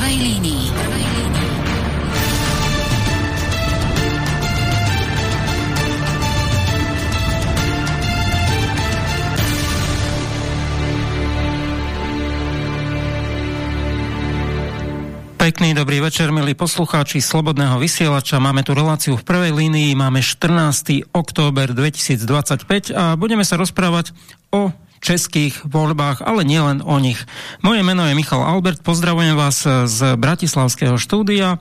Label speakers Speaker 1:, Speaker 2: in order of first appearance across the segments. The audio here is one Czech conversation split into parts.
Speaker 1: prvej línii.
Speaker 2: Pekný dobrý večer, milí poslucháči Slobodného vysielača. Máme tu reláciu v prvej línii, máme 14. október 2025 a budeme sa rozprávať o českých voľbách, ale nielen o nich. Moje meno je Michal Albert, pozdravujem vás z Bratislavského štúdia.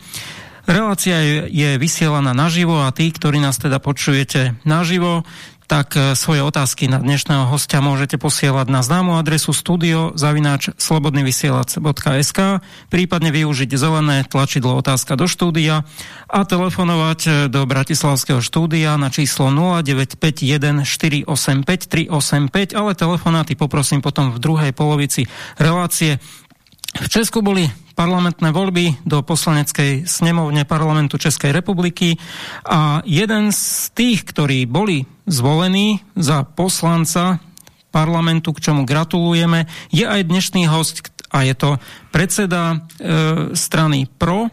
Speaker 2: Relácia je, vysielaná naživo a tí, ktorí nás teda počujete naživo, tak e, svoje otázky na dnešného hostia môžete posielať na známu adresu studio zavináč slobodnyvysielac.sk prípadne využiť zelené tlačidlo otázka do štúdia a telefonovať e, do Bratislavského štúdia na číslo 0951 485 385, ale telefonáty poprosím potom v druhej polovici relácie. V Česku boli parlamentné voľby do poslaneckej snemovne parlamentu Českej republiky a jeden z tých, ktorí boli zvolení za poslanca parlamentu, k čomu gratulujeme, je aj dnešný host a je to predseda e, strany PRO,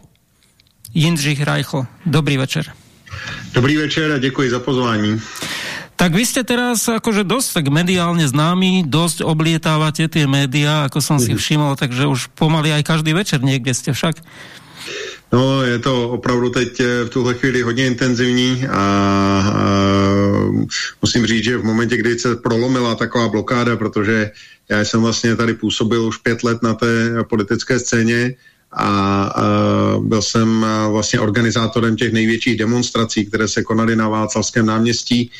Speaker 2: Jindřich Reichl. Dobrý večer.
Speaker 3: Dobrý večer a děkuji za pozvání.
Speaker 2: Tak vy ste teraz akože dosť tak mediálne známi, dosť oblietávate tie médiá, ako som si mhm. všiml, takže už pomaly aj každý večer niekde ste však.
Speaker 3: No, je to opravdu teď eh, v tuhle chvíli hodně intenzivní a, a musím říct, že v momentě, kdy se prolomila taková blokáda, protože já jsem vlastně tady působil už pět let na té politické scéně, a, a byl jsem vlastně organizátorem těch největších demonstrací, které se konaly na Václavském náměstí.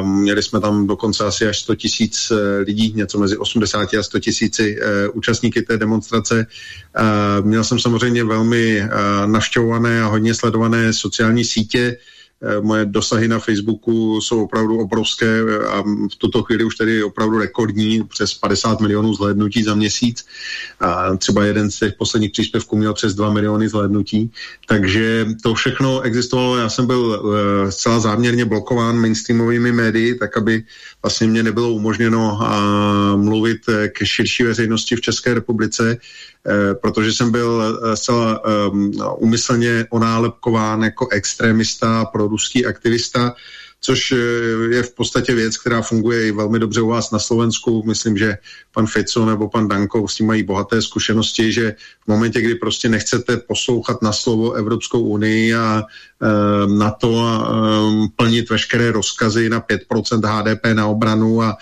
Speaker 3: Um, měli jsme tam dokonce asi až 100 tisíc e, lidí, něco mezi 80 a 100 tisíci uh, účastníky té demonstrace. Uh, měl jsem samozřejmě velmi uh, navštěvované a hodně sledované sociální sítě, Eh, moje dosahy na Facebooku jsou opravdu obrovské a v tuto chvíli už tedy opravdu rekordní, přes 50 milionů zhlédnutí za měsíc. A třeba jeden z těch posledních příspěvků měl přes 2 miliony zhlédnutí. Takže to všechno existovalo. Já jsem byl uh, zcela záměrně blokován mainstreamovými médii, tak aby vlastně mě nebylo umožněno uh, mluvit k širší veřejnosti v České republice. Eh, protože jsem byl eh, zcela um, umyslně onálepkován jako extremista, proruský aktivista, což eh, je v podstatě věc, která funguje i velmi dobře u vás na Slovensku. Myslím, že pan Fico nebo pan Danko s tím mají bohaté zkušenosti, že v momentě, kdy prostě nechcete poslouchat na slovo Evropskou unii a na to a e, plnit veškeré rozkazy na 5% HDP na obranu a e,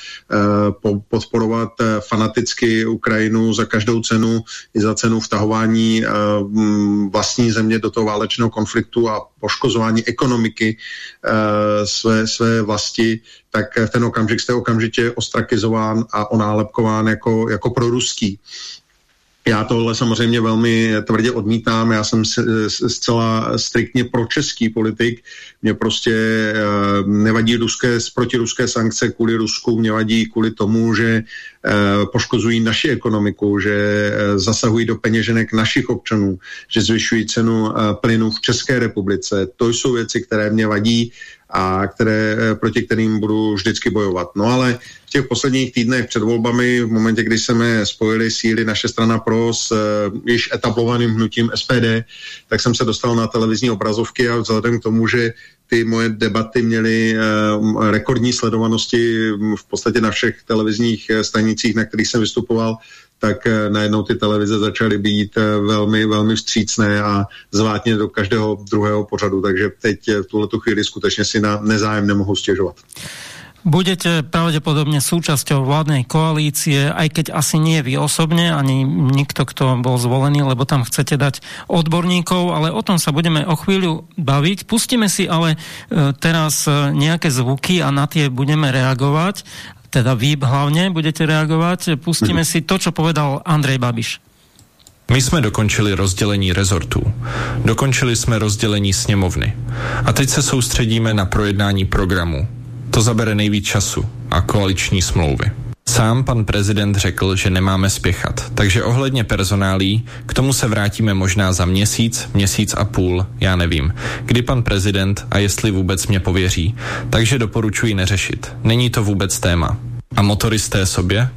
Speaker 3: po, podporovat e, fanaticky Ukrajinu za každou cenu i za cenu vtahování e, vlastní země do toho válečného konfliktu a poškozování ekonomiky e, své, své vlasti, tak v ten okamžik jste okamžitě ostrakizován a onálepkován jako, jako proruský. Já tohle samozřejmě velmi tvrdě odmítám, já jsem zcela striktně pro český politik, mě prostě eh, nevadí ruské, protiruské sankce kvůli Rusku, mě vadí kvůli tomu, že eh, poškozují naši ekonomiku, že eh, zasahují do peněženek našich občanů, že zvyšují cenu plynu v České republice. To jsou věci, které mě vadí a které, proti kterým budu vždycky bojovat. No ale těch posledních týdnech před volbami, v momentě, kdy jsme spojili síly naše strana PRO s uh, již etablovaným hnutím SPD, tak jsem se dostal na televizní obrazovky a vzhledem k tomu, že ty moje debaty měly uh, rekordní sledovanosti v podstatě na všech televizních stanicích, na kterých jsem vystupoval, tak eh, najednou ty televize začaly být eh, velmi, velmi vstřícné a zvátně do každého druhého pořadu, takže teď eh, v tuhle chvíli skutečně si na nezájem nemohu stěžovat.
Speaker 2: Budete pravděpodobně súčasťou vládnej koalície, aj keď asi nie vy osobně, ani nikto, kto bol zvolený, lebo tam chcete dať odborníkov, ale o tom sa budeme o chvíľu baviť. Pustíme si ale teraz nejaké zvuky a na tie budeme reagovať teda vy hlavně budete reagovat. Pustíme si to, co povedal Andrej Babiš.
Speaker 4: My jsme dokončili rozdělení rezortů. Dokončili jsme rozdělení sněmovny. A teď se soustředíme na projednání programu. To zabere nejvíc času a koaliční smlouvy. Sám pan prezident řekl, že nemáme spěchat, takže ohledně personálí, k tomu se vrátíme možná za měsíc, měsíc a půl, já nevím, kdy pan prezident a jestli vůbec mě pověří, takže doporučuji neřešit. Není to vůbec téma. A motoristé sobě?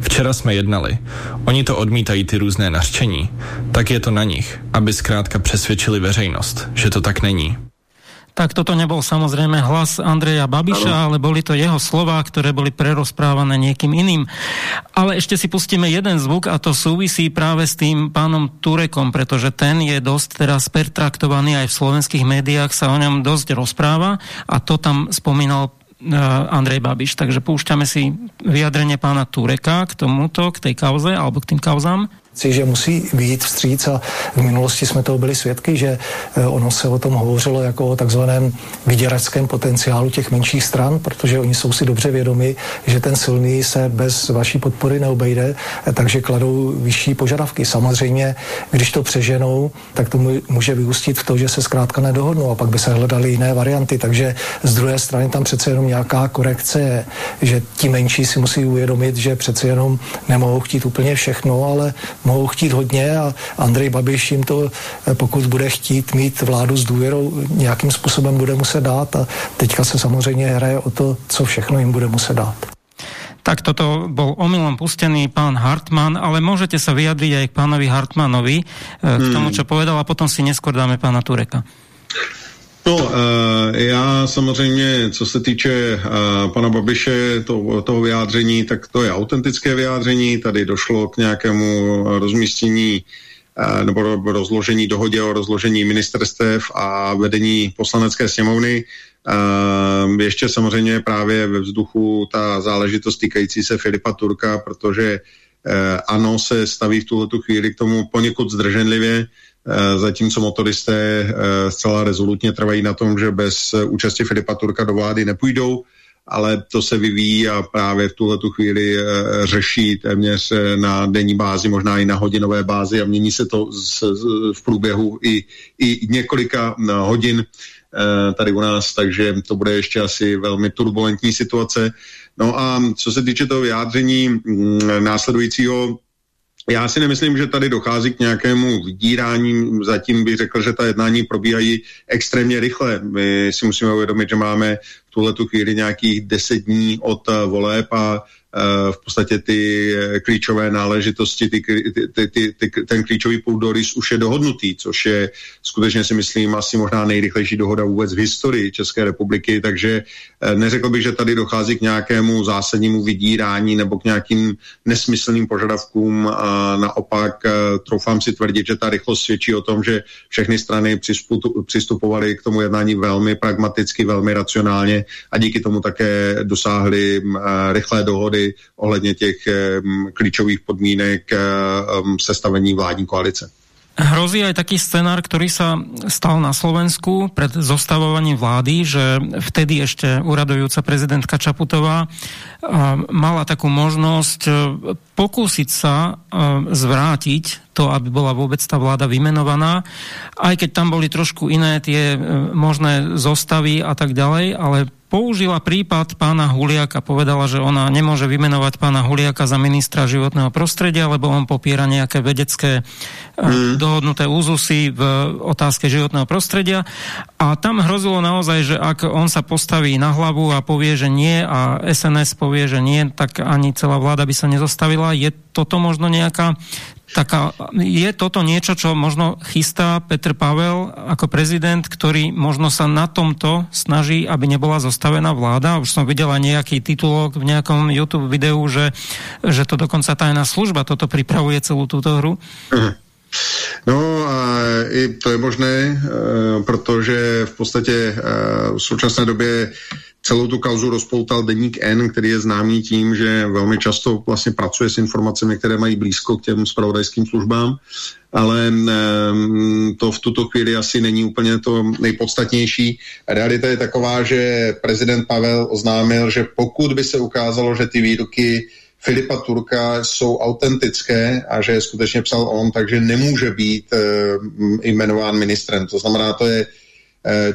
Speaker 4: Včera jsme jednali. Oni to odmítají ty různé nařčení. Tak je to na nich, aby zkrátka přesvědčili veřejnost, že to tak není.
Speaker 2: Tak toto nebol samozrejme hlas Andreja Babiša, ano. ale boli to jeho slova, ktoré boli prerozprávané niekým iným. Ale ešte si pustíme jeden zvuk a to súvisí práve s tým pánom Turekom, pretože ten je dosť teraz pertraktovaný aj v slovenských médiách, sa o ňom dosť rozpráva a to tam spomínal eh, Andrej Babiš. Takže púšťame si vyjadrenie pána Tureka k tomuto, k tej kauze alebo k tým kauzám
Speaker 5: že musí být vstříc a v minulosti jsme toho byli svědky, že eh, ono se o tom hovořilo jako o takzvaném vyděračském potenciálu těch menších stran, protože oni jsou si dobře vědomi, že ten silný se bez vaší podpory neobejde, eh, takže kladou vyšší požadavky. Samozřejmě, když to přeženou, tak to může vyústit v to, že se zkrátka nedohodnou a pak by se hledaly jiné varianty, takže z druhé strany tam přece jenom nějaká korekce je, že ti menší si musí uvědomit, že přece jenom nemohou chtít úplně všechno, ale mohou chtít hodně a Andrej Babiš jim to, eh, pokud bude chtít mít vládu s důvěrou, nějakým způsobem bude muset dát a teďka se samozřejmě hraje o to, co všechno jim bude muset dát.
Speaker 2: Tak toto bol omylom pustený pán Hartmann, ale môžete sa vyjadriť aj k pánovi Hartmanovi, eh, k tomu, hmm. čo povedal a potom si neskôr dáme pána Tureka.
Speaker 3: No, uh, já samozřejmě, co se týče uh, pana Babiše, to, toho vyjádření, tak to je autentické vyjádření. Tady došlo k nějakému rozmístění uh, nebo rozložení dohodě o rozložení ministerstev a vedení poslanecké sněmovny. Ještě samozřejmě právě ve vzduchu ta záležitost týkající se Filipa Turka, protože ano se staví v tuhle chvíli k tomu poněkud zdrženlivě, Eh, zatímco motoristé eh, zcela rezolutně trvají na tom, že bez účasti Filipa Turka do vlády nepůjdou, ale to se vyvíjí a právě v tuhle tu chvíli eh, řeší téměř na denní bázi, možná i na hodinové bázi a mění se to v průběhu i, i několika hodin tady u nás, takže to bude ještě asi velmi turbulentní situace. No a co se týče toho vyjádření mm, následujícího, já si nemyslím, že tady dochází k nějakému vydírání. Zatím bych řekl, že ta jednání probíhají extrémně rychle. My si musíme uvědomit, že máme v tuhle tu chvíli nějakých deset dní od eh, voleb a v podstatě ty eh, klíčové náležitosti, ty, ty, ty, ty, ten klíčový půdorys už je dohodnutý, což je skutečně si myslím asi možná nejrychlejší dohoda vůbec v historii České republiky, takže eh, neřekl bych, že tady dochází k nějakému zásadnímu vydírání nebo k nějakým nesmyslným požadavkům a naopak troufám si tvrdit, že ta rychlost svědčí o tom, že všechny strany přistupovaly k tomu jednání velmi pragmaticky, velmi racionálně a díky tomu také dosáhly rychlé dohody ohledně těch klíčových podmínek sestavení vládní koalice.
Speaker 2: Hrozí aj taký scenár, ktorý sa stal na Slovensku pred zostavovaním vlády, že vtedy ešte uradujúca prezidentka Čaputová mala takú možnosť e, pokúsiť sa zvrátiť to, aby bola vôbec tá vláda vymenovaná, aj keď tam boli trošku iné tie možné zostavy a tak ďalej, ale použila prípad pána Huliaka, povedala, že ona nemôže vymenovať pána Huliaka za ministra životného prostredia, lebo on popiera nejaké vedecké mm. dohodnuté úzusy v otázke životného prostredia. A tam hrozilo naozaj, že ak on sa postaví na hlavu a povie, že nie a SNS povie, že nie, tak ani celá vláda by sa nezostavila. Je toto možno nejaká taká, je toto niečo, čo možno chystá Petr Pavel ako prezident, ktorý možno sa na tomto snaží, aby nebola zostavená vláda. Už som videla nejaký titulok v nejakom YouTube videu, že, že to dokonca tajná služba toto pripravuje celú túto hru.
Speaker 3: No a i to je možné, e, protože v podstatě e, v současné době celou tu kauzu rozpoutal deník N, který je známý tím, že velmi často vlastně pracuje s informacemi, které mají blízko k těm spravodajským službám, ale to v tuto chvíli asi není úplně to nejpodstatnější. Realita je taková, že prezident Pavel oznámil, že pokud by se ukázalo, že ty výroky Filipa Turka jsou autentické a že je skutečně psal on, takže nemůže být jmenován ministrem. To znamená, to je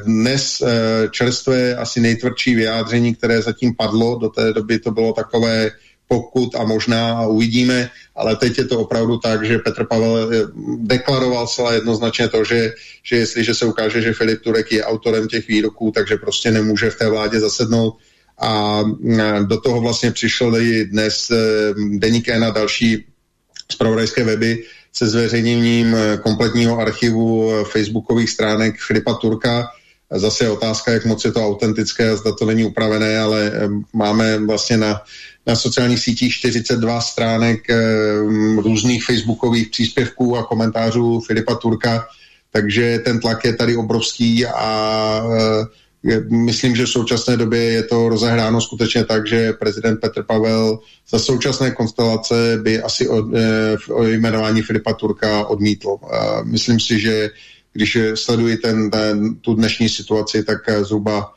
Speaker 3: dnes eh, čerstvé asi nejtvrdší vyjádření, které zatím padlo, do té doby to bylo takové pokud a možná a uvidíme, ale teď je to opravdu tak, že Petr Pavel eh, deklaroval celá jednoznačně to, že, že jestliže se ukáže, že Filip Turek je autorem těch výroků, takže prostě nemůže v té vládě zasednout. A do toho vlastně přišel dnes Deník na další zpravodajské weby se zveřejněním kompletního archivu facebookových stránek Filipa Turka, Zase je otázka, jak moc je to autentické, zda to není upravené, ale máme vlastně na, na sociálních sítích 42 stránek různých facebookových příspěvků a komentářů Filipa Turka, takže ten tlak je tady obrovský a myslím, že v současné době je to rozehráno skutečně tak, že prezident Petr Pavel za současné konstelace by asi o, e, o jmenování Filipa Turka odmítl. Myslím si, že když sleduji ten, ten, tu dnešní situaci, tak eh, zhruba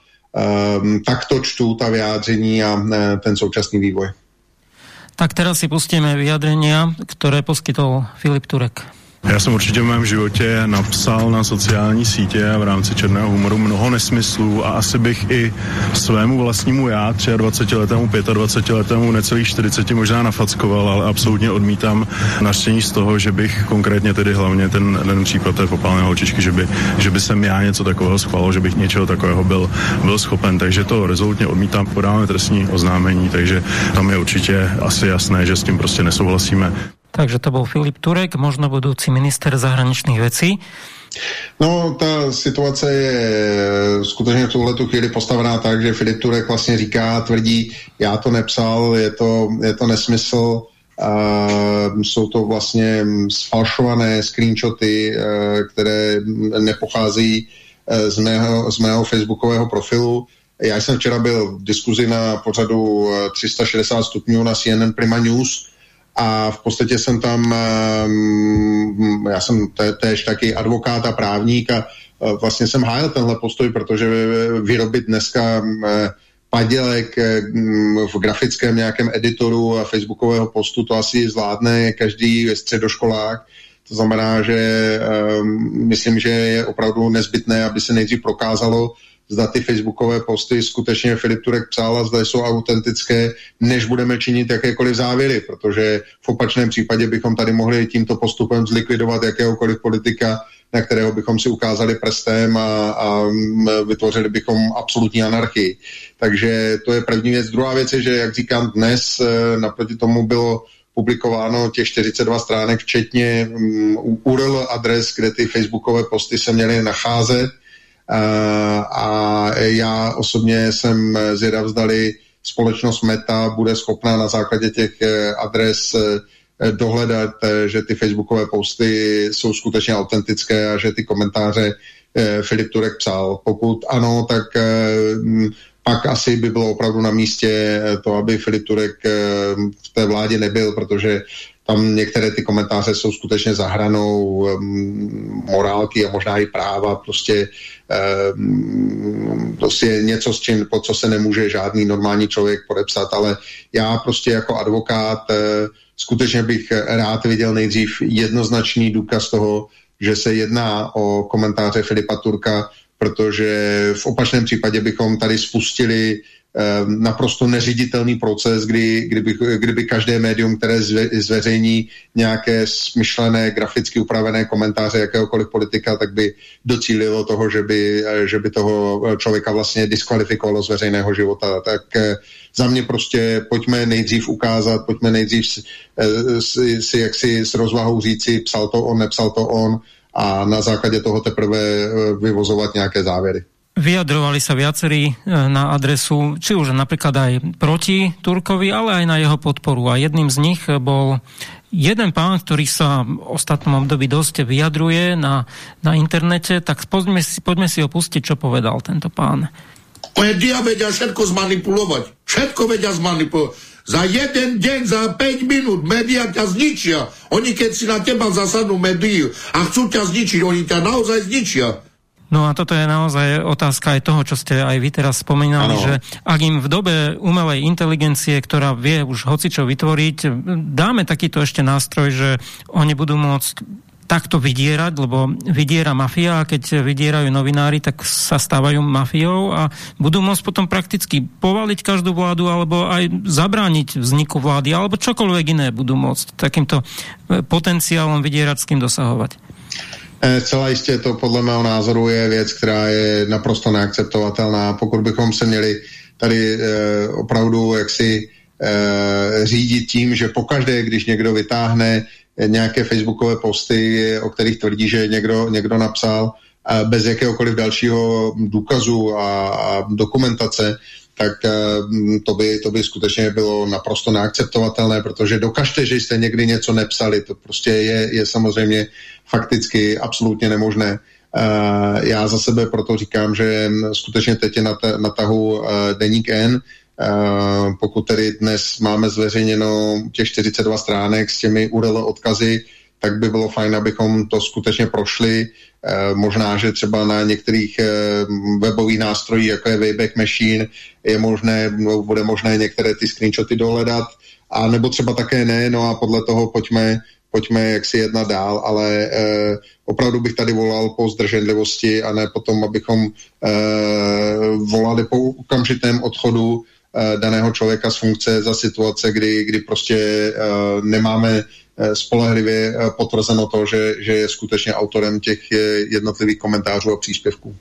Speaker 3: um, takto čtu ta vyjádření a uh, ten současný vývoj.
Speaker 2: Tak teraz si pustíme vyjadrenia, které poskytol Filip Turek.
Speaker 6: Já jsem určitě v mém životě napsal na sociální sítě v rámci černého humoru mnoho nesmyslů a asi bych i svému vlastnímu já, 23-letému, 25-letému, necelých 40 možná nafackoval, ale absolutně odmítám naštění z toho, že bych konkrétně tedy hlavně ten, ten případ té popálné holčičky, že by, že by jsem já něco takového schválil, že bych něčeho takového byl, byl schopen. Takže to rezolutně odmítám, podáme trestní oznámení, takže tam je určitě asi jasné, že s tím prostě nesouhlasíme.
Speaker 2: Takže to byl Filip Turek, možno budoucí minister zahraničních věcí.
Speaker 3: No, ta situace je skutečně v tuhle tu chvíli postavená tak, že Filip Turek vlastně říká, tvrdí, já to nepsal, je to, je to nesmysl, uh, jsou to vlastně sfalšované screenshoty, uh, které nepocházejí uh, z, mého, z mého facebookového profilu. Já jsem včera byl v diskuzi na pořadu 360 stupňů na CNN Prima News, a v podstatě jsem tam, ehm, já jsem též taky advokát a právník a e, vlastně jsem hájil tenhle postoj, protože vyrobit dneska padělek e, v grafickém nějakém editoru a facebookového postu, to asi zvládne každý středoškolák. To znamená, že myslím, že je opravdu nezbytné, aby se nejdřív prokázalo, zda ty facebookové posty skutečně Filip Turek psal a zda jsou autentické, než budeme činit jakékoliv závěry, protože v opačném případě bychom tady mohli tímto postupem zlikvidovat jakéhokoliv politika, na kterého bychom si ukázali prstem a, a vytvořili bychom absolutní anarchii. Takže to je první věc. Druhá věc je, že jak říkám dnes, e, naproti tomu bylo publikováno těch 42 stránek, včetně um, URL adres, kde ty facebookové posty se měly nacházet a já osobně jsem zvědav, zdali společnost Meta bude schopná na základě těch eh, adres eh, dohledat, eh, že ty facebookové posty jsou skutečně autentické a že ty komentáře Filip Turek psal. Pokud ano, tak pak asi by bylo opravdu na místě to, aby Filip Turek v té vládě nebyl, protože tam některé ty komentáře jsou skutečně za hranou um, morálky a možná i práva, prostě, prostě něco, s čím, po co se nemůže žádný normální člověk podepsat, ale já prostě jako advokát uh, skutečně bych rád viděl nejdřív jednoznačný důkaz toho, že se jedná o komentáře Filipa Turka, protože v opačném případě bychom tady spustili Ehm, naprosto neřiditelný proces, kdy, kdyby, kdyby každé médium, které zve, zveřejní nějaké smyšlené, graficky upravené komentáře jakéhokoliv politika, tak by docílilo toho, že by, že by toho člověka vlastně diskvalifikovalo z veřejného života. Tak eh, za mě prostě pojďme nejdřív ukázat, pojďme nejdřív si, eh, si, si jaksi s rozvahou říci, psal to on, nepsal to on a na základě toho teprve eh, vyvozovat nějaké závěry.
Speaker 2: Vyjadrovali sa viacerí e, na adresu, či už napríklad aj proti Turkovi, ale aj na jeho podporu. A jedným z nich bol jeden pán, ktorý sa v ostatnom období dosť vyjadruje na, na internete, tak poďme si, poďme si opustiť, čo povedal tento pán.
Speaker 7: Média vedia všetko zmanipulovať. Všetko vedia zmanipulovať. Za jeden deň, za 5 minút média ťa zničia. Oni keď si na teba zasadnú médiu a chcú ťa zničiť, oni ťa naozaj zničia.
Speaker 2: No a toto je naozaj otázka aj toho, čo ste aj vy teraz spomínali, ano. že ak im v dobe umelej inteligencie, ktorá vie už hocičo vytvoriť, dáme takýto ešte nástroj, že oni budú môcť takto vydierať, lebo vydiera mafia a keď vydierajú novinári, tak sa stávajú mafiou a budú môcť potom prakticky povaliť každú vládu alebo aj zabrániť vzniku vlády alebo čokoľvek iné budú môcť takýmto potenciálom vydieračským dosahovať.
Speaker 3: Eh, celá jistě to podle mého názoru je věc, která je naprosto neakceptovatelná. Pokud bychom se měli tady eh, opravdu jaksi eh, řídit tím, že pokaždé, když někdo vytáhne nějaké facebookové posty, o kterých tvrdí, že někdo, někdo napsal, bez jakéhokoliv dalšího důkazu a, a dokumentace, tak to by, to by skutečně bylo naprosto neakceptovatelné, protože dokažte, že jste někdy něco nepsali, to prostě je, je samozřejmě fakticky absolutně nemožné. Já za sebe proto říkám, že skutečně teď je na, na tahu Deník N, pokud tedy dnes máme zveřejněno těch 42 stránek s těmi URL odkazy, tak by bylo fajn, abychom to skutečně prošli. Eh, možná, že třeba na některých eh, webových nástrojích, jako je Wayback Machine, je možné, no, bude možné některé ty screenshoty dohledat, a nebo třeba také ne, no a podle toho pojďme, pojďme jak si jednat dál, ale eh, opravdu bych tady volal po zdrženlivosti a ne potom, abychom eh, volali po okamžitém odchodu daného člověka z funkce za situace, kdy, kdy prostě eh, nemáme Eh, spolehlivě eh, potvrzeno to, že, že je skutečně autorem těch eh, jednotlivých komentářů a příspěvků.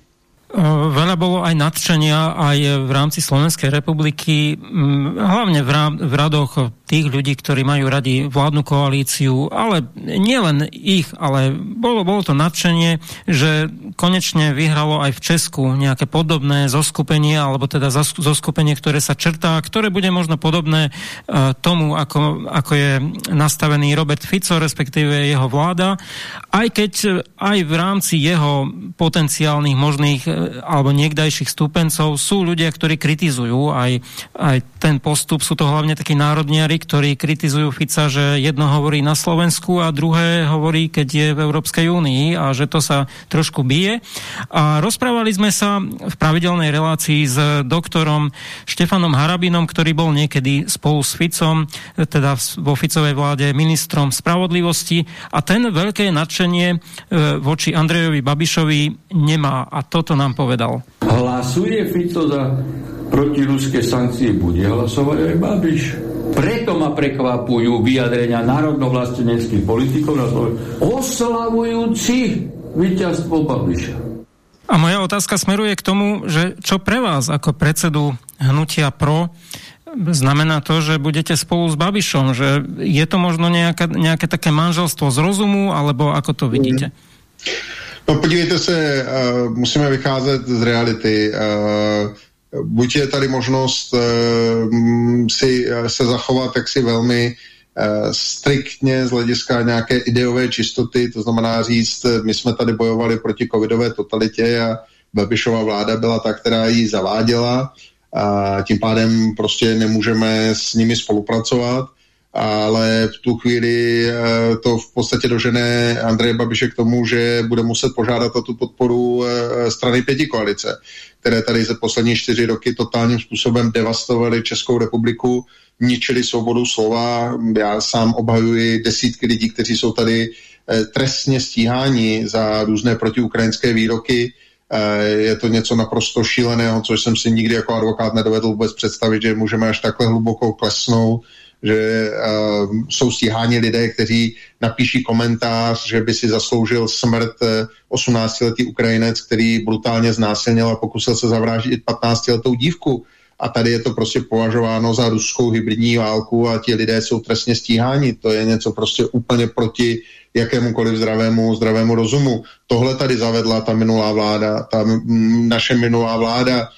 Speaker 2: Veľa bolo aj nadšenia aj v rámci Slovenskej republiky, hlavne v radoch tých ľudí, ktorí majú radi vládnu koalíciu, ale nielen ich, ale bolo, bolo to nadšenie, že konečne vyhralo aj v Česku nejaké podobné zoskupenie, alebo teda zoskupenie, ktoré sa črtá, ktoré bude možno podobné uh, tomu, ako, ako je nastavený Robert Fico, respektíve jeho vláda, aj keď aj v rámci jeho potenciálnych možných alebo niekdajších stupencov sú ľudia, ktorí kritizujú aj, aj ten postup, sú to hlavne takí národniari, ktorí kritizujú Fica, že jedno hovorí na Slovensku a druhé hovorí, keď je v Európskej únii a že to sa trošku bije. A rozprávali sme sa v pravidelnej relácii s doktorom Štefanom Harabinom, ktorý bol niekedy spolu s Ficom, teda vo Ficovej vláde ministrom spravodlivosti. A ten veľké nadšenie e, voči Andrejovi Babišovi nemá. A toto nám povedal.
Speaker 8: Hlasuje Fico za protiruské sankcie, bude hlasovať aj Babiš. Preto ma prekvapujú vyjadrenia národnovlasteneckých politikov na Slovensku, oslavujúci víťazstvo Babiša.
Speaker 2: A moja otázka smeruje k tomu, že čo pre vás ako predsedu hnutia PRO znamená to, že budete spolu s Babišom, že je to možno nejaká, nejaké také manželstvo z rozumu, alebo ako to vidíte?
Speaker 3: No podívejte se, uh, musíme vycházet z reality. Uh, buď je tady možnost uh, si se zachovat tak si velmi uh, striktně z hlediska nějaké ideové čistoty, to znamená říct, my jsme tady bojovali proti covidové totalitě a Babišova vláda byla ta, která ji zaváděla a tím pádem prostě nemůžeme s nimi spolupracovat ale v tu chvíli to v podstatě dožené Andreje Babiše k tomu, že bude muset požádat o tu podporu strany pěti koalice které tady za poslední čtyři roky totálním způsobem devastovaly Českou republiku, ničili svobodu slova. Já sám obhajuji desítky lidí, kteří jsou tady eh, trestně stíháni za různé protiukrajinské výroky. Eh, je to něco naprosto šíleného, což jsem si nikdy jako advokát nedovedl vůbec představit, že můžeme až takhle hluboko klesnout že uh, jsou stíháni lidé, kteří napíší komentář, že by si zasloužil smrt uh, eh, 18-letý Ukrajinec, který brutálně znásilnil a pokusil se zavráždit 15-letou dívku. A tady je to prostě považováno za ruskou hybridní válku a ti lidé jsou trestně stíháni. To je něco prostě úplně proti jakémukoliv zdravému, zdravému rozumu. Tohle tady zavedla ta minulá vláda, ta naše minulá vláda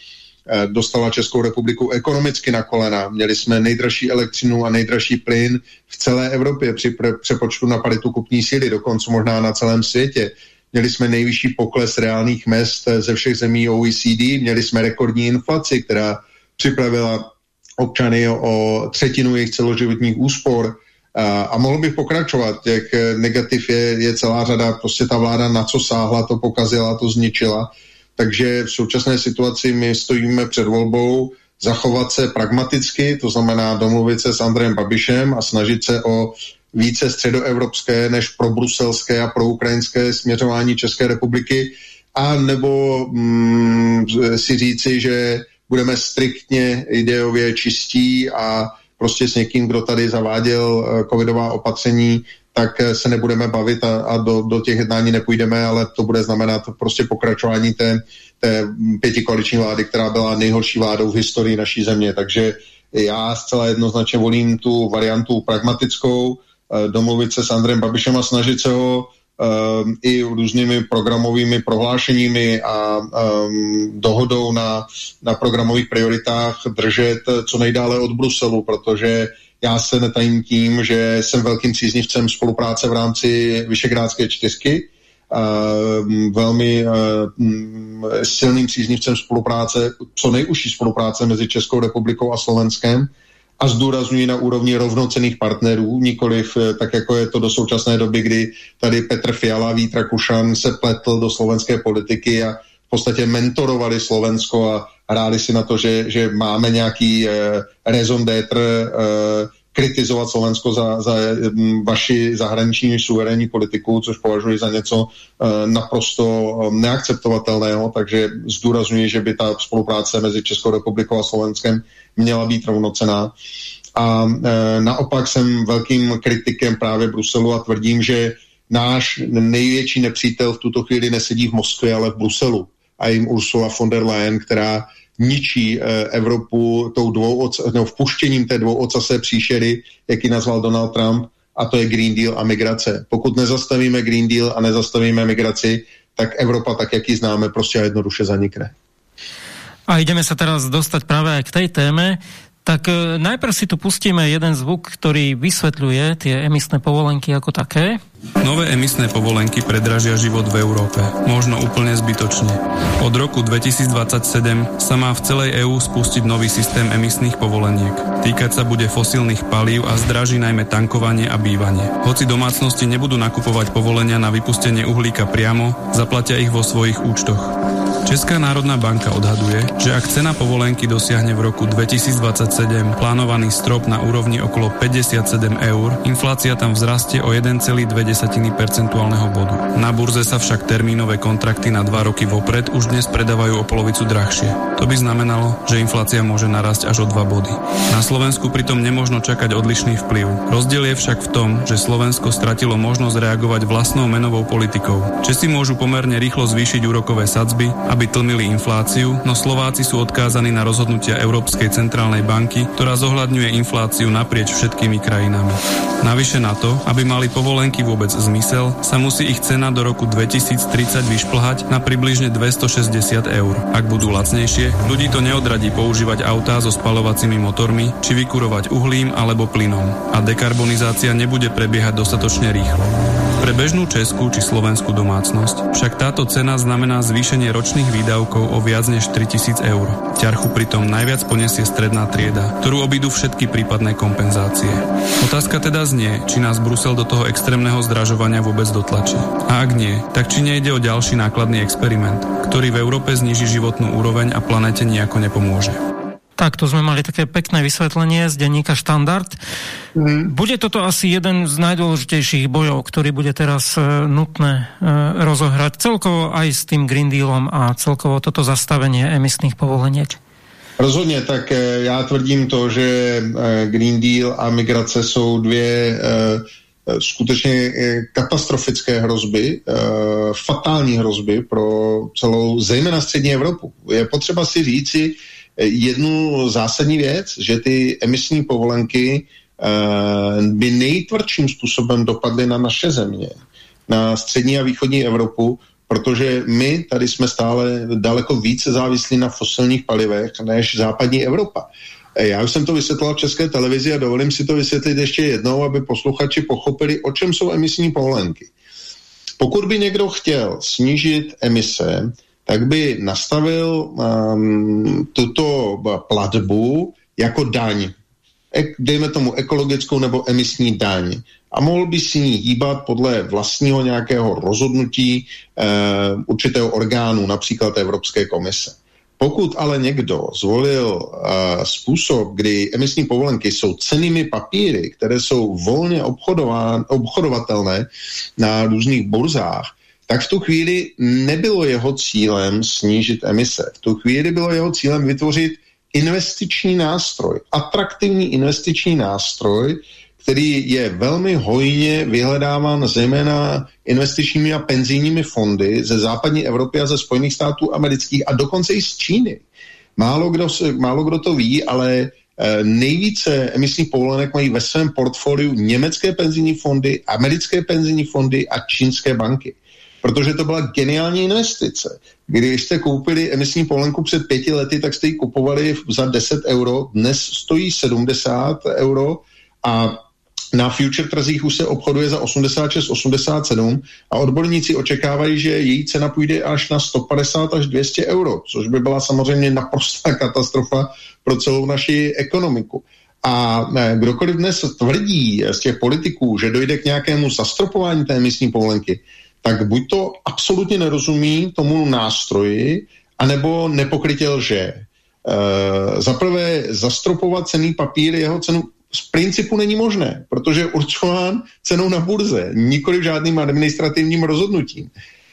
Speaker 3: dostala Českou republiku ekonomicky na kolena. Měli jsme nejdražší elektřinu a nejdražší plyn v celé Evropě při přepočtu na paritu kupní síly, dokonce možná na celém světě. Měli jsme nejvyšší pokles reálných mest eh, ze všech zemí OECD, měli jsme rekordní inflaci, která připravila občany o třetinu jejich celoživotních úspor. A, a mohl bych pokračovat, jak eh, negativ je, je celá řada, prostě ta vláda na co sáhla, to pokazila, to zničila. Takže v současné situaci my stojíme před volbou zachovat se pragmaticky, to znamená domluvit se s Andrejem Babišem a snažit se o více středoevropské než pro bruselské a pro ukrajinské směřování České republiky, a nebo mm, si říci, že budeme striktně ideově čistí a prostě s někým, kdo tady zaváděl uh, covidová opatření, tak se nebudeme bavit a, a do, do těch jednání nepůjdeme, ale to bude znamenat prostě pokračování té, té pětikoaliční vlády, která byla nejhorší vládou v historii naší země. Takže já zcela jednoznačně volím tu variantu pragmatickou, eh, domluvit se s Andrem Babišem a snažit se ho um, i různými programovými prohlášeními a um, dohodou na, na programových prioritách držet co nejdále od Bruselu, protože já se netajím tím, že jsem velkým příznivcem spolupráce v rámci Vyšegrádské čtyřky, uh, velmi uh, silným příznivcem spolupráce, co nejužší spolupráce mezi Českou republikou a Slovenskem a zdůrazňuji na úrovni rovnocených partnerů, nikoliv eh, tak, jako je to do současné doby, kdy tady Petr Fiala, Vít Rakušan se pletl do slovenské politiky a v podstatě mentorovali Slovensko a hráli si na to, že, že máme nějaký eh, raison d'être eh, kritizovat Slovensko za, za hm, vaši zahraniční suverénní politiku, což považuji za něco eh, naprosto hm, neakceptovatelného, takže zdůrazňuji, že by ta spolupráce mezi Českou republikou a Slovenskem měla být rovnocená. A e, naopak jsem velkým kritikem právě Bruselu a tvrdím, že náš největší nepřítel v tuto chvíli nesedí v Moskvě, ale v Bruselu. A jim Ursula von der Leyen, která ničí e, Evropu tou dvou no, vpuštěním té dvouocasé příšery, jak ji nazval Donald Trump, a to je Green Deal a migrace. Pokud nezastavíme Green Deal a nezastavíme migraci, tak Evropa, tak jak ji známe, prostě jednoduše zanikne.
Speaker 2: A ideme sa teraz dostať práve aj k tej téme. Tak e, najprv si tu pustíme jeden zvuk, ktorý vysvetľuje tie emisné povolenky ako také.
Speaker 9: Nové emisné povolenky predražia život v Európe. Možno úplne zbytočne. Od roku 2027 sa má v celej EÚ spustiť nový systém emisných povoleniek. Týkať sa bude fosílnych palív a zdraží najmä tankovanie a bývanie. Hoci domácnosti nebudú nakupovať povolenia na vypustenie uhlíka priamo, zaplatia ich vo svojich účtoch. Česká národná banka odhaduje, že ak cena povolenky dosiahne v roku 2027 plánovaný strop na úrovni okolo 57 eur, inflácia tam vzrastie o 1,2 percentuálneho bodu. Na burze sa však termínové kontrakty na 2 roky vopred už dnes predávajú o polovicu drahšie. To by znamenalo, že inflácia môže narásť až o 2 body. Na Slovensku pritom nemožno čakať odlišný vplyv. Rozdiel je však v tom, že Slovensko stratilo možnosť reagovať vlastnou menovou politikou. Česi môžu pomerne rýchlo zvýšiť úrokové sadzby aby tlmili infláciu, no Slováci sú odkázaní na rozhodnutia Európskej centrálnej banky, ktorá zohľadňuje infláciu naprieč všetkými krajinami. Navyše na to, aby mali povolenky vôbec zmysel, sa musí ich cena do roku 2030 vyšplhať na približne 260 eur. Ak budú lacnejšie, ľudí to neodradí používať autá so spalovacími motormi, či vykurovať uhlím alebo plynom. A dekarbonizácia nebude prebiehať dostatočne rýchlo. Pre bežnú českú či slovenskú domácnosť však táto cena znamená zvýšenie ročných výdavkov o viac než 3000 eur. Ťarchu pritom najviac poniesie stredná trieda, ktorú obídu všetky prípadné kompenzácie. Otázka teda znie, či nás Brusel do toho extrémneho zdražovania vôbec dotlačí. A ak nie, tak či nejde o ďalší nákladný experiment, ktorý v Európe zniží životnú úroveň a planete nejako nepomôže.
Speaker 2: Tak to sme mali také pekné vysvetlenie z denníka Štandard. Mm. Bude toto asi jeden z najdôležitejších bojov, ktorý bude teraz e, nutné e, rozohrať celkovo aj s tým Green Dealom a celkovo toto zastavenie emisných povoleniek?
Speaker 3: Rozhodně, tak e, já tvrdím to, že Green Deal a migrace jsou dvě skutečně katastrofické hrozby, fatální hrozby pro celou, zejména střední Evropu. Je potřeba si říci, jednu zásadní věc, že ty emisní povolenky by nejtvrdším způsobem dopadly na naše země, na střední a východní Evropu, protože my tady jsme stále daleko více závislí na fosilních palivech než západní Evropa. Eh, já už jsem to vysvětlil v české televizi a dovolím si to vysvětlit ještě jednou, aby posluchači pochopili, o čem jsou emisní povolenky. Pokud by někdo chtěl snížit emise, tak by nastavil um, tuto platbu jako daň. Dejme tomu ekologickou nebo emisní daň. A mohl by si ní hýbat podle vlastního nějakého rozhodnutí uh, určitého orgánu, například Evropské komise. Pokud ale někdo zvolil uh, způsob, kdy emisní povolenky jsou cenými papíry, které jsou volně obchodovatelné na různých burzách, tak v tu chvíli nebylo jeho cílem snížit emise. V tu chvíli bylo jeho cílem vytvořit investiční nástroj, atraktivní investiční nástroj, který je velmi hojně vyhledáván zejména investičními a penzijními fondy ze západní Evropy a ze Spojených států amerických a dokonce i z Číny. Málo kdo, málo kdo to ví, ale e, nejvíce emisních povolenek mají ve svém portfoliu německé penzijní fondy, americké penzijní fondy a čínské banky. Protože to byla geniální investice. Když jste koupili emisní povolenku před pěti lety, tak jste ji kupovali za 10 euro, dnes stojí 70 euro a na future trzích už se obchoduje za 86-87 a odborníci očekávají, že její cena půjde až na 150 až 200 euro, což by byla samozřejmě naprostá katastrofa pro celou naši ekonomiku. A ne, kdokoliv dnes tvrdí z těch politiků, že dojde k nějakému zastropování té emisní povolenky, tak buď to absolutně nerozumí tomu nástroji, anebo nepokrytě lže. E, Za prvé, zastropovat cený papír, jeho cenu z principu není možné, protože je určován cenou na burze, nikoli žádným administrativním rozhodnutím.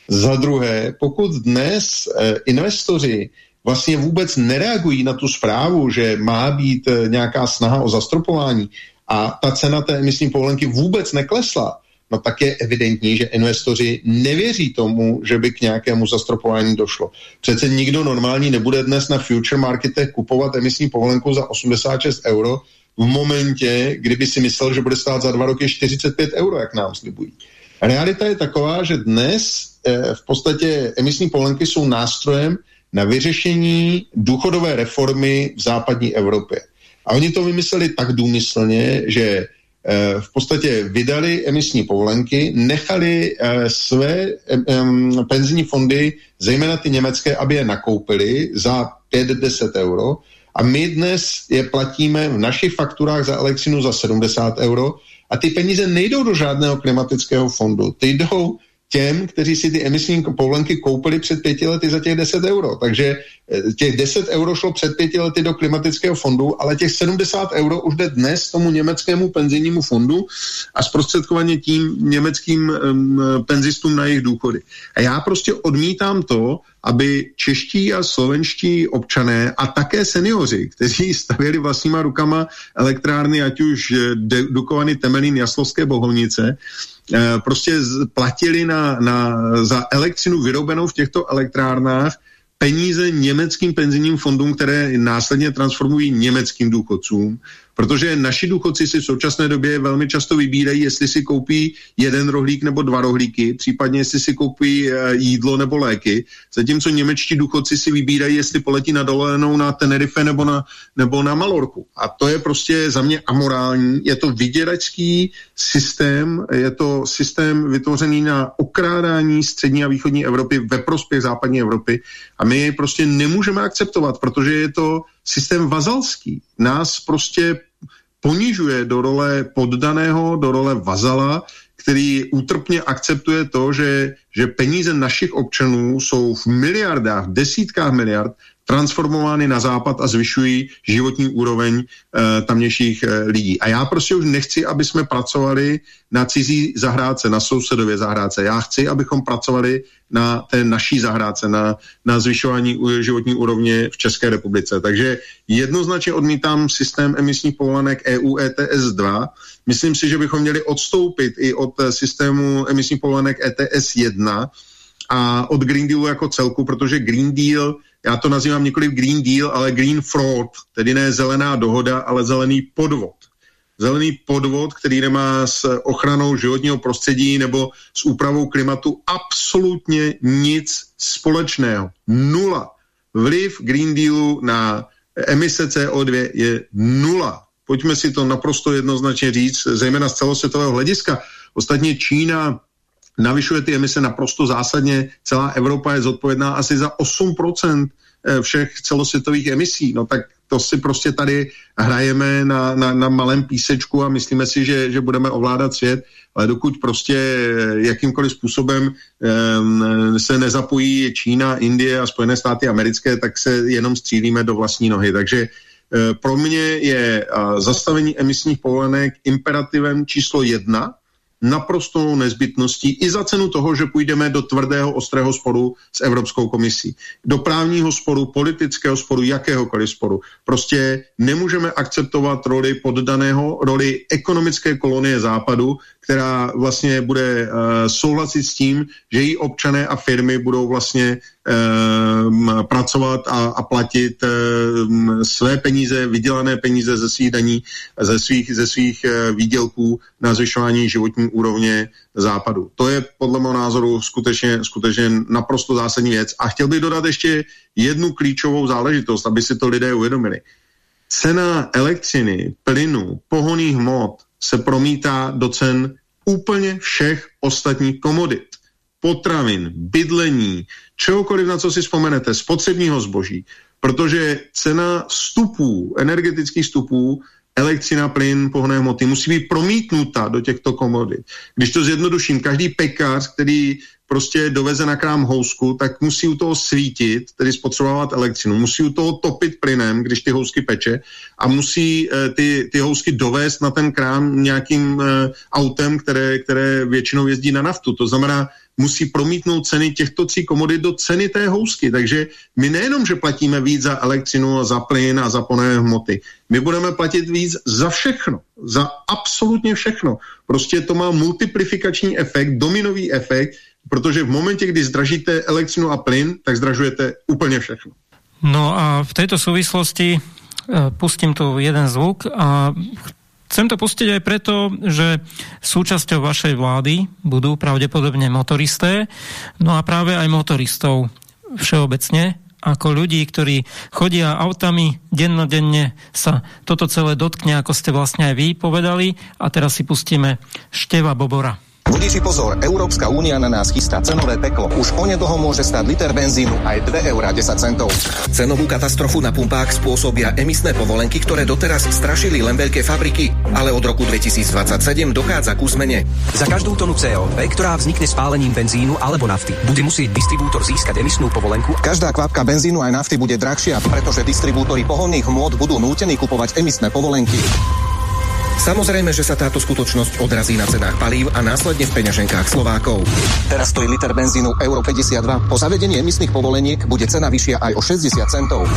Speaker 3: Za druhé, pokud dnes e, investoři vlastně vůbec nereagují na tu zprávu, že má být e, nějaká snaha o zastropování a ta cena té emisní povolenky vůbec neklesla, no tak je evidentní, že investoři nevěří tomu, že by k nějakému zastropování došlo. Přece nikdo normální nebude dnes na future marketech kupovat emisní povolenku za 86 euro, v momentě, kdyby si myslel, že bude stát za dva roky 45 euro, jak nám slibují. Realita je taková, že dnes eh, v podstatě emisní povolenky jsou nástrojem na vyřešení důchodové reformy v západní Evropě. A oni to vymysleli tak důmyslně, že eh, v podstatě vydali emisní povolenky, nechali eh, své penzijní fondy, zejména ty německé, aby je nakoupili za 5-10 euro a my dnes je platíme v našich fakturách za elektřinu za 70 euro a ty peníze nejdou do žádného klimatického fondu. Ty jdou těm, kteří si ty emisní povolenky koupili před pěti lety za těch 10 euro. Takže těch 10 euro šlo před pěti lety do klimatického fondu, ale těch 70 euro už jde dnes tomu německému penzijnímu fondu a zprostředkovaně tím německým um, penzistům na jejich důchody. A já prostě odmítám to, aby čeští a slovenští občané a také seniori, kteří stavěli vlastníma rukama elektrárny, ať už Dukovany, Temelín, Jaslovské, Bohovnice, Eh, prostě platili na, na, za elektřinu vyrobenou v těchto elektrárnách peníze německým penzijním fondům, které následně transformují německým důchodcům Protože naši důchodci si v současné době velmi často vybírají, jestli si koupí jeden rohlík nebo dva rohlíky, případně jestli si koupí eh, jídlo nebo léky, zatímco němečtí důchodci si vybírají, jestli poletí na dolenou na Tenerife nebo na, nebo na Malorku. A to je prostě za mě amorální, je to vyděračský systém, je to systém vytvořený na okrádání střední a východní Evropy ve prospěch západní Evropy. A my prostě nemůžeme akceptovat, protože je to systém vazalský. Nás prostě ponižuje do role poddaného, do role vazala, který útrpně akceptuje to, že, že peníze našich občanů jsou v miliardách, desítkách miliard transformovány na západ a zvyšují životní úroveň e, tamnějších e, lidí. A já prostě už nechci, aby jsme pracovali na cizí zahrádce, na sousedově zahrádce. Já chci, abychom pracovali na té naší zahrádce, na, na zvyšování životní úrovně v České republice. Takže jednoznačně odmítám systém emisních povolenek EU ETS 2. Myslím si, že bychom měli odstoupit i od systému emisních povolenek ETS 1 a od Green Dealu jako celku, protože Green Deal já to nazývám nikoli Green Deal, ale Green Fraud, tedy ne zelená dohoda, ale zelený podvod. Zelený podvod, který nemá s ochranou životního prostředí nebo s úpravou klimatu absolutně nic společného. Nula. Vliv Green Dealu na emise CO2 je nula. Pojďme si to naprosto jednoznačně říct, zejména z celosvětového hlediska. Ostatně Čína navyšuje ty emise naprosto zásadně. Celá Evropa je zodpovědná asi za 8% eh, všech celosvětových emisí. No tak to si prostě tady hrajeme na, na, na malém písečku a myslíme si, že, že budeme ovládat svět, ale dokud prostě eh, jakýmkoliv způsobem um, se nezapojí Čína, Indie a Spojené státy americké, tak se jenom střílíme do vlastní nohy. Takže uh, pro mě je uh, zastavení emisních povolenek imperativem číslo jedna, naprostou nezbytností i za cenu toho, že půjdeme do tvrdého, ostrého sporu s Evropskou komisí. Do právního sporu, politického sporu, jakéhokoliv sporu. Prostě nemůžeme akceptovat roli poddaného, roli ekonomické kolonie západu, která vlastně bude uh, souhlasit s tím, že její občané a firmy budou vlastně pracovat a, a platit uh, své peníze, vydělané peníze ze svých daní, ze svých, ze svých uh, výdělků na zvyšování životní úrovně západu. To je podle mého názoru skutečně, skutečně naprosto zásadní věc. A chtěl bych dodat ještě jednu klíčovou záležitost, aby si to lidé uvědomili. Cena elektřiny, plynu, pohoných hmot se promítá do cen úplně všech ostatních komodit. Potravin, bydlení, čehokoliv, na co si vzpomenete, spotřebního zboží, protože cena vstupů, energetických vstupů, elektřina, plyn, pohonné hmoty musí být promítnuta do těchto komodit. Když to zjednoduším, každý pekař, který prostě doveze na krám housku, tak musí u toho svítit, tedy spotřebovávat elektřinu, musí u toho topit plynem, když ty housky peče a musí e, ty, ty housky dovést na ten krám nějakým e, autem, které, které většinou jezdí na naftu. To znamená, musí promítnout ceny těchto tří komodit do ceny té housky. Takže my nejenom, že platíme víc za elektřinu a za plyn a za poné hmoty, my budeme platit víc za všechno, za absolutně všechno. Prostě to má multiplifikační efekt, dominový efekt, protože v momentě, kdy zdražíte elektřinu a plyn, tak zdražujete úplně všechno.
Speaker 2: No a v této souvislosti eh, pustím tu jeden zvuk a Chcem to pustiť aj preto, že súčasťou vašej vlády budú pravdepodobne motoristé, no a práve aj motoristov všeobecne, ako ľudí, ktorí chodia autami dennodenne sa toto celé dotkne, ako ste vlastne aj vy povedali. A teraz si pustíme Števa Bobora.
Speaker 10: Vodiči pozor, Európska únia na nás chystá cenové peklo. Už onedlho môže stať liter benzínu aj 2 eur 10 centov. Cenovú katastrofu na pumpách spôsobia emisné povolenky, ktoré doteraz strašili len veľké fabriky, ale od roku 2027 dochádza ku zmene.
Speaker 11: Za každú tonu CO2, ktorá vznikne spálením benzínu alebo nafty, bude musieť distribútor získať emisnú povolenku.
Speaker 10: Každá kvapka benzínu aj nafty bude drahšia, pretože distribútory pohonných hmôt budú nútení kupovať emisné povolenky. Samozrejme, že sa táto skutočnosť odrazí na cenách palív a následne v peňaženkách Slovákov. Teraz stojí liter benzínu euro 52. Po zavedení emisných povoleniek bude cena vyššia aj o 60 centov.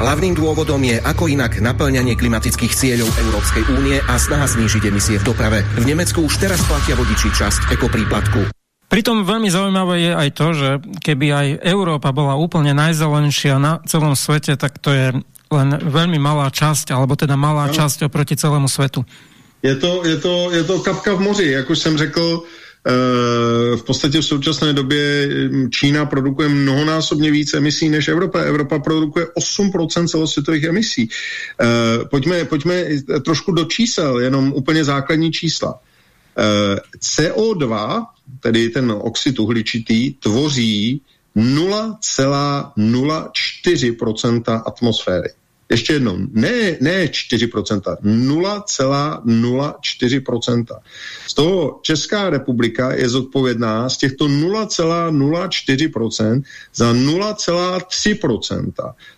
Speaker 10: Hlavným dôvodom je ako inak naplňanie klimatických cieľov Európskej únie a snaha znížiť emisie v doprave. V Nemecku už teraz platia vodiči časť ekopríplatku.
Speaker 2: Pritom veľmi zaujímavé je aj to, že keby aj Európa bola úplne najzelenšia na celom svete, tak to je len veľmi malá časť, alebo teda malá no. časť oproti celému svetu.
Speaker 3: Je to, je, to, je to kapka v moři, jak už jsem řekl, eh, v podstatě v současné době hm, Čína produkuje mnohonásobně více emisí než Evropa. Evropa produkuje 8% celosvětových emisí. Eh, pojďme, pojďme trošku do čísel, jenom úplně základní čísla. Eh, CO2, tedy ten oxid uhličitý, tvoří 0,04% atmosféry. Ještě jednou, ne, ne 4%, 0,04%. Z toho Česká republika je zodpovědná z těchto 0,04% za 0,3%.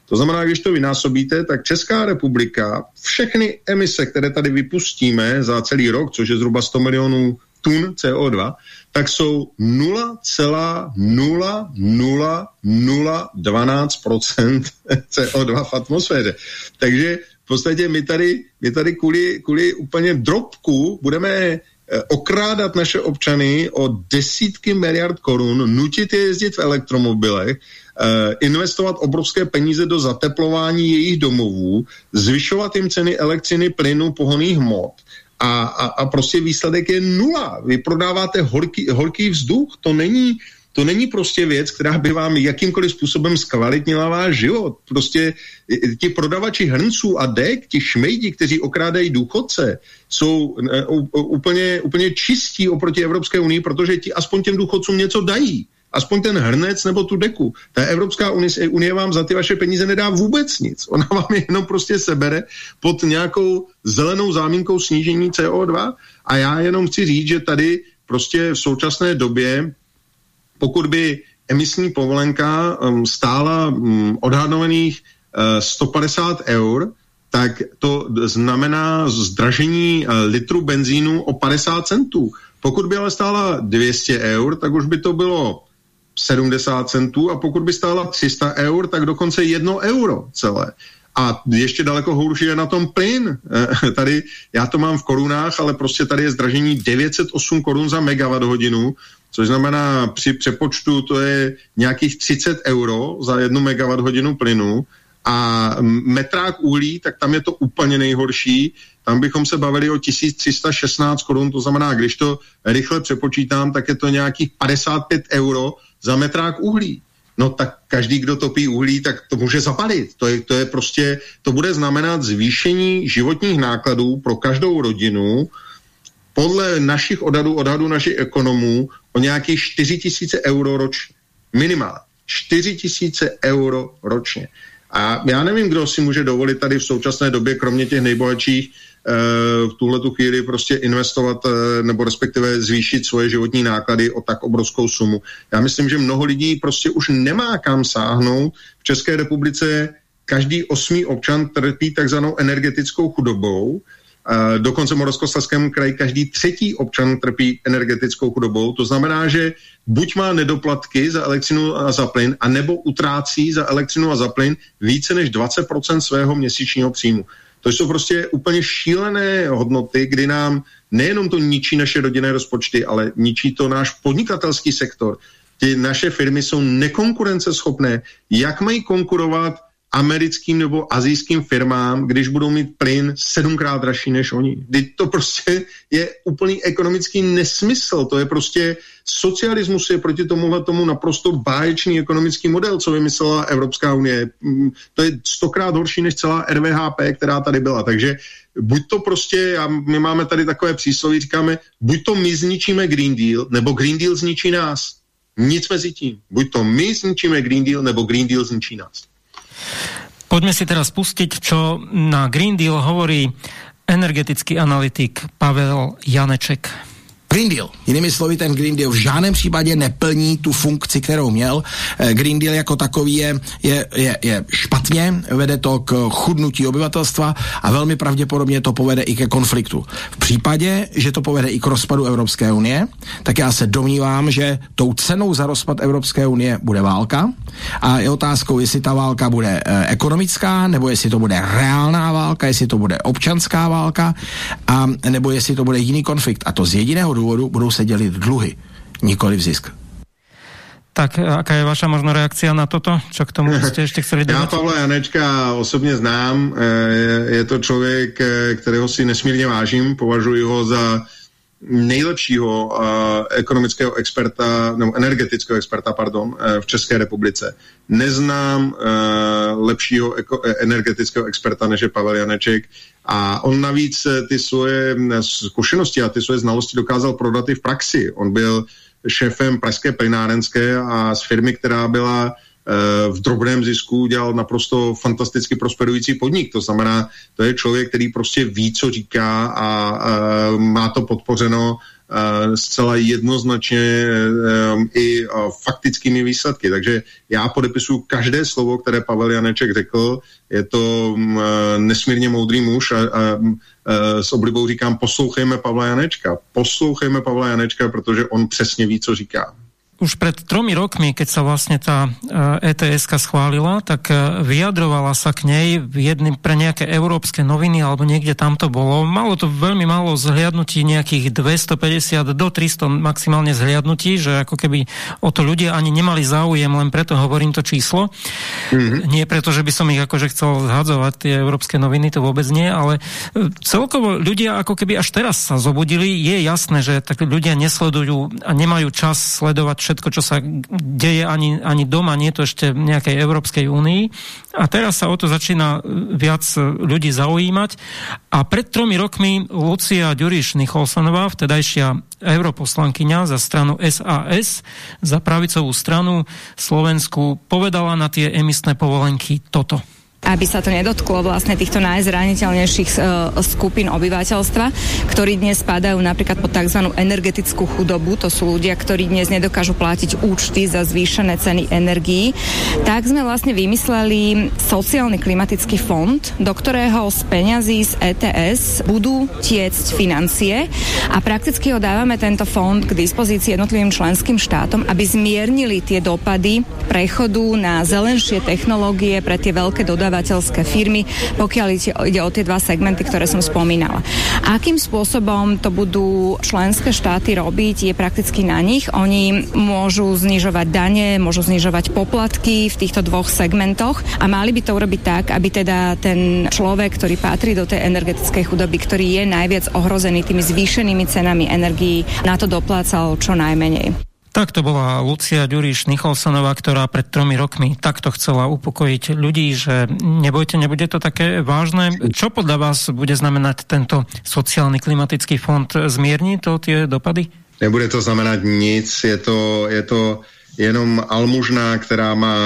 Speaker 3: To znamená, když to vynásobíte, tak Česká republika všechny emise, které tady vypustíme za celý rok, což je zhruba 100 milionů tun CO2, tak jsou 0,00012% CO2 v atmosféře. Takže v podstatě my tady, my tady kvůli, kvůli úplně drobku budeme eh, okrádat naše občany o desítky miliard korun, nutit je jezdit v elektromobilech, Uh, investovat obrovské peníze do zateplování jejich domovů, zvyšovat jim ceny elektřiny, plynu, pohoných hmot a, a, a prostě výsledek je nula. Vy prodáváte horký, horký vzduch, to není, to není prostě věc, která by vám jakýmkoliv způsobem zkvalitnila váš život. Prostě ti prodavači hrnců a dek, ti šmejdi, kteří okrádají důchodce, jsou uh, úplně, úplně čistí oproti Evropské unii, protože ti aspoň těm důchodcům něco dají aspoň ten hrnec nebo tu deku. Ta Evropská unie, unie vám za ty vaše peníze nedá vůbec nic. Ona vám jenom prostě sebere pod nějakou zelenou záminkou snížení CO2 a já jenom chci říct, že tady prostě v současné době, pokud by emisní povolenka um, stála um, odhadovaných uh, 150 eur, tak to znamená zdražení uh, litru benzínu o 50 centů Pokud by ale stála 200 eur, tak už by to bylo 70 centů a pokud by stála 300 eur, tak dokonce 1 euro celé. A ještě daleko horší je na tom plyn. Eh, tady, já to mám v korunách, ale prostě tady je zdražení 908 korun za megawatt hodinu, což znamená při přepočtu to je nějakých 30 euro za jednu megawatt hodinu plynu a metrák uhlí, tak tam je to úplně nejhorší. Tam bychom se bavili o 1316 korun, to znamená, když to rychle přepočítám, tak je to nějakých 55 euro za metrák uhlí. No tak každý, kdo topí uhlí, tak to může zapalit. To je, to je prostě, to bude znamenat zvýšení životních nákladů pro každou rodinu podle našich odhadů, odhadů našich ekonomů o nějakých 4 tisíce euro ročně. Minimálně. 4 tisíce euro ročně. A já nevím, kdo si může dovolit tady v současné době, kromě těch nejbohatších, v tuhle tu chvíli prostě investovat eh, nebo respektive zvýšit svoje životní náklady o tak obrovskou sumu. Já myslím, že mnoho lidí prostě už nemá kam sáhnout. V České republice každý osmý občan trpí takzvanou energetickou chudobou. Dokonce v Moravskoslezském kraji každý třetí občan trpí energetickou chudobou. To znamená, že buď má nedoplatky za elektřinu a za plyn, anebo utrácí za elektřinu a za plyn více než 20% svého měsíčního příjmu. To jsou prostě úplně šílené hodnoty, kdy nám nejenom to ničí naše rodinné rozpočty, ale ničí to náš podnikatelský sektor. Ty naše firmy jsou nekonkurenceschopné. Jak mají konkurovat americkým nebo azijským firmám, když budou mít plyn sedmkrát dražší než oni. Teď to prostě je úplný ekonomický nesmysl. To je prostě socialismus je proti tomuhle tomu naprosto báječný ekonomický model, co vymyslela Evropská unie. Mm, to je stokrát horší než celá RVHP, která tady byla. Takže buď to prostě, a my máme tady takové přísloví, říkáme, buď to my zničíme Green Deal, nebo Green Deal zničí nás. Nic mezi tím. Buď to my zničíme Green Deal, nebo Green Deal zničí nás.
Speaker 2: Poďme si teraz pustiť, čo na Green Deal hovorí energetický analytik Pavel Janeček.
Speaker 12: Green Deal. Jinými slovy, ten Green Deal v žádném případě neplní tu funkci, kterou měl. Eh, Green Deal jako takový je, je, je, je špatně, vede to k chudnutí obyvatelstva a velmi pravděpodobně to povede i ke konfliktu. V případě, že to povede i k rozpadu Evropské unie, tak já se domnívám, že tou cenou za rozpad Evropské unie bude válka a je otázkou, jestli ta válka bude e, ekonomická, nebo jestli to bude reálná válka, jestli to bude občanská válka, a, nebo jestli to bude jiný konflikt. A to z jediného důvodu budou se dělit dluhy, nikoli v zisk.
Speaker 2: Tak aká je vaša možná reakcia na toto? Čo k tomu jste ještě chceli
Speaker 3: dodať? Já Pavla Janečka osobně znám. Je, je to člověk, kterého si nesmírně vážím. Považuji ho za nejlepšího uh, ekonomického experta, nebo energetického experta, pardon, uh, v České republice. Neznám uh, lepšího eko, energetického experta, než je Pavel Janeček. A on navíc ty svoje zkušenosti a ty svoje znalosti dokázal prodat i v praxi. On byl šéfem Pražské plynárenské a z firmy, která byla v drobném zisku dělal naprosto fantasticky prosperující podnik. To znamená, to je člověk, který prostě ví, co říká a, a má to podpořeno zcela jednoznačně i faktickými výsledky. Takže já podepisuju každé slovo, které Pavel Janeček řekl. Je to nesmírně moudrý muž a, a, a s oblibou říkám, poslouchejme Pavla Janečka. Poslouchejme Pavla Janečka, protože on přesně ví, co říká
Speaker 2: už pred tromi rokmi, keď sa vlastne tá ETS e schválila, tak eh, vyjadrovala sa k nej v jedným pre nejaké európske noviny alebo niekde tam to bolo. Malo to veľmi málo zhliadnutí, nejakých 250 do 300 maximálne zhliadnutí, že ako keby o to ľudia ani nemali záujem, len preto hovorím to číslo. Mm-hmm. Nie preto, že by som ich akože chcel zhadzovať tie európske noviny, to vôbec nie, ale eh, celkovo ľudia ako keby až teraz sa zobudili. Je jasné, že tak ľudia nesledujú a nemajú čas sledovať všetko, čo sa deje ani, ani doma, nie to ešte v nejakej Európskej únii. A teraz sa o to začína viac ľudí zaujímať. A pred tromi rokmi Lucia Ďuriš Nicholsonová, vtedajšia europoslankyňa za stranu SAS, za pravicovú stranu Slovensku, povedala na tie emisné povolenky toto.
Speaker 13: Aby sa to nedotklo vlastne týchto najzraniteľnejších e, skupín obyvateľstva, ktorí dnes spadajú napríklad pod tzv. energetickú chudobu, to sú ľudia, ktorí dnes nedokážu platiť účty za zvýšené ceny energií, tak sme vlastne vymysleli sociálny klimatický fond, do ktorého z peňazí z ETS budú tiecť financie a prakticky ho dávame tento fond k dispozícii jednotlivým členským štátom, aby zmiernili tie dopady prechodu na zelenšie technológie pre tie veľké dodávateľské firmy, pokiaľ ide o tie dva segmenty, ktoré som spomínala. Akým spôsobom to budú členské štáty robiť, je prakticky na nich. Oni môžu znižovať dane, môžu znižovať poplatky v týchto dvoch segmentoch a mali by to urobiť tak, aby teda ten človek, ktorý patrí do tej energetickej chudoby, ktorý je najviac ohrozený tými zvýšenými cenami energií, na to doplácal čo najmenej.
Speaker 2: Tak to bola Lucia Ďuriš Nicholsonová, ktorá pred tromi rokmi takto chcela upokojiť ľudí, že nebojte, nebude to také vážne. Čo podľa vás bude znamenať tento sociálny klimatický fond? Zmierní to tie dopady?
Speaker 3: Nebude to znamenat nic, je to, je to jenom almužná, která má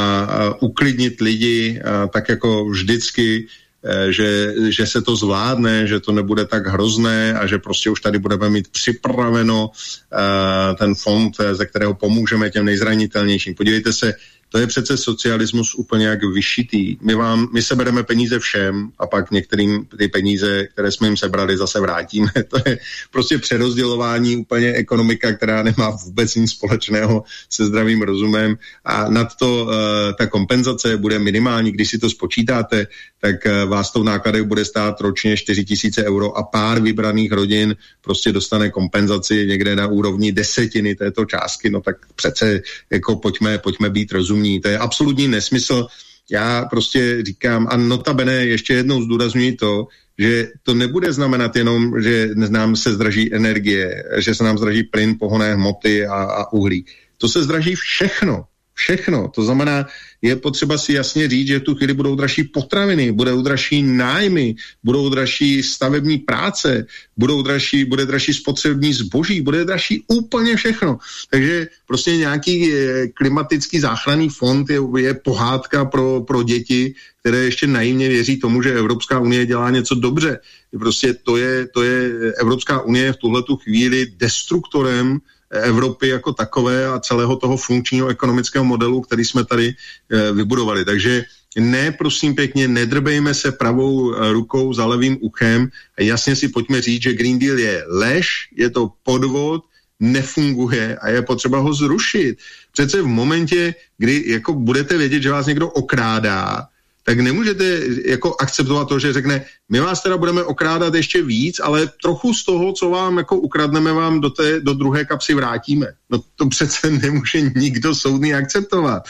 Speaker 3: uklidnit lidi, tak jako vždycky Eh, že, že se to zvládne, že to nebude tak hrozné a že prostě už tady budeme mít připraveno uh, ten fond, eh, ze kterého pomůžeme těm nejzranitelnějším. Podívejte se, to je přece socialismus úplně jak vyšitý. My, vám, my sebereme peníze všem a pak některým ty peníze, které jsme jim sebrali, zase vrátíme. To je prostě přerozdělování úplně ekonomika, která nemá vůbec nic společného se zdravým rozumem a nad to uh, ta kompenzace bude minimální. Když si to spočítáte, tak uh, vás tou nákladem bude stát ročně 4 tisíce euro a pár vybraných rodin prostě dostane kompenzaci někde na úrovni desetiny této částky. No tak přece jako pojďme, pojďme být rozumní rozumní. To je absolutní nesmysl. Já prostě říkám, a notabene ještě jednou zdůrazňuji to, že to nebude znamenat jenom, že nám se zdraží energie, že se nám zdraží plyn, pohonné hmoty a, a uhlí. To se zdraží všechno. Všechno. To znamená, je potřeba si jasně říct, že v tu chvíli budou dražší potraviny, budou dražší nájmy, budou dražší stavební práce, budou dražší, bude dražší spotřební zboží, bude dražší úplně všechno. Takže prostě nějaký eh, klimatický záchranný fond je, je pohádka pro, pro děti, které ještě naivně věří tomu, že Evropská unie dělá něco dobře. Prostě to je, to je Evropská unie v tuhletu chvíli destruktorem Evropy jako takové a celého toho funkčního ekonomického modelu, který jsme tady e, vybudovali. Takže ne, prosím pěkně, nedrbejme se pravou e, rukou za levým uchem a jasně si pojďme říct, že Green Deal je lež, je to podvod, nefunguje a je potřeba ho zrušit. Přece v momentě, kdy jako budete vědět, že vás někdo okrádá, tak nemůžete jako akceptovat to, že řekne, my vás teda budeme okrádat ještě víc, ale trochu z toho, co vám jako ukradneme, vám do, té, do druhé kapsy vrátíme. No to přece nemůže nikdo soudný akceptovat.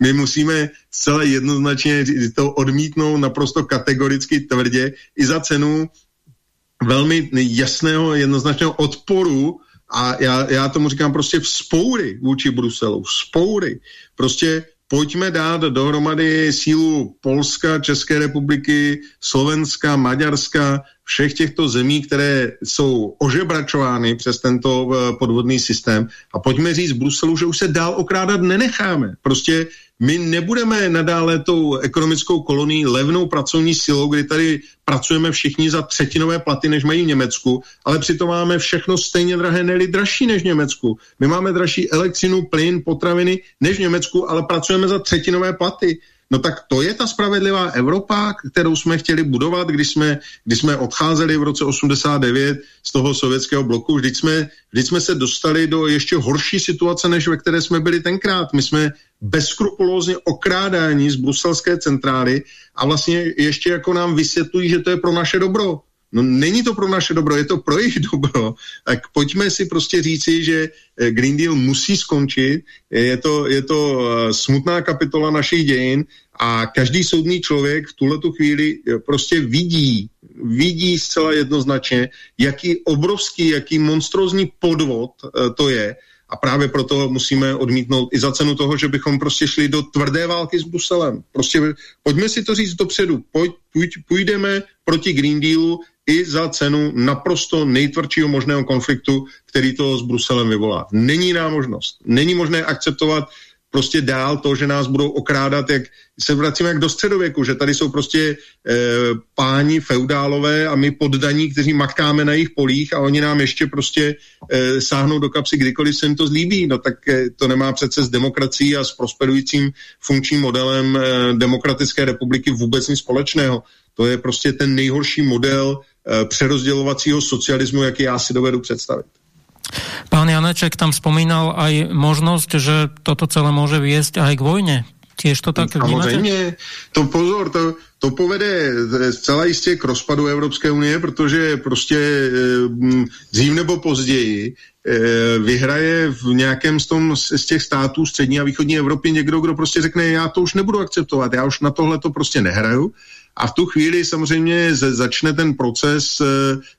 Speaker 3: My musíme zcela jednoznačně to odmítnout naprosto kategoricky tvrdě i za cenu velmi jasného, jednoznačného odporu a já, já tomu říkám prostě vzpoury vůči Bruselu, vzpoury. Prostě pojďme dát dohromady sílu Polska, České republiky, Slovenska, Maďarska, všech těchto zemí, které jsou ožebračovány přes tento eh, podvodný systém a pojďme říct Bruselu, že už se dál okrádat nenecháme. Prostě my nebudeme nadále tou ekonomickou kolonií levnou pracovní silou, kdy tady pracujeme všichni za třetinové platy, než mají v Německu, ale přitom máme všechno stejně drahé, neli dražší než v Německu. My máme dražší elektřinu, plyn, potraviny než v Německu, ale pracujeme za třetinové platy. No tak to je ta spravedlivá Evropa, kterou jsme chtěli budovat, když jsme, když jsme odcházeli v roce 89 z toho sovětského bloku. Vždyť jsme, vždyť jsme se dostali do ještě horší situace, než ve které jsme byli tenkrát. My jsme bezskrupulózně okrádáni z bruselské centrály a vlastně ještě jako nám vysvětlují, že to je pro naše dobro. No není to pro naše dobro, je to pro jejich dobro. Tak pojďme si prostě říci, že eh, Green Deal musí skončit. Je to, je to eh, smutná kapitola našich dějin a každý soudný člověk v tuhletu chvíli eh, prostě vidí, vidí zcela jednoznačně, jaký obrovský, jaký monstrózní podvod to je a právě proto musíme odmítnout i za cenu toho, že bychom prostě šli do tvrdé války s Bruselem. Prostě pojďme si to říct dopředu. Pojď, půjdeme proti Green Dealu i za cenu naprosto nejtvrdšího možného konfliktu, který to s Bruselem vyvolá. Není jiná možnost. Není možné akceptovat prostě dál to, že nás budou okrádat, jak se vracíme jak do středověku, že tady jsou prostě e, páni feudálové a my poddaní, kteří makáme na jejich polích a oni nám ještě prostě e, sáhnou do kapsy, kdykoliv se jim to zlíbí. No tak e, to nemá přece s demokracií a s prosperujícím funkčním modelem e, demokratické republiky vůbec nic společného. To je prostě ten nejhorší model přerozdělovacího socialismu, jaký já si dovedu představit.
Speaker 2: Pán Janeček tam spomínal aj možnosť, že toto celé môže viesť aj k vojne. Tiež to tak
Speaker 3: Samozřejmě. To pozor, to, to povede zcela jistě k rozpadu Evropské unie, protože prostě e, dřív nebo později e, vyhraje v nějakém z, tom, z těch států střední a východní Evropy někdo, kdo prostě řekne, já to už nebudu akceptovat, já už na tohle to prostě nehraju a v tu chvíli samozřejmě začne ten proces eh,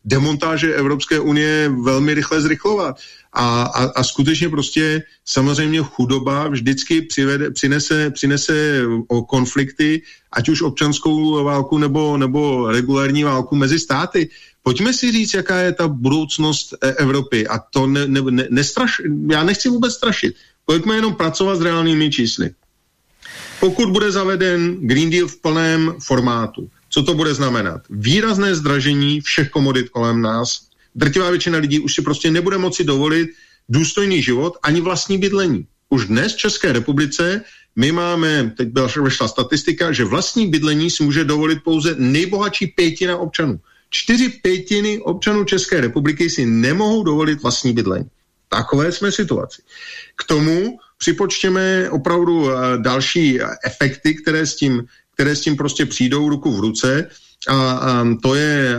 Speaker 3: demontáže Evropské unie velmi rychle zrychlovat. A, a, a skutečně prostě samozřejmě chudoba vždycky přivede, přinese, přinese o konflikty, ať už občanskou válku nebo, nebo regulární válku mezi státy. Pojďme si říct, jaká je ta budoucnost e, Evropy. A to ne, ne, ne, nestraš, já nechci vůbec strašit. Pojďme jenom pracovat s reálnými čísly. Pokud bude zaveden Green Deal v plném formátu, co to bude znamenat? Výrazné zdražení všech komodit kolem nás. Drtivá většina lidí už si prostě nebude moci dovolit důstojný život ani vlastní bydlení. Už dnes v České republice my máme, teď byla vyšla statistika, že vlastní bydlení si může dovolit pouze nejbohatší pětina občanů. Čtyři pětiny občanů České republiky si nemohou dovolit vlastní bydlení. Takové jsme situaci. K tomu připočtěme opravdu eh, další efekty, které s tím, které s tím prostě přijdou ruku v ruce. A, a to je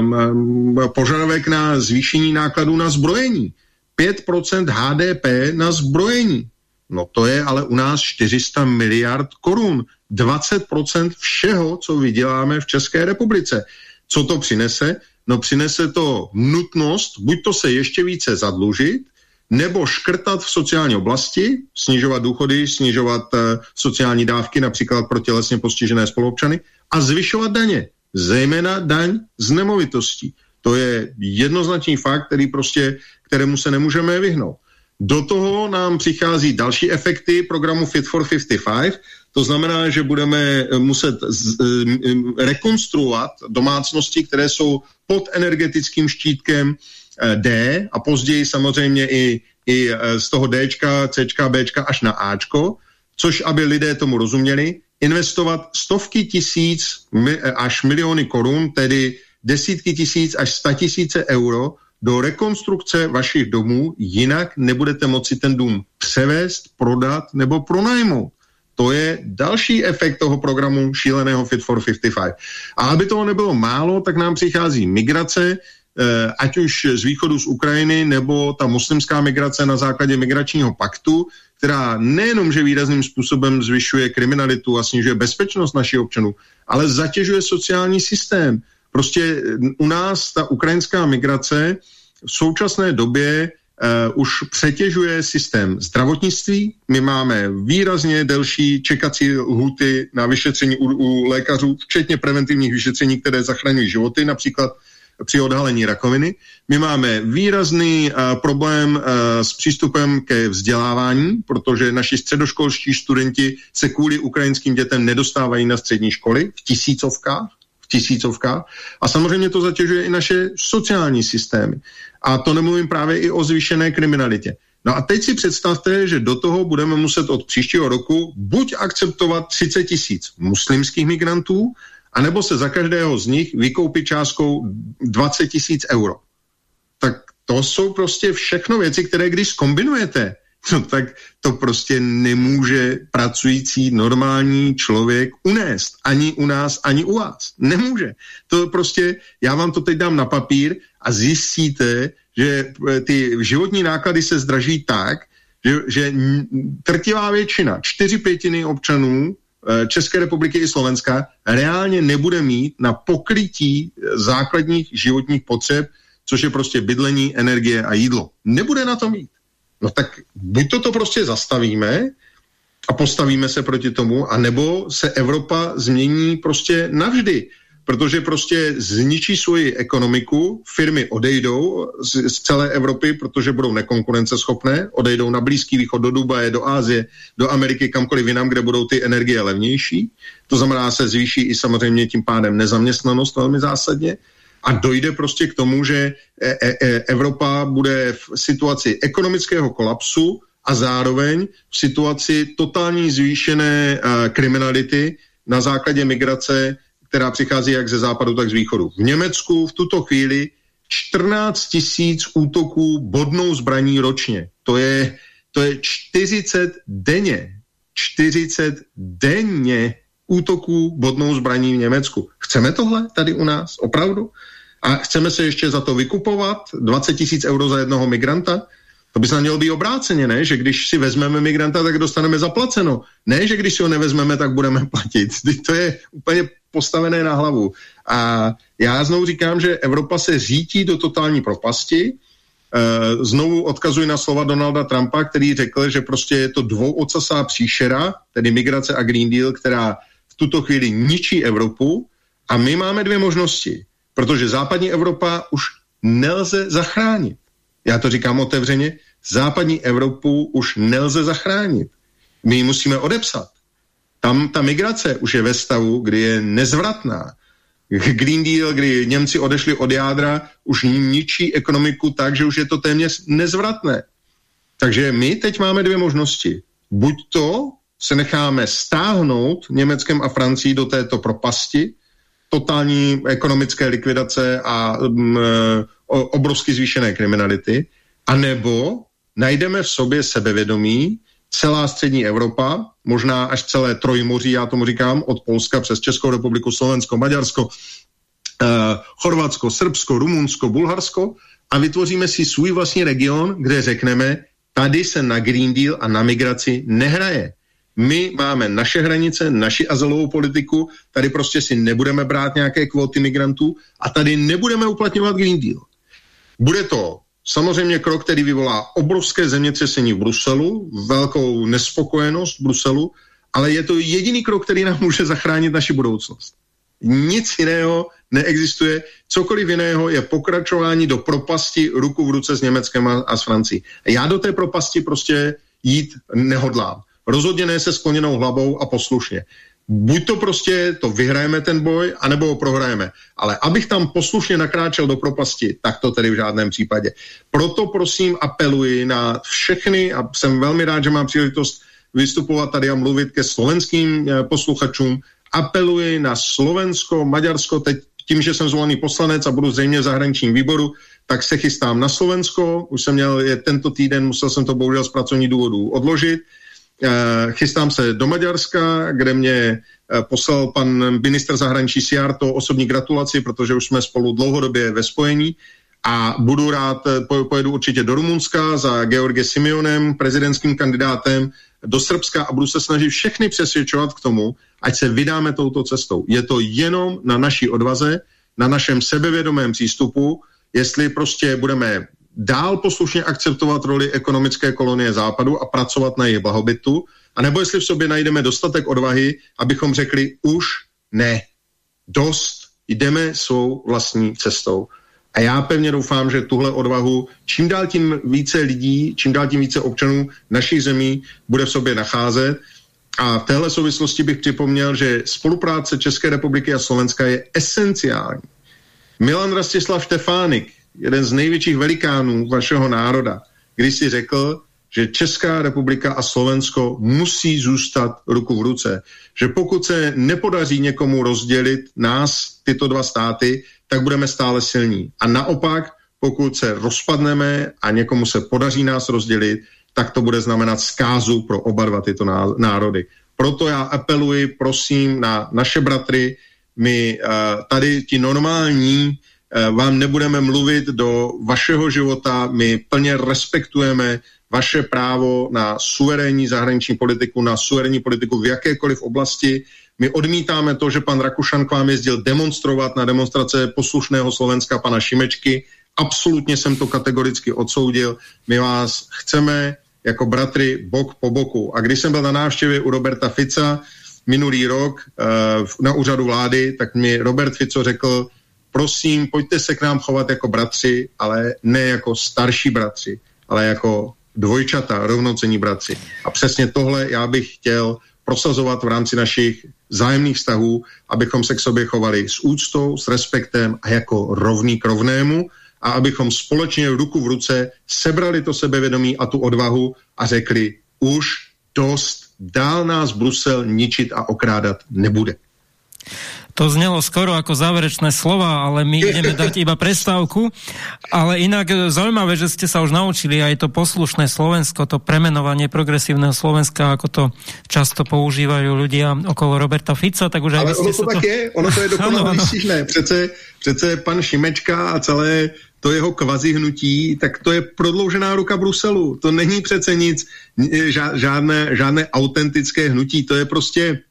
Speaker 3: um, požadavek na zvýšení nákladů na zbrojení. 5% HDP na zbrojení. No to je ale u nás 400 miliard korun. 20% všeho, co vyděláme v České republice. Co to přinese? No přinese to nutnost, buď to se ještě více zadlužit, nebo škrtat v sociální oblasti, snižovat důchody, snižovat uh, sociální dávky, například pro tělesně postižené spoluobčany, a zvyšovat daně, zejména daň z nemovitostí. To je jednoznačný fakt, který prostě, kterému se nemůžeme vyhnout. Do toho nám přichází další efekty programu Fit for 55, to znamená, že budeme eh, muset z, e, rekonstruovat domácnosti, které jsou pod energetickým štítkem Eh, D a později samozřejmě i, i eh, z toho Dčka, Cčka, Bčka až na Ačko, což aby lidé tomu rozuměli, investovat stovky tisíc eh, až miliony korun, tedy desítky tisíc až sta tisíce euro do rekonstrukce vašich domů, jinak nebudete moci ten dům převést, prodat nebo pronajmout. To je další efekt toho programu šíleného Fit for 55. A aby toho nebylo málo, tak nám přichází migrace, Eh, ať už z východu z Ukrajiny, nebo ta muslimská migrace na základě migračního paktu, která nejenom, že výrazným způsobem zvyšuje kriminalitu a snižuje bezpečnost našich občanů, ale zatěžuje sociální systém. Prostě eh, u nás ta ukrajinská migrace v současné době Uh, už přetěžuje systém zdravotnictví. My máme výrazně delší čekací lhuty na vyšetření u, u lékařů, včetně preventivních vyšetření, které zachraňují životy. Například při odhalení rakoviny. My máme výrazný uh, problém uh, s přístupem ke vzdělávání, protože naši středoškolští studenti se kvůli ukrajinským dětem nedostávají na střední školy v tisícovkách, v tisícovkách. A samozřejmě to zatěžuje i naše sociální systémy. A to nemluvím právě i o zvýšené kriminalitě. No a teď si představte, že do toho budeme muset od příštího roku buď akceptovat 30 tisíc muslimských migrantů, anebo se za každého z nich vykoupí částkou 20 tisíc euro. Tak to jsou prostě všechno věci, které když kombinujete, no tak to prostě nemůže pracující normální člověk unést. Ani u nás, ani u vás. Nemůže. To prostě, já vám to teď dám na papír a zjistíte, že eh, ty životní náklady se zdraží tak, že, že trtivá většina, čtyři pětiny občanů České republiky i Slovenska reálně nebude mít na pokrytí eh, základních životních potřeb, což je prostě bydlení, energie a jídlo. Nebude na to mít. No tak buď to, to prostě zastavíme a postavíme se proti tomu, anebo se Evropa změní prostě navždy. Protože prostě zničí svoji ekonomiku, firmy odejdou z, z celé Evropy, protože budou nekonkurenceschopné, odejdou na Blízký východ, do Dubaje, do Ázie, do Ameriky, kamkoliv jinam, kde budou ty energie levnější. To znamená, se zvýší i samozřejmě tím pádem nezaměstnanost velmi zásadně a dojde prostě k tomu, že e, e, e, Evropa bude v situaci ekonomického kolapsu a zároveň v situaci totální zvýšené kriminality na základě migrace, která přichází jak ze západu, tak z východu. V Německu v tuto chvíli 14 tisíc útoků bodnou zbraní ročně. To je, to je 40 denně. 40 denně útoků bodnou zbraní v Německu. Chceme tohle tady u nás? Opravdu? A chceme se ještě za to vykupovat 20 tisíc euro za jednoho migranta? To by se mělo být obráceně, ne? Že když si vezmeme migranta, tak dostaneme zaplaceno. Ne, že když si ho nevezmeme, tak budeme platit. To je úplně postavené na hlavu. A já znovu říkám, že Evropa se řítí do totální propasti. E, znovu odkazuji na slova Donalda Trumpa, který řekl, že prostě je to dvouocasá příšera, tedy migrace a Green Deal, která v tuto chvíli ničí Evropu. A my máme dvě možnosti, protože západní Evropa už nelze zachránit. Já to říkám otevřeně, západní Evropu už nelze zachránit. My ji musíme odepsat. Tam ta migrace už je ve stavu, kdy je nezvratná. Green Deal, kdy Němci odešli od jádra, už ničí ekonomiku tak, že už je to téměř nezvratné. Takže my teď máme dvě možnosti. Buď to se necháme stáhnout Německem a Francií do této propasti, totální ekonomické likvidace a um, obrovsky zvýšené kriminality, anebo najdeme v sobě sebevědomí, celá střední Evropa, možná až celé trojmoří, já tomu říkám, od Polska přes Českou republiku, Slovensko, Maďarsko, eh, Chorvatsko, Srbsko, Rumunsko, Bulharsko a vytvoříme si svůj vlastní region, kde řekneme, tady se na Green Deal a na migraci nehraje. My máme naše hranice, naši azylovou politiku, tady prostě si nebudeme brát nějaké kvóty migrantů a tady nebudeme uplatňovat Green Deal. Bude to samozřejmě krok, který vyvolá obrovské zemětřesení v Bruselu, velkou nespokojenost v Bruselu, ale je to jediný krok, který nám může zachránit naši budoucnost. Nic jiného neexistuje, cokoliv jiného je pokračování do propasti ruku v ruce s Německem a, s Francií. Já do té propasti prostě jít nehodlám. Rozhodně ne se skloněnou hlavou a poslušně buď to prostě to vyhrajeme ten boj, anebo ho prohrajeme. Ale abych tam poslušně nakráčel do propasti, tak to tedy v žádném případě. Proto prosím apeluji na všechny a jsem velmi rád, že mám příležitost vystupovat tady a mluvit ke slovenským eh, posluchačům. Apeluji na Slovensko, Maďarsko, teď tím, že jsem zvolený poslanec a budu zřejmě v zahraničním výboru, tak se chystám na Slovensko. Už jsem měl je tento týden, musel jsem to bohužel z pracovních důvodů odložit. Eh, chystám se do Maďarska, kde mě eh, poslal pan minister zahraničí Siarto osobní gratulaci, protože už jsme spolu dlouhodobě ve spojení a budu rád, eh, pojedu určitě do Rumunska za George Simeonem, prezidentským kandidátem, do Srbska a budu se snažit všechny přesvědčovat k tomu, ať se vydáme touto cestou. Je to jenom na naší odvaze, na našem sebevědomém přístupu, jestli prostě budeme dál poslušně akceptovat roli ekonomické kolonie západu a pracovat na jejich blahobytu, anebo jestli v sobě najdeme dostatek odvahy, abychom řekli už ne, dost, jdeme svou vlastní cestou. A já pevně doufám, že tuhle odvahu čím dál tím více lidí, čím dál tím více občanů našich zemí bude v sobě nacházet. A v téhle souvislosti bych připomněl, že spolupráce České republiky a Slovenska je esenciální. Milan Rastislav Štefánik, jeden z největších velikánů vašeho národa, když si řekl, že Česká republika a Slovensko musí zůstat ruku v ruce. Že pokud se nepodaří někomu rozdělit nás, tyto dva státy, tak budeme stále silní. A naopak, pokud se rozpadneme a někomu se podaří nás rozdělit, tak to bude znamenat zkázu pro oba dva tyto národy. Proto já apeluji, prosím, na naše bratry, my uh, tady ti normální Eh, vám nebudeme mluvit do vašeho života, my plně respektujeme vaše právo na suverénní zahraniční politiku, na suverénní politiku v jakékoliv oblasti. My odmítáme to, že pan Rakušan k vám jezdil demonstrovat na demonstrace poslušného Slovenska pana Šimečky. Absolutně jsem to kategoricky odsoudil. My vás chceme jako bratry bok po boku. A když jsem byl na návštěvě u Roberta Fica, minulý rok na úřadu vlády, tak mi Robert Fico řekl, prosím, pojďte se k nám chovat jako bratři, ale ne jako starší bratři, ale jako dvojčata, rovnocení bratři. A přesně tohle já bych chtěl prosazovat v rámci našich zájemných vztahů, abychom se k sobě chovali s úctou, s respektem a jako rovný k rovnému a abychom společně ruku v ruce sebrali to sebevědomí a tu odvahu a řekli už dost, dál nás Brusel ničit a okrádat nebude.
Speaker 2: To znelo skoro ako záverečné slova, ale my ideme dať iba prestávku. Ale inak e, zaujímavé, že ste sa už naučili aj to poslušné Slovensko, to premenovanie progresívneho Slovenska, ako to často používajú ľudia okolo Roberta Fica, tak už
Speaker 3: ale ono to tak to... je, ono to je dokonale výstižné. Přece, přece pan Šimečka a celé to jeho kvazi hnutí, tak to je prodloužená ruka Bruselu. To není přece nic, žádné, žádné autentické hnutí, to je prostě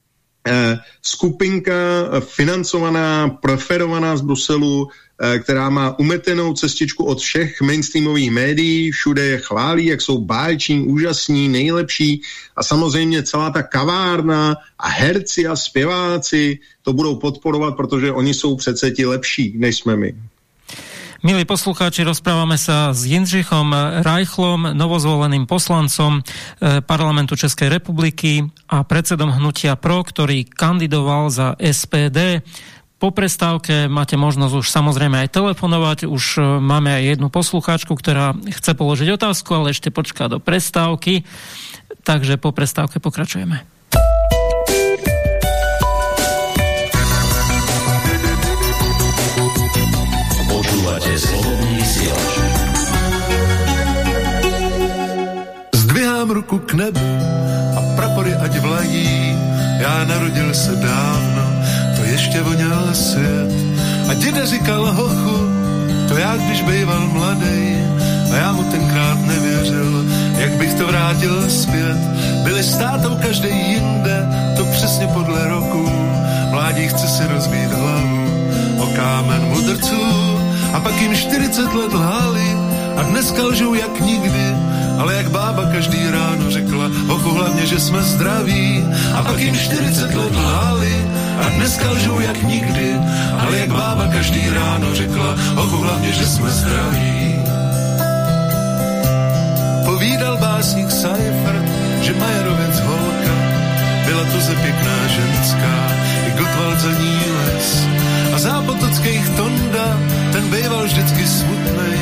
Speaker 3: skupinka financovaná, preferovaná z Bruselu, eh, která má umetenou cestičku od všech mainstreamových médií, všude je chválí, jak jsou báječní, úžasní, nejlepší a samozřejmě celá ta kavárna a herci a zpěváci to budou podporovat, protože oni jsou přece ti lepší, než jsme my.
Speaker 2: Milí poslucháči, rozprávame sa s Jindřichom Rajchlom, novozvoleným poslancom eh, parlamentu Českej republiky a predsedom hnutia PRO, ktorý kandidoval za SPD. Po prestávke máte možnosť už samozrejme aj telefonovať. Už eh, máme aj jednu poslucháčku, ktorá chce položiť otázku, ale ešte počká do prestávky. Takže po prestávke pokračujeme.
Speaker 14: Zdvihám ruku k nebu a prapory ať vlají. Já narodil se dávno, to ještě voněl svět. A děda říkal hochu, to já když býval mladý. A já mu tenkrát nevěřil, jak bych to vrátil zpět. Byli státou každý jinde, to přesně podle roku. Mládí chce si rozbít hlavu o kámen mudrců a pak jim 40 let lhali a dneska lžou jak nikdy, ale jak bába každý ráno řekla, hochu hlavně, že jsme zdraví a pak jim 40 let lhali a dneska lžou jak nikdy, ale jak bába každý ráno řekla, hochu hlavně, že jsme zdraví. Povídal básník Seifert, že Majerovec holka byla to ze pěkná ženská, i Gottwald za ní les, a zápotockých Tonda, ten býval vždycky smutnej,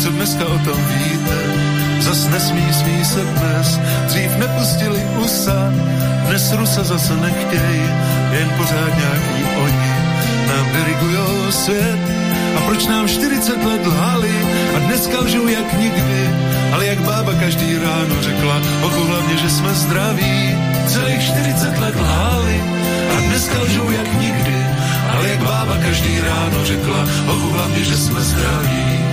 Speaker 14: co dneska o tom víte. Zas nesmí, smí se dnes, dřív nepustili USA, dnes Rusa zase nechtěj, jen pořád nějaký oni nám dirigujou svět. A proč nám 40 let lhali a dneska lžou jak nikdy, ale jak bába každý ráno řekla, ochu hlavně, že jsme zdraví, celých 40 let lhali a dneska lžou jak nikdy, ale jak bába každý ráno řekla, ochu hlavně, že jsme zdraví.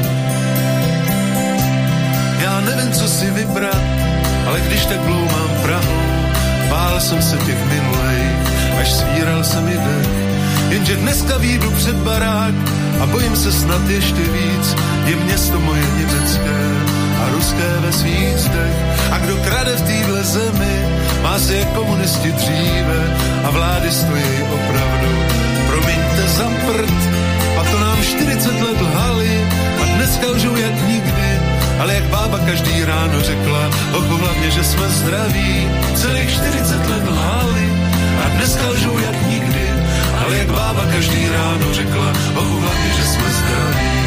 Speaker 14: Co si vybrat, ale když tak bloumám Prahu, bál jsem se těch minulej, až svíral jsem mi dech. Jenže dneska výjdu před barák a bojím se snad ještě víc, je město moje německé a ruské ve svých zdech. A kdo krade v téhle zemi, má si je komunisti dříve a vlády stojí opravdu promiňte za prd. A to nám 40 let lhali a dneska lžou jak nikdy. Ale jak bába každý ráno řekla, oku hlavně, že jsme zdraví. Celých 40 let lhali a dneska lžou jak nikdy. Ale jak bába každý ráno řekla, oku hlavně, že jsme zdraví.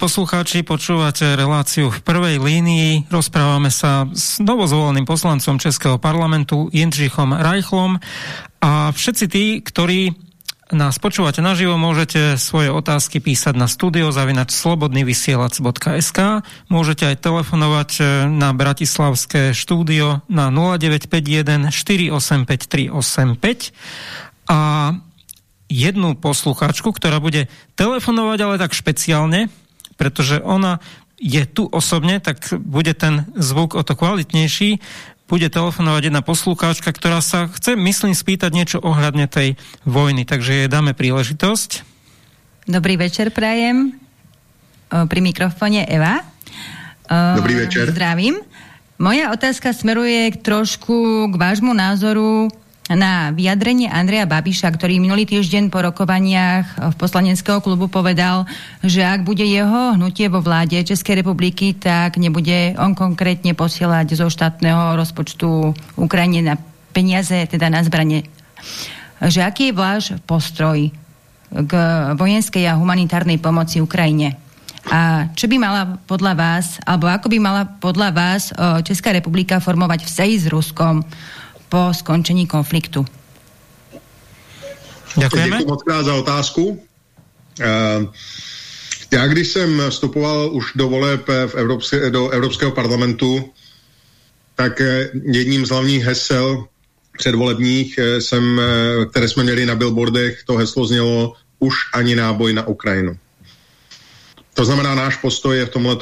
Speaker 2: Poslucháči, počúvate reláciu v prvej línii. Rozprávame sa s novozvoleným poslancom Českého parlamentu Jindřichom Rajchlom a všetci tí, ktorí nás počúvate naživo, môžete svoje otázky písať na studiozavinač slobodnyvysielac.sk Môžete aj telefonovať e, na bratislavské štúdio na 0951 485 385 a jednu poslucháčku, ktorá bude telefonovať, ale tak špeciálne, pretože ona je tu osobne, tak bude ten zvuk o to kvalitnejší. Bude telefonovať jedna poslucháčka, ktorá sa chce, myslím, spýtať niečo ohľadne tej vojny, takže jej dáme príležitosť.
Speaker 15: Dobrý večer, prajem. Pri mikrofone Eva.
Speaker 3: Dobrý večer.
Speaker 15: Zdravím. Moja otázka smeruje trošku k vášmu názoru na vyjadrenie Andreja Babiša, ktorý minulý týždeň po rokovaniach v poslaneckého klubu povedal, že ak bude jeho hnutie vo vláde Českej republiky, tak nebude on konkrétne posielať zo štátneho rozpočtu Ukrajine na peniaze, teda na zbranie. Že aký je váš postroj k vojenskej a humanitárnej pomoci Ukrajine? A čo by mala podľa vás, alebo ako by mala podľa vás Česká republika formovať vzťahy s Ruskom po skončení konfliktu.
Speaker 3: Děkujeme. Děkuji moc krát za otázku. Uh, já když jsem vstupoval už do voleb v Evropské, do Evropského parlamentu, tak eh, jedním z hlavních hesel předvolebních, eh, jsem, které jsme měli na billboardech, to heslo znělo už ani náboj na Ukrajinu. To znamená, náš postoj je v tomhle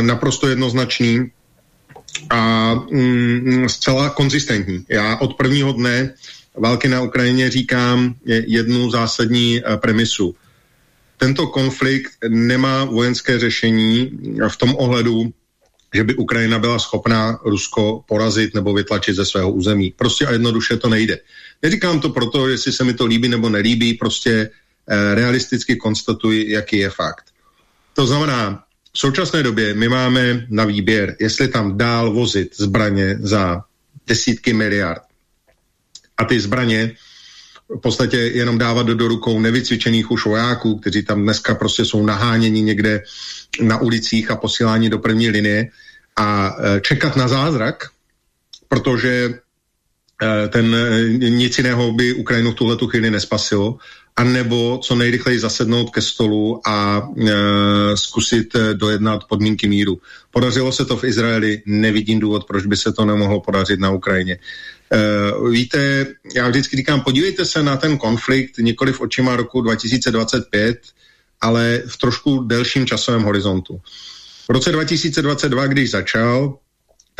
Speaker 3: naprosto jednoznačný a mm, zcela konzistentní. Já od prvního dne války na Ukrajině říkám jednu zásadní uh, premisu. Tento konflikt nemá vojenské řešení v tom ohledu, že by Ukrajina byla schopná Rusko porazit nebo vytlačit ze svého území. Prostě a jednoduše to nejde. Neříkám to proto, jestli se mi to líbí nebo nelíbí, prostě eh, realisticky konstatuji, jaký je fakt. To znamená, v současné době my máme na výběr, jestli tam dál vozit zbraně za desítky miliard. A ty zbraně v podstatě jenom dávat do, do rukou nevycvičených už vojáků, kteří tam dneska prostě jsou naháněni někde na ulicích a posílání do první linie a e, čekat na zázrak, protože e, ten e, nic jiného by Ukrajinu v tuhle chvíli nespasilo anebo co nejrychleji zasednout ke stolu a e, zkusit e, dojednat podmínky míru. Podařilo se to v Izraeli, nevidím důvod, proč by se to nemohlo podařit na Ukrajině. E, víte, já vždycky říkám, podívejte se na ten konflikt nikoli v očima roku 2025, ale v trošku delším časovém horizontu. V roce 2022, když začal,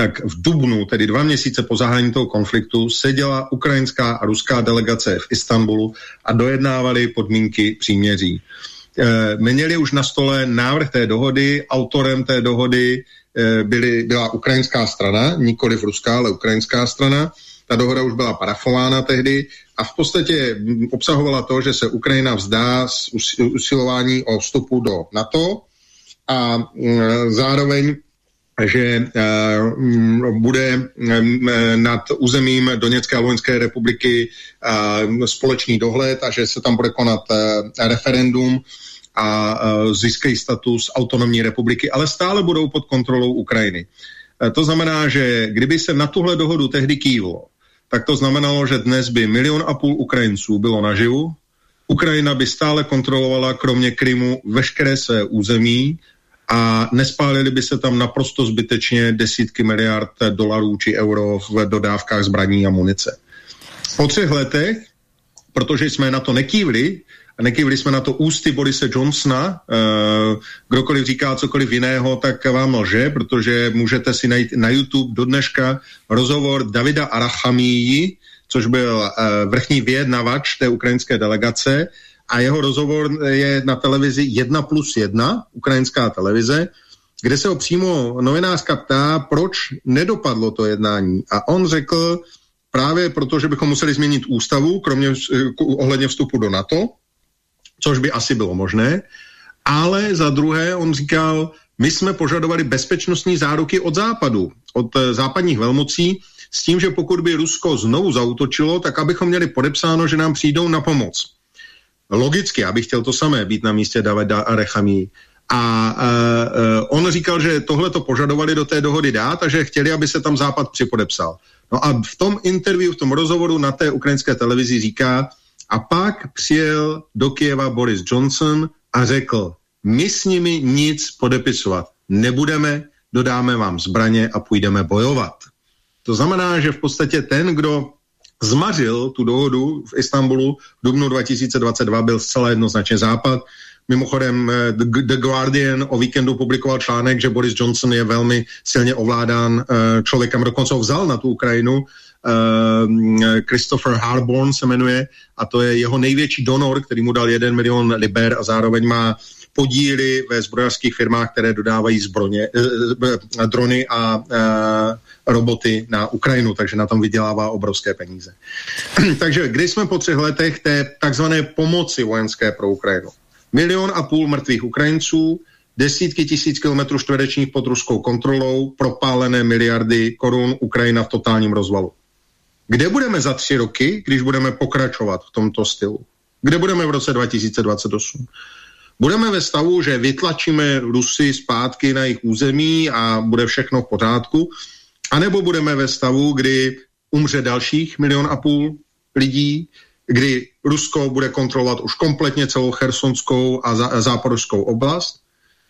Speaker 3: tak v Dubnu, tedy dva měsíce po zahájení toho konfliktu, seděla ukrajinská a ruská delegace v Istanbulu a dojednávali podmínky příměří. E, měli už na stole návrh té dohody, autorem té dohody e, byly, byla ukrajinská strana, nikoli v ruská, ale ukrajinská strana. Ta dohoda už byla parafována tehdy a v podstatě obsahovala to, že se Ukrajina vzdá z usilování o vstupu do NATO a e, zároveň že uh, bude um, nad územím Doněcké a Loňské republiky uh, společný dohled a že se tam bude konat referendum a získají status autonomní republiky, ale stále budou pod kontrolou Ukrajiny. To znamená, že kdyby se na tuhle dohodu tehdy kývlo, tak to znamenalo, že dnes by milion a půl Ukrajinců bylo naživu, Ukrajina by stále kontrolovala kromě Krymu veškeré své území a nespálili by se tam naprosto zbytečně desítky miliard dolarů či euro v dodávkách zbraní a munice. Po třech letech, protože jsme na to nekývli, a nekývli jsme na to ústy Borise Johnsona, uh, kdokoliv říká cokoliv jiného, tak vám lže, protože můžete si najít na YouTube do dneška rozhovor Davida Arachamíji, což byl uh, vrchní vyjednavač té ukrajinské delegace, a jeho rozhovor je na televizi 1 plus 1, ukrajinská televize, kde se ho přímo novinářka ptá, proč nedopadlo to jednání. A on řekl, právě proto, že bychom museli změnit ústavu, kromě ohledně vstupu do NATO, což by asi bylo možné, ale za druhé on říkal, my jsme požadovali bezpečnostní záruky od západu, od eh, západních velmocí, s tím, že pokud by Rusko znovu zautočilo, tak abychom měli podepsáno, že nám přijdou na pomoc. Logicky, já bych chtěl to samé, být na místě Davida Arechamí. A uh, on říkal, že tohle to požadovali do té dohody dát a že chtěli, aby se tam Západ připodepsal. No a v tom interview, v tom rozhovoru na té ukrajinské televizi říká, a pak přijel do Kieva Boris Johnson a řekl, my s nimi nic podepisovat nebudeme, dodáme vám zbraně a půjdeme bojovat. To znamená, že v podstatě ten, kdo zmařil tu dohodu v Istanbulu. V dubnu 2022, byl zcela jednoznačně západ. Mimochodem eh, The Guardian o víkendu publikoval článek, že Boris Johnson je velmi silně ovládán eh, člověkem, dokonce ho vzal na tu Ukrajinu, eh, Christopher Harborn se jmenuje a to je jeho největší donor, který mu dal 1 milion liber a zároveň má podíly ve zbrojařských firmách, které dodávají zbroně, drony a roboty na Ukrajinu, takže na tom vydělává obrovské peníze. takže když jsme po třech letech té takzvané pomoci vojenské pro Ukrajinu, milion a půl mrtvých Ukrajinců, desítky tisíc kilometrů čtverečních pod ruskou kontrolou, propálené miliardy korun, Ukrajina v totálním rozvalu. Kde budeme za tři roky, když budeme pokračovat v tomto stylu? Kde budeme v roce 2028? Budeme ve stavu, že vytlačíme Rusy zpátky na jejich území a bude všechno v pořádku, anebo budeme ve stavu, kdy umře dalších milion a půl lidí, kdy Rusko bude kontrolovat už kompletně celou chersonskou a, zá, záporskou oblast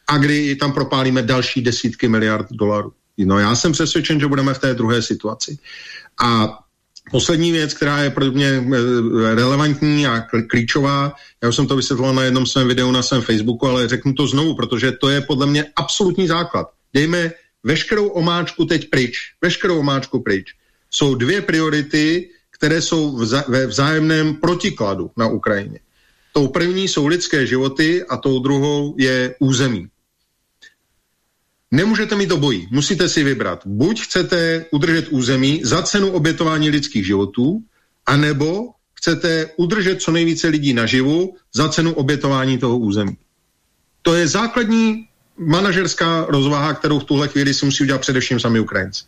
Speaker 3: a kdy tam propálíme další desítky miliard dolarů. No já jsem přesvědčen, že budeme v té druhé situaci. A poslední věc, která je pro mě eh, relevantní a klíčová, já už jsem to vysvětloval na jednom svém videu na svém Facebooku, ale řeknu to znovu, protože to je podle mě absolutní základ. Dejme veškerou omáčku teď pryč. Veškerou omáčku pryč. Jsou dvě priority, které jsou vza, ve vzájemném protikladu na Ukrajině. Tou první jsou lidské životy a tou druhou je území. Nemůžete mít obojí, musíte si vybrat. Buď chcete udržet území za cenu obětování lidských životů, anebo chcete udržet co nejvíce lidí naživu za cenu obětování toho území. To je základní manažerská rozvaha, kterou v tuhle chvíli si musí udělat především sami Ukrajinci.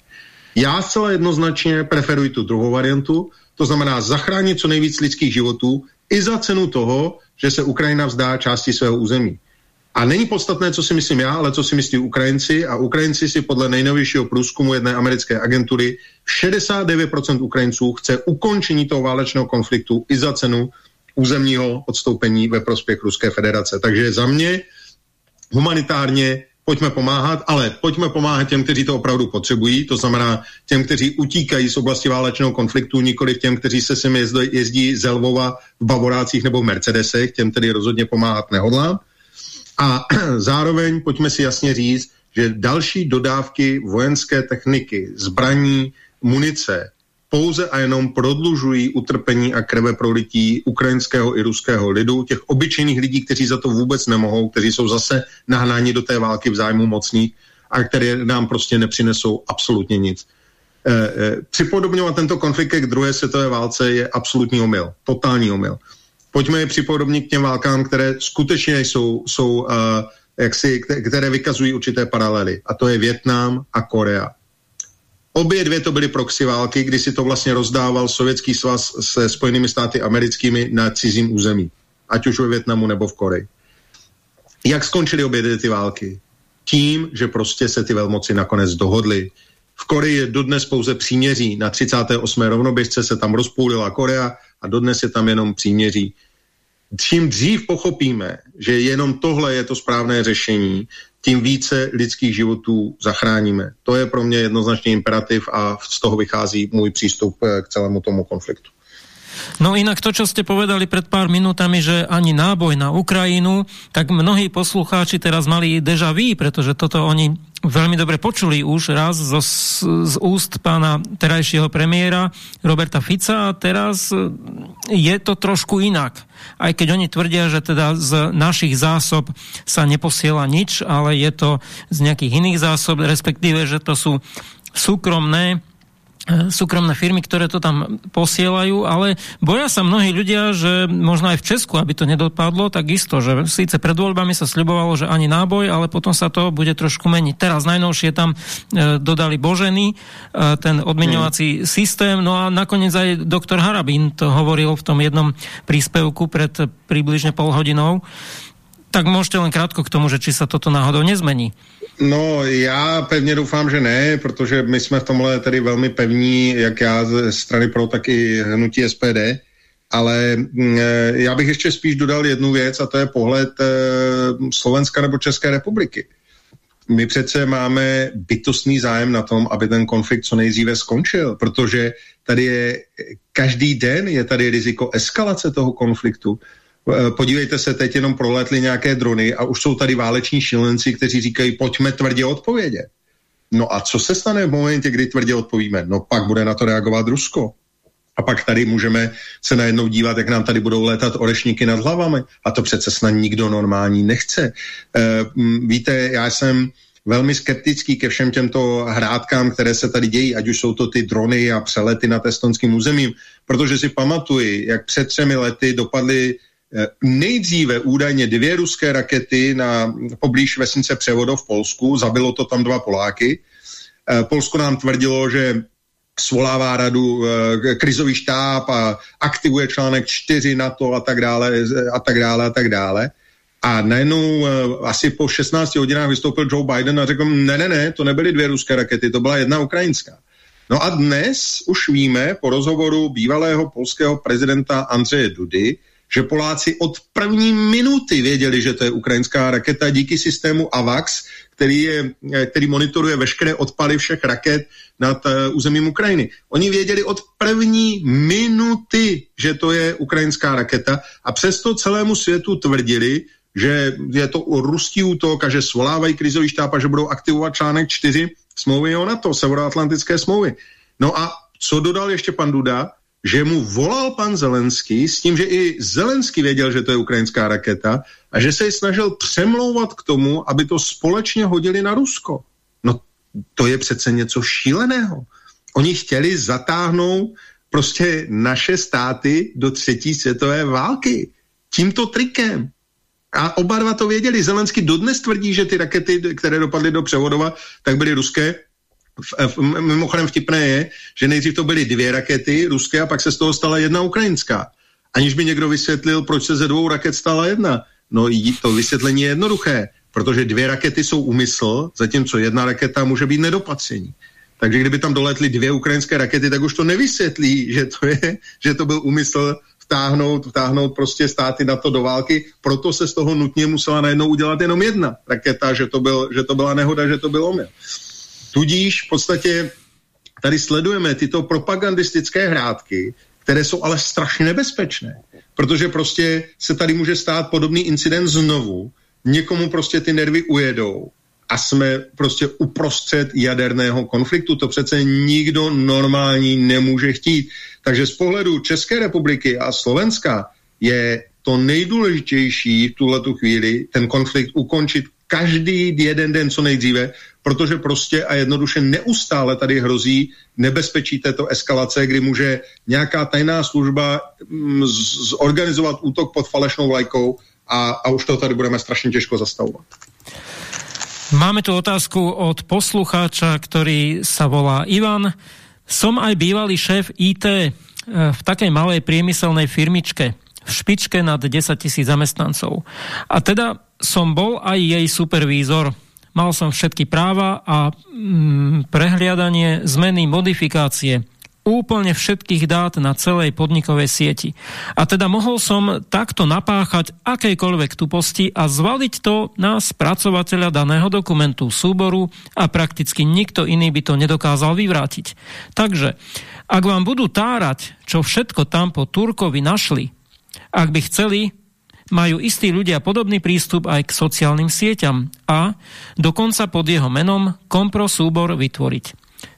Speaker 3: Já zcela jednoznačně preferuji tu druhou variantu, to znamená zachránit co nejvíc lidských životů i za cenu toho, že se Ukrajina vzdá části svého území. A není podstatné, co si myslím já, ale co si myslí Ukrajinci. A Ukrajinci si podle nejnovějšího průzkumu jedné americké agentury 69% Ukrajinců chce ukončení toho válečného konfliktu i za cenu územního odstoupení ve prospěch Ruské federace. Takže za mě humanitárně pojďme pomáhat, ale pojďme pomáhat těm, kteří to opravdu potřebují, to znamená těm, kteří utíkají z oblasti válečného konfliktu, nikoli těm, kteří se sem jezdí, jezdí z Lvova v Bavorácích nebo v Mercedesech, těm tedy rozhodně pomáhat nehodlám. A zároveň pojďme si jasně říct, že další dodávky vojenské techniky, zbraní, munice, pouze a jenom prodlužují utrpení a krve prolití ukrajinského i ruského lidu, těch obyčejných lidí, kteří za to vůbec nemohou, kteří jsou zase nahnáni do té války v zájmu mocných a které nám prostě nepřinesou absolutně nic. E, e, připodobňovat tento konflikt k druhé světové válce je absolutní omyl, totální omyl. Pojďme je připodobnit k těm válkám, které skutečně jsou, jsou uh, jaksi, které vykazují určité paralely. A to je Větnam a Korea. Obě dvě to byly proxy války, kdy si to vlastně rozdával Sovětský svaz se Spojenými státy americkými na cizím území, ať už ve Větnamu nebo v Koreji. Jak skončily obě dvě ty války? Tím, že prostě se ty velmoci nakonec dohodly. V Koreji je dodnes pouze příměří. Na 38. rovnoběžce se tam rozpůlila Korea a dodnes je tam jenom příměří. Čím dřív pochopíme, že jenom tohle je to správné řešení, tím více lidských životů zachráníme. To je pro mě jednoznačně imperativ a z toho vychází můj přístup eh, k celému tomu konfliktu.
Speaker 2: No inak to, čo ste povedali pred pár minútami, že ani náboj na Ukrajinu, tak mnohí poslucháči teraz mali deja vu, pretože toto oni veľmi dobre počuli už raz zo, z úst pána terajšieho premiéra Roberta Fica a teraz e, je to trošku inak. Aj keď oni tvrdia, že teda z našich zásob sa neposiela nič, ale je to z nejakých iných zásob, respektíve, že to sú súkromné súkromné firmy, ktoré to tam posielajú, ale boja sa mnohí ľudia, že možno aj v Česku, aby to nedopadlo, tak isto, že síce pred voľbami sa sľubovalo, že ani náboj, ale potom sa to bude trošku meniť. Teraz najnovšie tam e, dodali Boženy, e, ten odmenovací mm. systém, no a nakoniec aj doktor Harabín to hovoril v tom jednom príspevku pred približne pol hodinou. Tak môžete len krátko k tomu, že či sa toto náhodou nezmení.
Speaker 3: No, já pevně doufám, že ne, protože my jsme v tomhle tedy velmi pevní, jak já ze strany pro, tak i hnutí SPD, ale mm, e, já bych ještě spíš dodal jednu věc a to je pohled e, Slovenska nebo České republiky. my přece máme bytostný zájem na tom, aby ten konflikt co nejdříve skončil, protože tady je každý den je tady riziko eskalace toho konfliktu. Eh, podívejte se, teď jenom proletly nějaké drony a už jsou tady váleční šílenci, kteří říkají, pojďme tvrdě odpovědět. No a co se stane v momentě, kdy tvrdě odpovíme? No pak bude na to reagovat Rusko. A pak tady můžeme se najednou dívat, jak nám tady budou létat orešníky nad hlavami. A to přece snad nikdo normální nechce. E, víte, já jsem velmi skeptický ke všem těmto hrádkám, které se tady dějí, ať už jsou to ty drony a přelety nad estonským územím, protože si pamatuji, jak před třemi lety dopadly nejdříve údajně dvě ruské rakety na poblíž vesnice Převodov v Polsku, zabilo to tam dva Poláky. Eh, Polsko nám tvrdilo, že svolává radu e, krizový štáb a aktivuje článek 4 na to a tak dále a tak dále a tak dále. A najednou asi po 16 hodinách vystoupil Joe Biden a řekl, ne, ne, ne, to nebyly dvě ruské rakety, to byla jedna ukrajinská. No a dnes už víme po rozhovoru bývalého polského prezidenta Andřeje Dudy, že Poláci od první minuty věděli, že to je ukrajinská raketa díky systému AVAX, který, je, eh, který monitoruje veškeré odpaly všech raket nad uh, územím Ukrajiny. Oni věděli od první minuty, že to je ukrajinská raketa a přesto celému světu tvrdili, že je to ruský útok a že svolávají krizový štáb a že budou aktivovat článek 4 smlouvy o NATO, severoatlantické smlouvy. No a co dodal ještě pan Duda? Že mu volal pan Zelenský s tím, že i Zelenský věděl, že to je ukrajinská raketa a že se ji snažil přemlouvat k tomu, aby to společně hodili na Rusko. No to je přece něco šíleného. Oni chtěli zatáhnout prostě naše státy do třetí světové války. Tímto trikem. A oba dva to věděli. Zelenský dodnes tvrdí, že ty rakety, které dopadly do Převodova, tak byly ruské mimochodem vtipné je, že nejdřív to byly dvě rakety ruské a pak se z toho stala jedna ukrajinská. Aniž by někdo vysvětlil, proč se ze dvou raket stala jedna. No to vysvětlení je jednoduché, protože dvě rakety jsou úmysl, zatímco jedna raketa může být nedopatření. Takže kdyby tam doletly dvě ukrajinské rakety, tak už to nevysvětlí, že to, je, že to byl úmysl vtáhnout, vtáhnout prostě státy na to do války, proto se z toho nutně musela najednou udělat jenom jedna raketa, že to, byl, že to byla nehoda, že to byl omyl. Tudíž v podstatě tady sledujeme tyto propagandistické hrádky, které jsou ale strašně nebezpečné, protože prostě se tady může stát podobný incident znovu, někomu prostě ty nervy ujedou a jsme prostě uprostřed jaderného konfliktu. To přece nikdo normální nemůže chtít. Takže z pohledu České republiky a Slovenska je to nejdůležitější v tuhle chvíli ten konflikt ukončit každý jeden den co nejdříve, protože prostě a jednoduše neustále tady hrozí nebezpečí této eskalace, kdy může nějaká tajná služba mm, zorganizovat útok pod falešnou vlajkou a, a už to tady budeme strašně těžko zastavovat.
Speaker 2: Máme tu otázku od poslucháča, který sa volá Ivan. Som aj bývalý šéf IT eh, v takej malej priemyselnej firmičke v špičke nad 10 tisíc zamestnancov. A teda som bol aj jej supervízor mal som všetky práva a mm, prehliadanie, zmeny, modifikácie úplne všetkých dát na celej podnikovej sieti. A teda mohol som takto napáchať akejkoľvek tuposti a zvaliť to na spracovateľa daného dokumentu, súboru a prakticky nikto iný by to nedokázal vyvrátiť. Takže, ak vám budú tárať, čo všetko tam po Turkovi našli, ak by chceli, majú istí ľudia podobný prístup aj k sociálnym sieťam a dokonca pod jeho menom kompro súbor vytvoriť.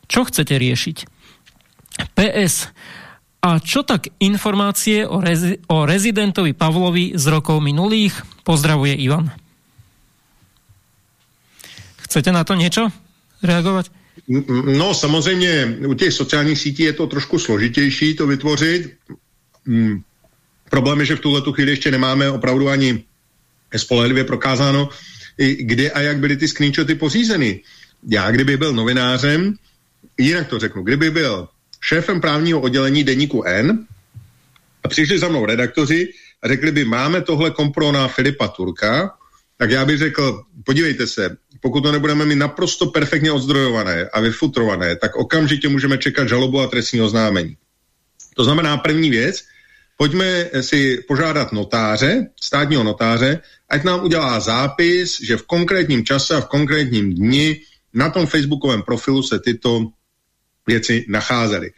Speaker 2: Čo chcete riešiť? PS. A čo tak informácie o, rezi o rezidentovi Pavlovi z rokov minulých? Pozdravuje Ivan. Chcete na to něco reagovat?
Speaker 3: No samozřejmě u těch sociálních sítí je to trošku složitější to vytvořit. Problém je, že v tuhle chvíli ještě nemáme opravdu ani spolehlivě prokázáno, kde a jak byly ty screenshoty pořízeny. Já, kdyby byl novinářem, jinak to řeknu, kdyby byl šéfem právního oddělení deníku N a přišli za mnou redaktoři a řekli by, máme tohle kompro na Filipa Turka, tak já bych řekl, podívejte se, pokud to nebudeme mít naprosto perfektně odzdrojované a vyfutrované, tak okamžitě můžeme čekat žalobu a trestní oznámení. To znamená první věc, pojďme si požádat notáře, státního notáře, ať nám udělá zápis, že v konkrétním čase a v konkrétním dni na tom facebookovém profilu se tyto věci nacházely.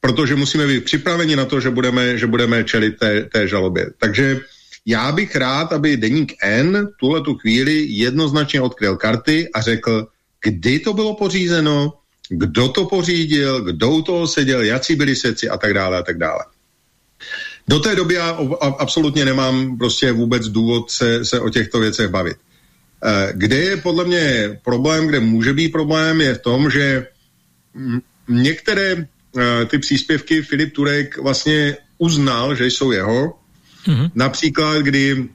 Speaker 3: Protože musíme být připraveni na to, že budeme, že budeme čelit té, té žalobě. Takže já bych rád, aby deník N tuhle tu chvíli jednoznačně odkryl karty a řekl, kdy to bylo pořízeno, kdo to pořídil, kdo u toho seděl, jaký byli seci a tak dále a tak dále. Do té doby já absolutně nemám prostě vůbec důvod se, se o těchto věcech bavit. Eh, kde je podle mě problém, kde může být problém, je v tom, že některé eh, ty příspěvky Filip Turek vlastně uznal, že jsou jeho. Mm-hmm. Například, kdy uh,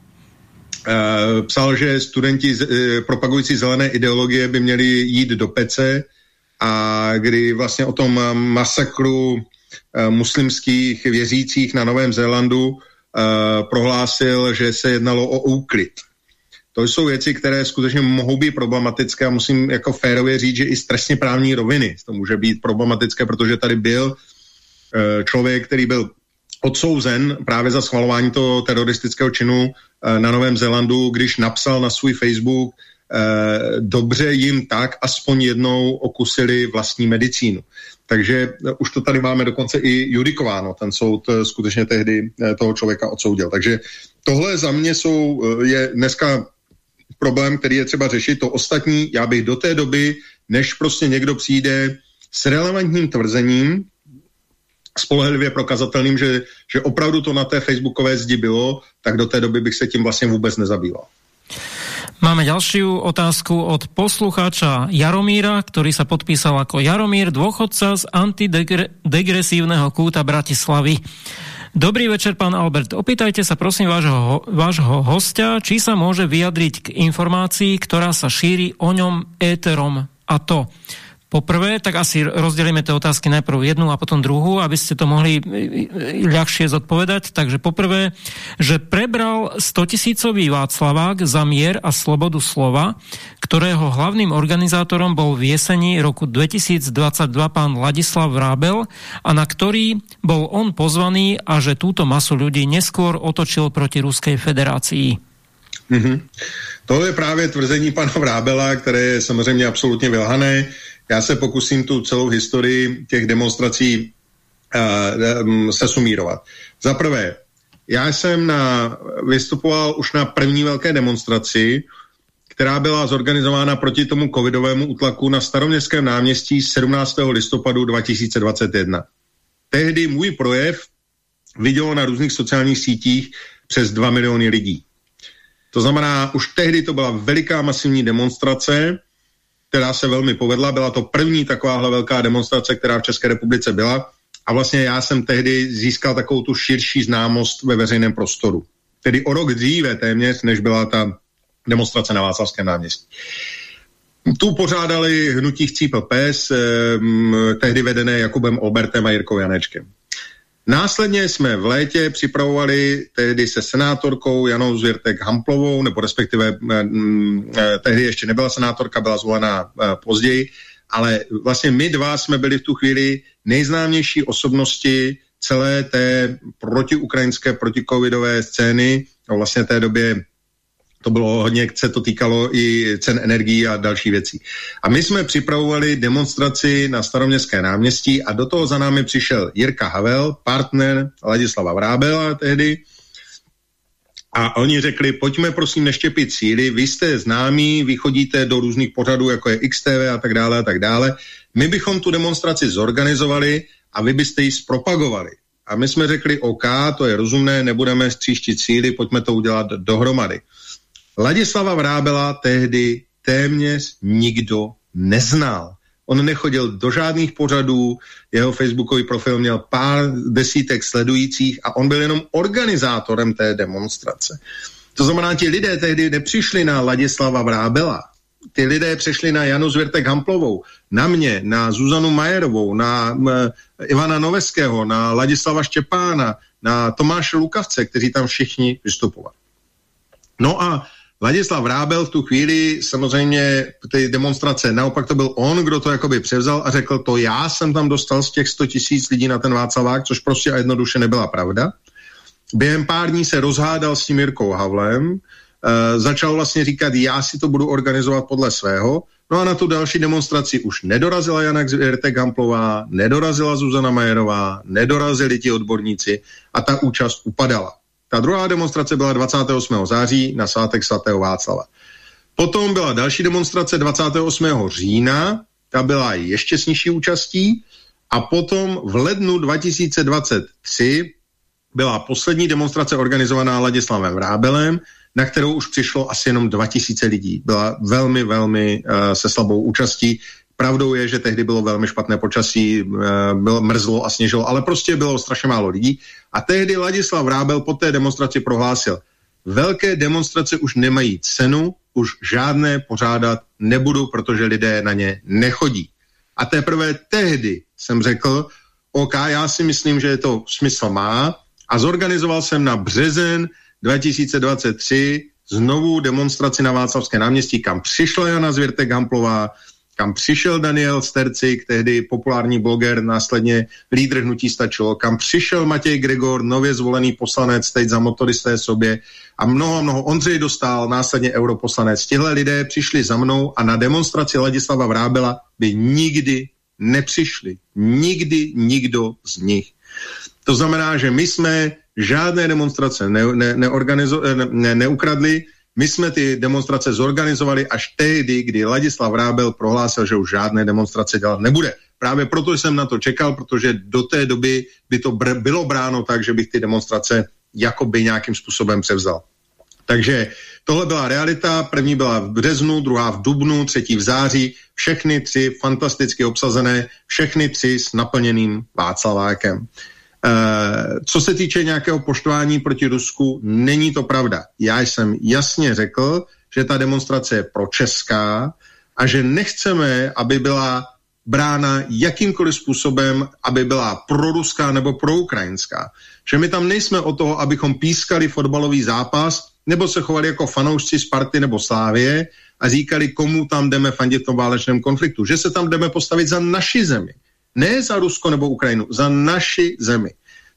Speaker 3: psal, že studenti uh, propagující zelené ideologie by měli jít do pece a kdy vlastně o tom masakru muslimských věřících na Novém Zélandu uh, prohlásil, že se jednalo o úklid. To jsou věci, které skutečně mohou být problematické a musím jako férově říct, že i z trestně právní roviny to může být problematické, protože tady byl uh, člověk, který byl odsouzen právě za schvalování toho teroristického činu na Novém Zélandu, když napsal na svůj Facebook dobře jim tak aspoň jednou okusili vlastní medicínu. Takže už to tady máme dokonce i judikováno. Ten soud skutečně tehdy toho člověka odsoudil. Takže tohle za mě jsou, je dneska problém, který je třeba řešit. To ostatní, já bych do té doby, než prostě někdo přijde s relevantním tvrzením, spolehlivě prokazatelným, že, že opravdu to na té facebookové zdi bylo, tak do té doby bych se tím vlastně vůbec nezabýval.
Speaker 2: Máme ďalšiu otázku od poslucháča Jaromíra, ktorý sa podpísal ako Jaromír, dôchodca z antidegresívneho kúta Bratislavy. Dobrý večer, pán Albert. Opýtajte sa prosím vášho, vášho hostia, či sa môže vyjadriť k informácii, ktorá sa šíri o ňom éterom. A to Poprvé, tak asi rozdelíme tie otázky najprv jednu a potom druhú, aby ste to mohli e, e, ľahšie zodpovedať. Takže poprvé, že prebral 100 tisícový Václavák za mier a slobodu slova, ktorého hlavným organizátorom bol v jesení roku 2022 pán Ladislav Vrábel a na ktorý bol on pozvaný a že túto masu ľudí neskôr otočil proti Ruskej federácii.
Speaker 3: Mm-hmm. To je právě tvrzení pana Vrábela, které je samozřejmě absolutně vylhané. Já se pokusím tu celou historii těch demonstrací uh, se sumírovat. Za prvé, já jsem na, vystupoval už na první velké demonstraci, která byla zorganizována proti tomu covidovému útlaku na staroměstském náměstí 17. listopadu 2021. Tehdy můj projev vidělo na různých sociálních sítích přes 2 miliony lidí. To znamená, už tehdy to byla veliká masivní demonstrace, která se velmi povedla. Byla to první takováhle velká demonstrace, která v České republice byla. A vlastně já jsem tehdy získal takovou tu širší známost ve veřejném prostoru. Tedy o rok dříve téměř, než byla ta demonstrace na Václavském náměstí. Tu pořádali hnutí Chcípl pes, eh, tehdy vedené Jakubem Obertem a Jirkou Janečkem. Následně jsme v létě připravovali tehdy se senátorkou Janou Zvěrtek Hamplovou, nebo respektive eh, tehdy ještě nebyla senátorka, byla zvolená eh, později, ale vlastně my dva jsme byli v tu chvíli nejznámější osobnosti celé té protiukrajinské, protikovidové scény, a vlastně té době to bylo hodně, se to týkalo i cen energií a další věcí. A my jsme připravovali demonstraci na staroměstské náměstí a do toho za námi přišel Jirka Havel, partner Ladislava Vrábela tehdy, a oni řekli, pojďme prosím neštěpit síly, vy jste známí, vy chodíte do různých pořadů, jako je XTV a tak dále a tak dále. My bychom tu demonstraci zorganizovali a vy byste ji zpropagovali. A my jsme řekli, OK, to je rozumné, nebudeme stříštit síly, pojďme to udělat dohromady. Ladislava Vrábela tehdy téměř nikdo neznal. On nechodil do žádných pořadů, jeho facebookový profil měl pár desítek sledujících a on byl jenom organizátorem té demonstrace. To znamená, ti lidé tehdy nepřišli na Ladislava Vrábela, ty lidé přešli na Janu Zvěrtek Hamplovou, na mě, na Zuzanu Majerovou, na Ivana Noveského, na Ladislava Štěpána, na Tomáše Lukavce, kteří tam všichni vystupovali. No a Ladislav Rábel v tu chvíli samozřejmě ty demonstrace, naopak to byl on, kdo to jakoby převzal a řekl to já jsem tam dostal z těch 100 tisíc lidí na ten Václavák, což prostě a jednoduše nebyla pravda. během pár dní se rozhádal s tím Jirkou Havlem, e, začal vlastně říkat, já si to budu organizovat podle svého, no a na tu další demonstraci už nedorazila Jana Zvěrtek Hamplová, nedorazila Zuzana Majerová, nedorazili ti odborníci a ta účast upadala. Ta druhá demonstrace byla 28. září na svátek svatého Václava. Potom byla další demonstrace 28. října, ta byla ještě s nižší účastí a potom v lednu 2023 byla poslední demonstrace organizovaná Ladislavem Vrábelem, na kterou už přišlo asi jenom 2000 lidí. Byla velmi, velmi uh, se slabou účastí. Pravdou je, že tehdy bylo velmi špatné počasí, uh, bylo mrzlo a sněžilo, ale prostě bylo strašně málo lidí. A tehdy Ladislav Vrábel po té demonstraci prohlásil, velké demonstrace už nemají cenu, už žádné pořádat nebudu, protože lidé na ně nechodí. A teprve tehdy jsem řekl, OK, já si myslím, že to smysl má a zorganizoval jsem na březen 2023 znovu demonstraci na Václavské náměstí, kam přišla Jana Zvěrtek Hamplová, kam přišel Daniel Stercik, tehdy populární bloger, následně lídr hnutí stačilo, kam přišel Matěj Gregor, nově zvolený poslanec, teď za motoristé sobě a mnoho, mnoho Ondřej dostal, následně europoslanec. Tihle lidé přišli za mnou a na demonstraci Ladislava Vrábela by nikdy nepřišli. Nikdy nikdo z nich. To znamená, že my jsme žádné demonstrace ne, ne, ne, ne, neukradli, my jsme ty demonstrace zorganizovali až tehdy, kdy Ladislav Rábel prohlásil, že už žádné demonstrace dělat nebude. Právě proto jsem na to čekal, protože do té doby by to br bylo bráno tak, že bych ty demonstrace jakoby nějakým způsobem převzal. Takže tohle byla realita, první byla v březnu, druhá v dubnu, třetí v září, všechny tři fantasticky obsazené, všechny tři s naplněným Václavákem. Eh, co se týče nějakého poštování proti Rusku, není to pravda. Já jsem jasně řekl, že ta demonstrace je pro česká a že nechceme, aby byla brána jakýmkoliv způsobem, aby byla proruská nebo proukrajinská. Že my tam nejsme o toho, abychom pískali fotbalový zápas, nebo se chovali jako fanoušci Sparty nebo Slávie a říkali, komu tam jdeme fandit v tom válečném konfliktu. Že se tam jdeme postavit za naši zemi. Ne za Rusko nebo Ukrajinu, za naši zemi.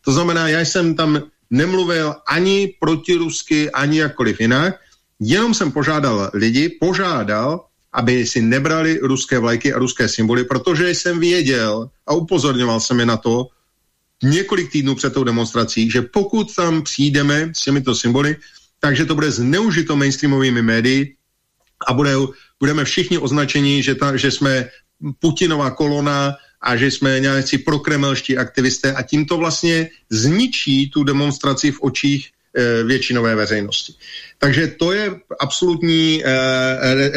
Speaker 3: To znamená, já jsem tam nemluvil ani protirusky, ani jakkoliv jinak, jenom jsem požádal lidi, požádal, aby si nebrali ruské vlajky a ruské symboly, protože jsem věděl a upozorňoval jsem je na to několik týdnů před tou demonstrací, že pokud tam přijdeme s těmito symboly, takže to bude zneužito mainstreamovými médii a bude, budeme všichni označeni, že, ta, že jsme Putinová kolona a že jsme nějací prokremelští aktivisté a tím to vlastně zničí tu demonstraci v očích e, většinové veřejnosti. Takže to je absolutní e,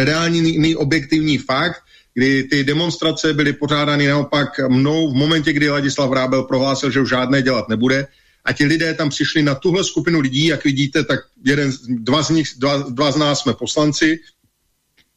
Speaker 3: reální objektivní fakt, kdy ty demonstrace byly pořádány naopak mnou v momentě, kdy Ladislav Rábel prohlásil, že už žádné dělat nebude. A ti lidé tam přišli na tuhle skupinu lidí, jak vidíte, tak jeden, dva, z nich, dva, dva z nás jsme poslanci,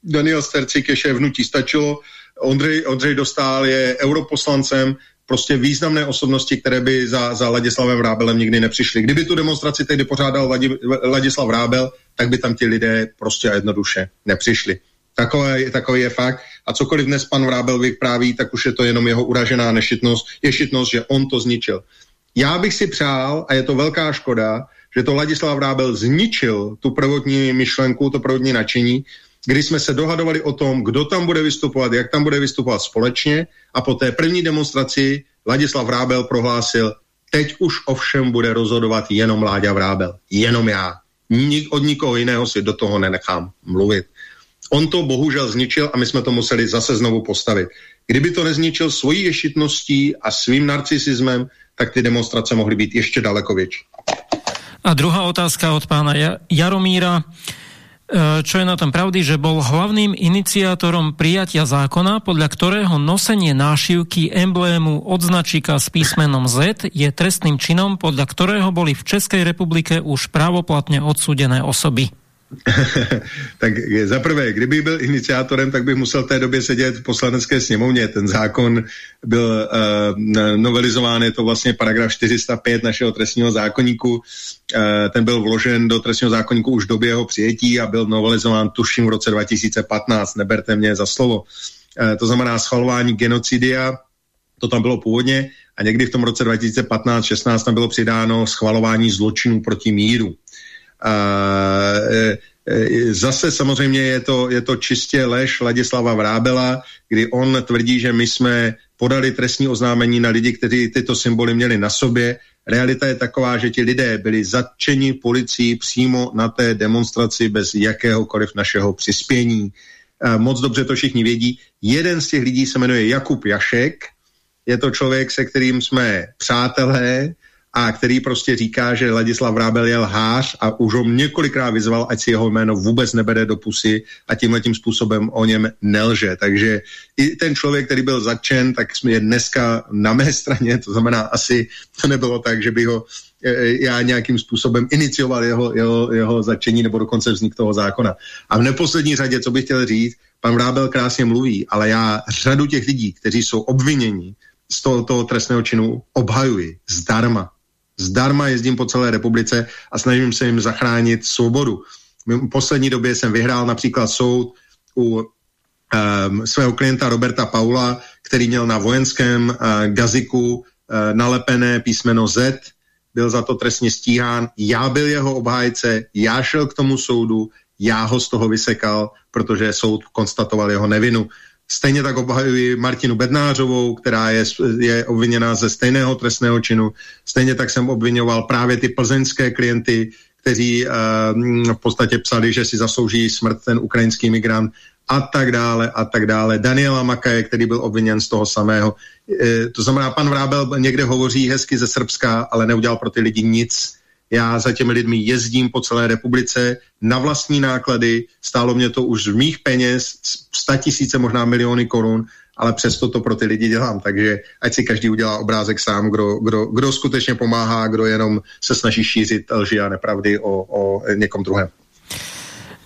Speaker 3: Daniel Stercik je šéf hnutí stačilo, Ondřej, Ondřej Dostál je europoslancem, prostě významné osobnosti, které by za, za Ladislavem Vrábelem nikdy nepřišly. Kdyby tu demonstraci tehdy pořádal Ladi, Ladislav Vrábel, tak by tam ti lidé prostě a jednoduše nepřišli. Takové, takový je fakt. A cokoliv dnes pan Vrábel vypráví, tak už je to jenom jeho uražená nešitnost, ješitnost, že on to zničil. Já bych si přál, a je to velká škoda, že to Ladislav Vrábel zničil tu prvotní myšlenku, to prvotní nadšení, kdy jsme se dohadovali o tom, kdo tam bude vystupovat, jak tam bude vystupovat společně a po té první demonstraci Ladislav Vrábel prohlásil, teď už ovšem bude rozhodovat jenom Láďa Vrábel, jenom já. Nik, od nikoho jiného si do toho nenechám mluvit. On to bohužel zničil a my jsme to museli zase znovu postavit. Kdyby to nezničil svojí ješitností a svým narcisismem, tak ty demonstrace mohly být ještě daleko větší.
Speaker 2: A druhá otázka od pána Jaromíra. E, čo je na tom pravdy, že bol hlavným iniciátorom prijatia zákona, podľa ktorého nosenie nášivky emblému od značíka s písmenom Z je trestným činom, podľa ktorého boli v Českej republike už právoplatne odsúdené osoby.
Speaker 3: tak za prvé, kdyby byl iniciátorem, tak bych musel v té době sedět v poslanecké sněmovně. Ten zákon byl uh, novelizován, je to vlastně paragraf 405 našeho trestního zákonníku. Uh, ten byl vložen do trestního zákonníku už v době jeho přijetí a byl novelizován tuším v roce 2015. Neberte mě za slovo. Uh, to znamená schvalování genocidia to tam bylo původně a někdy v tom roce 2015-16 tam bylo přidáno schvalování zločinů proti míru. E, e, zase samozřejmě je to, je to čistě lež Ladislava Vrábela, kdy on tvrdí, že my jsme podali trestní oznámení na lidi, kteří tyto symboly měli na sobě. Realita je taková, že ti lidé byli zatčeni policií přímo na té demonstraci bez jakéhokoliv našeho přispění. E, moc dobře to všichni vědí. Jeden z těch lidí se jmenuje Jakub Jašek, je to člověk, se kterým jsme přátelé a který prostě říká, že Ladislav Vrábel je lhář a už ho několikrát vyzval, ať si jeho jméno vůbec nebere do pusy a tímhle tím způsobem o něm nelže. Takže i ten člověk, který byl zatčen, tak je dneska na mé straně, to znamená asi to nebylo tak, že by ho e, já nějakým způsobem inicioval jeho, jeho, jeho začení nebo dokonce vznik toho zákona. A v neposlední řadě, co bych chtěl říct, pan Vrábel krásně mluví, ale já řadu těch lidí, kteří jsou obviněni, z toho, toho trestného činu obhajuji zdarma. Zdarma jezdím po celé republice a snažím se jim zachránit svobodu. V poslední době jsem vyhrál například soud u um, svého klienta Roberta Paula, který měl na vojenském uh, gaziku uh, nalepené písmeno Z, byl za to trestně stíhán, já byl jeho obhájce, já šel k tomu soudu, já ho z toho vysekal, protože soud konstatoval jeho nevinu. Stejně tak obhajuji Martinu Bednářovou, která je, je obviněná ze stejného trestného činu. Stejně tak jsem obvinoval právě ty plzeňské klienty, kteří uh, v podstatě psali, že si zaslouží smrt ten ukrajinský migrant a tak dále a tak dále. Daniela Makaje, který byl obviněn z toho samého. E, to znamená, pan Vrábel někde hovoří hezky ze Srbska, ale neudělal pro ty lidi nic. Já za těmi lidmi jezdím po celé republice na vlastní náklady, stálo mě to už z mých peněz, 100 tisíce, možná miliony korun, ale přesto to pro ty lidi dělám, takže ať si každý udělá obrázek sám, kdo, kdo, kdo skutečně pomáhá, kdo jenom se snaží šířit lži a nepravdy o, o někom druhém.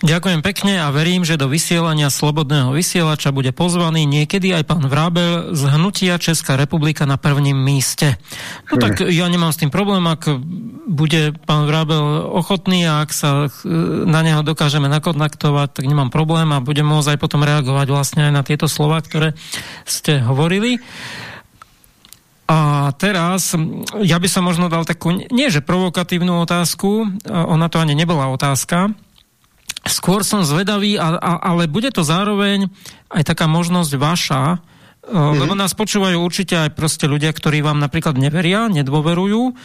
Speaker 2: Ďakujem pekne a verím, že do vysielania Slobodného vysielača bude pozvaný niekedy aj pán Vrábel z Hnutia Česká republika na prvním míste. No tak ja nemám s tým problém, ak bude pán Vrábel ochotný a ak sa na neho dokážeme nakontaktovať, tak nemám problém a budem môcť aj potom reagovať vlastne aj na tieto slova, ktoré ste hovorili. A teraz, ja by som možno dal takú, nie že provokatívnu otázku, ona to ani nebola otázka, Skôr som zvedavý, a, a, ale bude to zároveň aj taká možnosť vaša, Mm-hmm. Lebo nás počúvajú určite aj proste ľudia, ktorí vám napríklad neveria, nedôverujú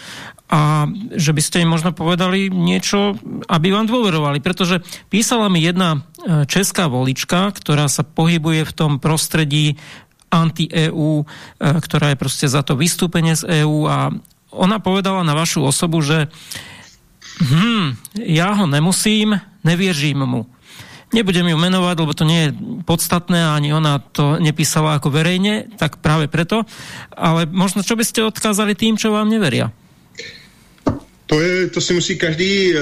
Speaker 2: a že by ste im možno povedali niečo, aby vám dôverovali. Pretože písala mi jedna e, česká volička, ktorá sa pohybuje v tom prostredí anti-EU, e, ktorá je proste za to vystúpenie z EU a ona povedala na vašu osobu, že hm, ja ho nemusím, nevěřím mu. Nebudem ju menovať, lebo to nie je podstatné, ani ona to nepísala ako verejne, tak práve preto. Ale možno, čo by ste odkázali tým, čo vám neveria?
Speaker 3: To, je, to si musí každý uh,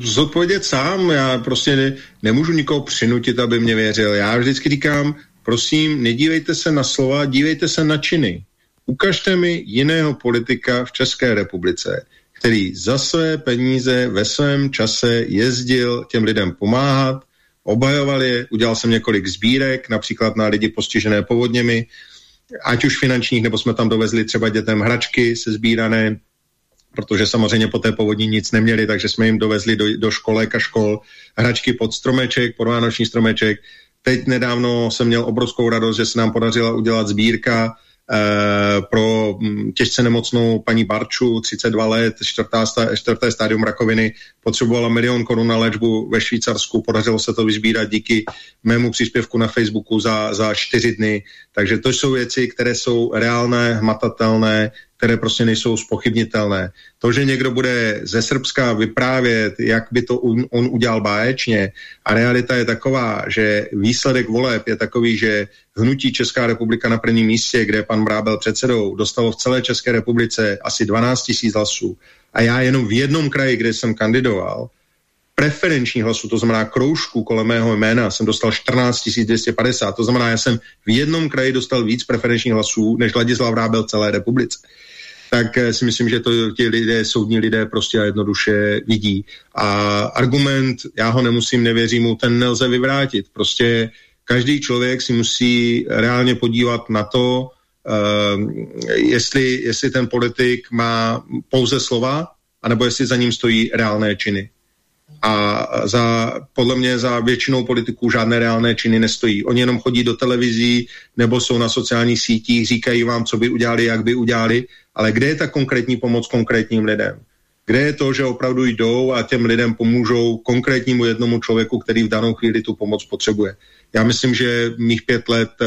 Speaker 3: zodpovědět sám. Já prostě ne, nemůžu nikoho přinutit, aby mě věřil. Já vždycky říkám, prosím, nedívejte se na slova, dívejte se na činy. Ukažte mi jiného politika v České republice, který za své peníze ve svém čase jezdil těm lidem pomáhat, obajoval je, udělal jsem několik sbírek, například na lidi postižené povodněmi, ať už finančních, nebo jsme tam dovezli třeba dětem hračky se sbírané, protože samozřejmě po té povodní nic neměli, takže jsme jim dovezli do, do školek a škol hračky pod stromeček, pod vánoční stromeček. Teď nedávno jsem měl obrovskou radost, že se nám podařila udělat sbírka Eh, pro hm, těžce nemocnou paní Barču, 32 let, čtvrtá, čtvrté stádium rakoviny, potřebovala milion korun na léčbu ve Švýcarsku, podařilo se to vyzbírat díky mému příspěvku na Facebooku za, za čtyři dny, takže to jsou věci, které jsou reálné, hmatatelné, které prostě nejsou spochybnitelné. To, že někdo bude ze Srbska vyprávět, jak by to on, on udělal báječně a realita je taková, že výsledek voleb je takový, že hnutí Česká republika na prvním místě, kde pan Brábel předsedou, dostalo v celé České republice asi 12 tisíc hlasů a já jenom v jednom kraji, kde jsem kandidoval, preferenční hlasu, to znamená kroužku kolem mého jména, jsem dostal 14 250. To znamená, já jsem v jednom kraji dostal víc preferenčních hlasů, než Ladislav Rábel celé republice tak eh, si myslím, že to ti lidé, soudní lidé prostě a jednoduše vidí. A argument, já ho nemusím, nevěřím mu, ten nelze vyvrátit. Prostě každý člověk si musí reálně podívat na to, jestli, jestli ten politik má pouze slova, anebo jestli za ním stojí reálné činy. A za, podle mě za většinou politiků žádné reálné činy nestojí. Oni jenom chodí do televizí nebo jsou na sociálních sítích, říkají vám, co by udělali, jak by udělali, ale kde je ta konkrétní pomoc konkrétním lidem? Kde je to, že opravdu jdou a těm lidem pomůžou konkrétnímu jednomu člověku, který v danou chvíli tu pomoc potřebuje? Já myslím, že mých pět let uh,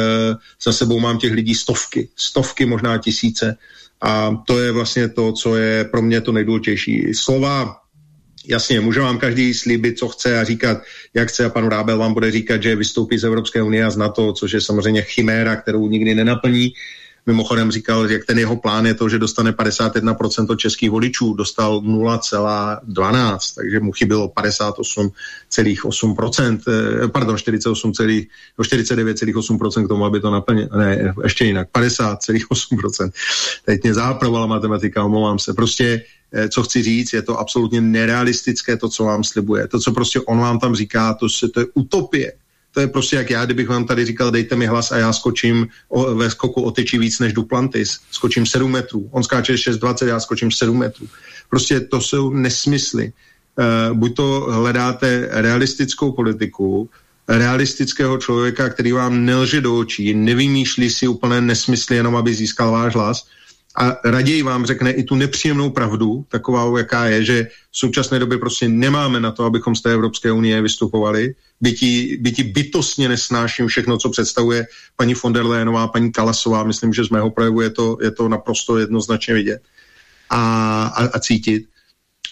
Speaker 3: za sebou mám těch lidí stovky, stovky, možná tisíce. A to je vlastně to, co je pro mě to nejdůležitější. Slova jasně, může vám každý slíbit, co chce a říkat, jak chce a pan Rábel vám bude říkat, že vystoupí z Evropské unie a z NATO, což je samozřejmě chiméra, kterou nikdy nenaplní. Mimochodem říkal, jak ten jeho plán je to, že dostane 51% od českých voličů, dostal 0,12, takže mu chybilo 58,8%, eh, pardon, 48, 49,8% k tomu, aby to naplnil, ne, ještě jinak, 50,8%. Teď mě zápravovala matematika, omlouvám se. Prostě Eh, co chci říct, je to absolutně nerealistické, to, co vám slibuje. To, co prostě on vám tam říká, to, to je utopie. To je prostě jak já, kdybych vám tady říkal, dejte mi hlas a já skočím o, ve skoku o tyči víc než Duplantis. Skočím 7 metrů. On skáče 6,20, já skočím 7 metrů. Prostě to jsou nesmysly. Uh, buď to hledáte realistickou politiku, realistického člověka, který vám nelže do očí, nevymýšlí si úplné nesmysly, jenom aby získal váš hlas, a raději vám řekne i tu nepříjemnou pravdu, taková, jaká je, že v současné době prostě nemáme na to, abychom z té Evropské unie vystupovali. Bytí, bytí bytostně nesnáším všechno, co představuje paní von der Leyenová, paní Kalasová, myslím, že z mého projevu je to, je to naprosto jednoznačně vidět a, a, a cítit.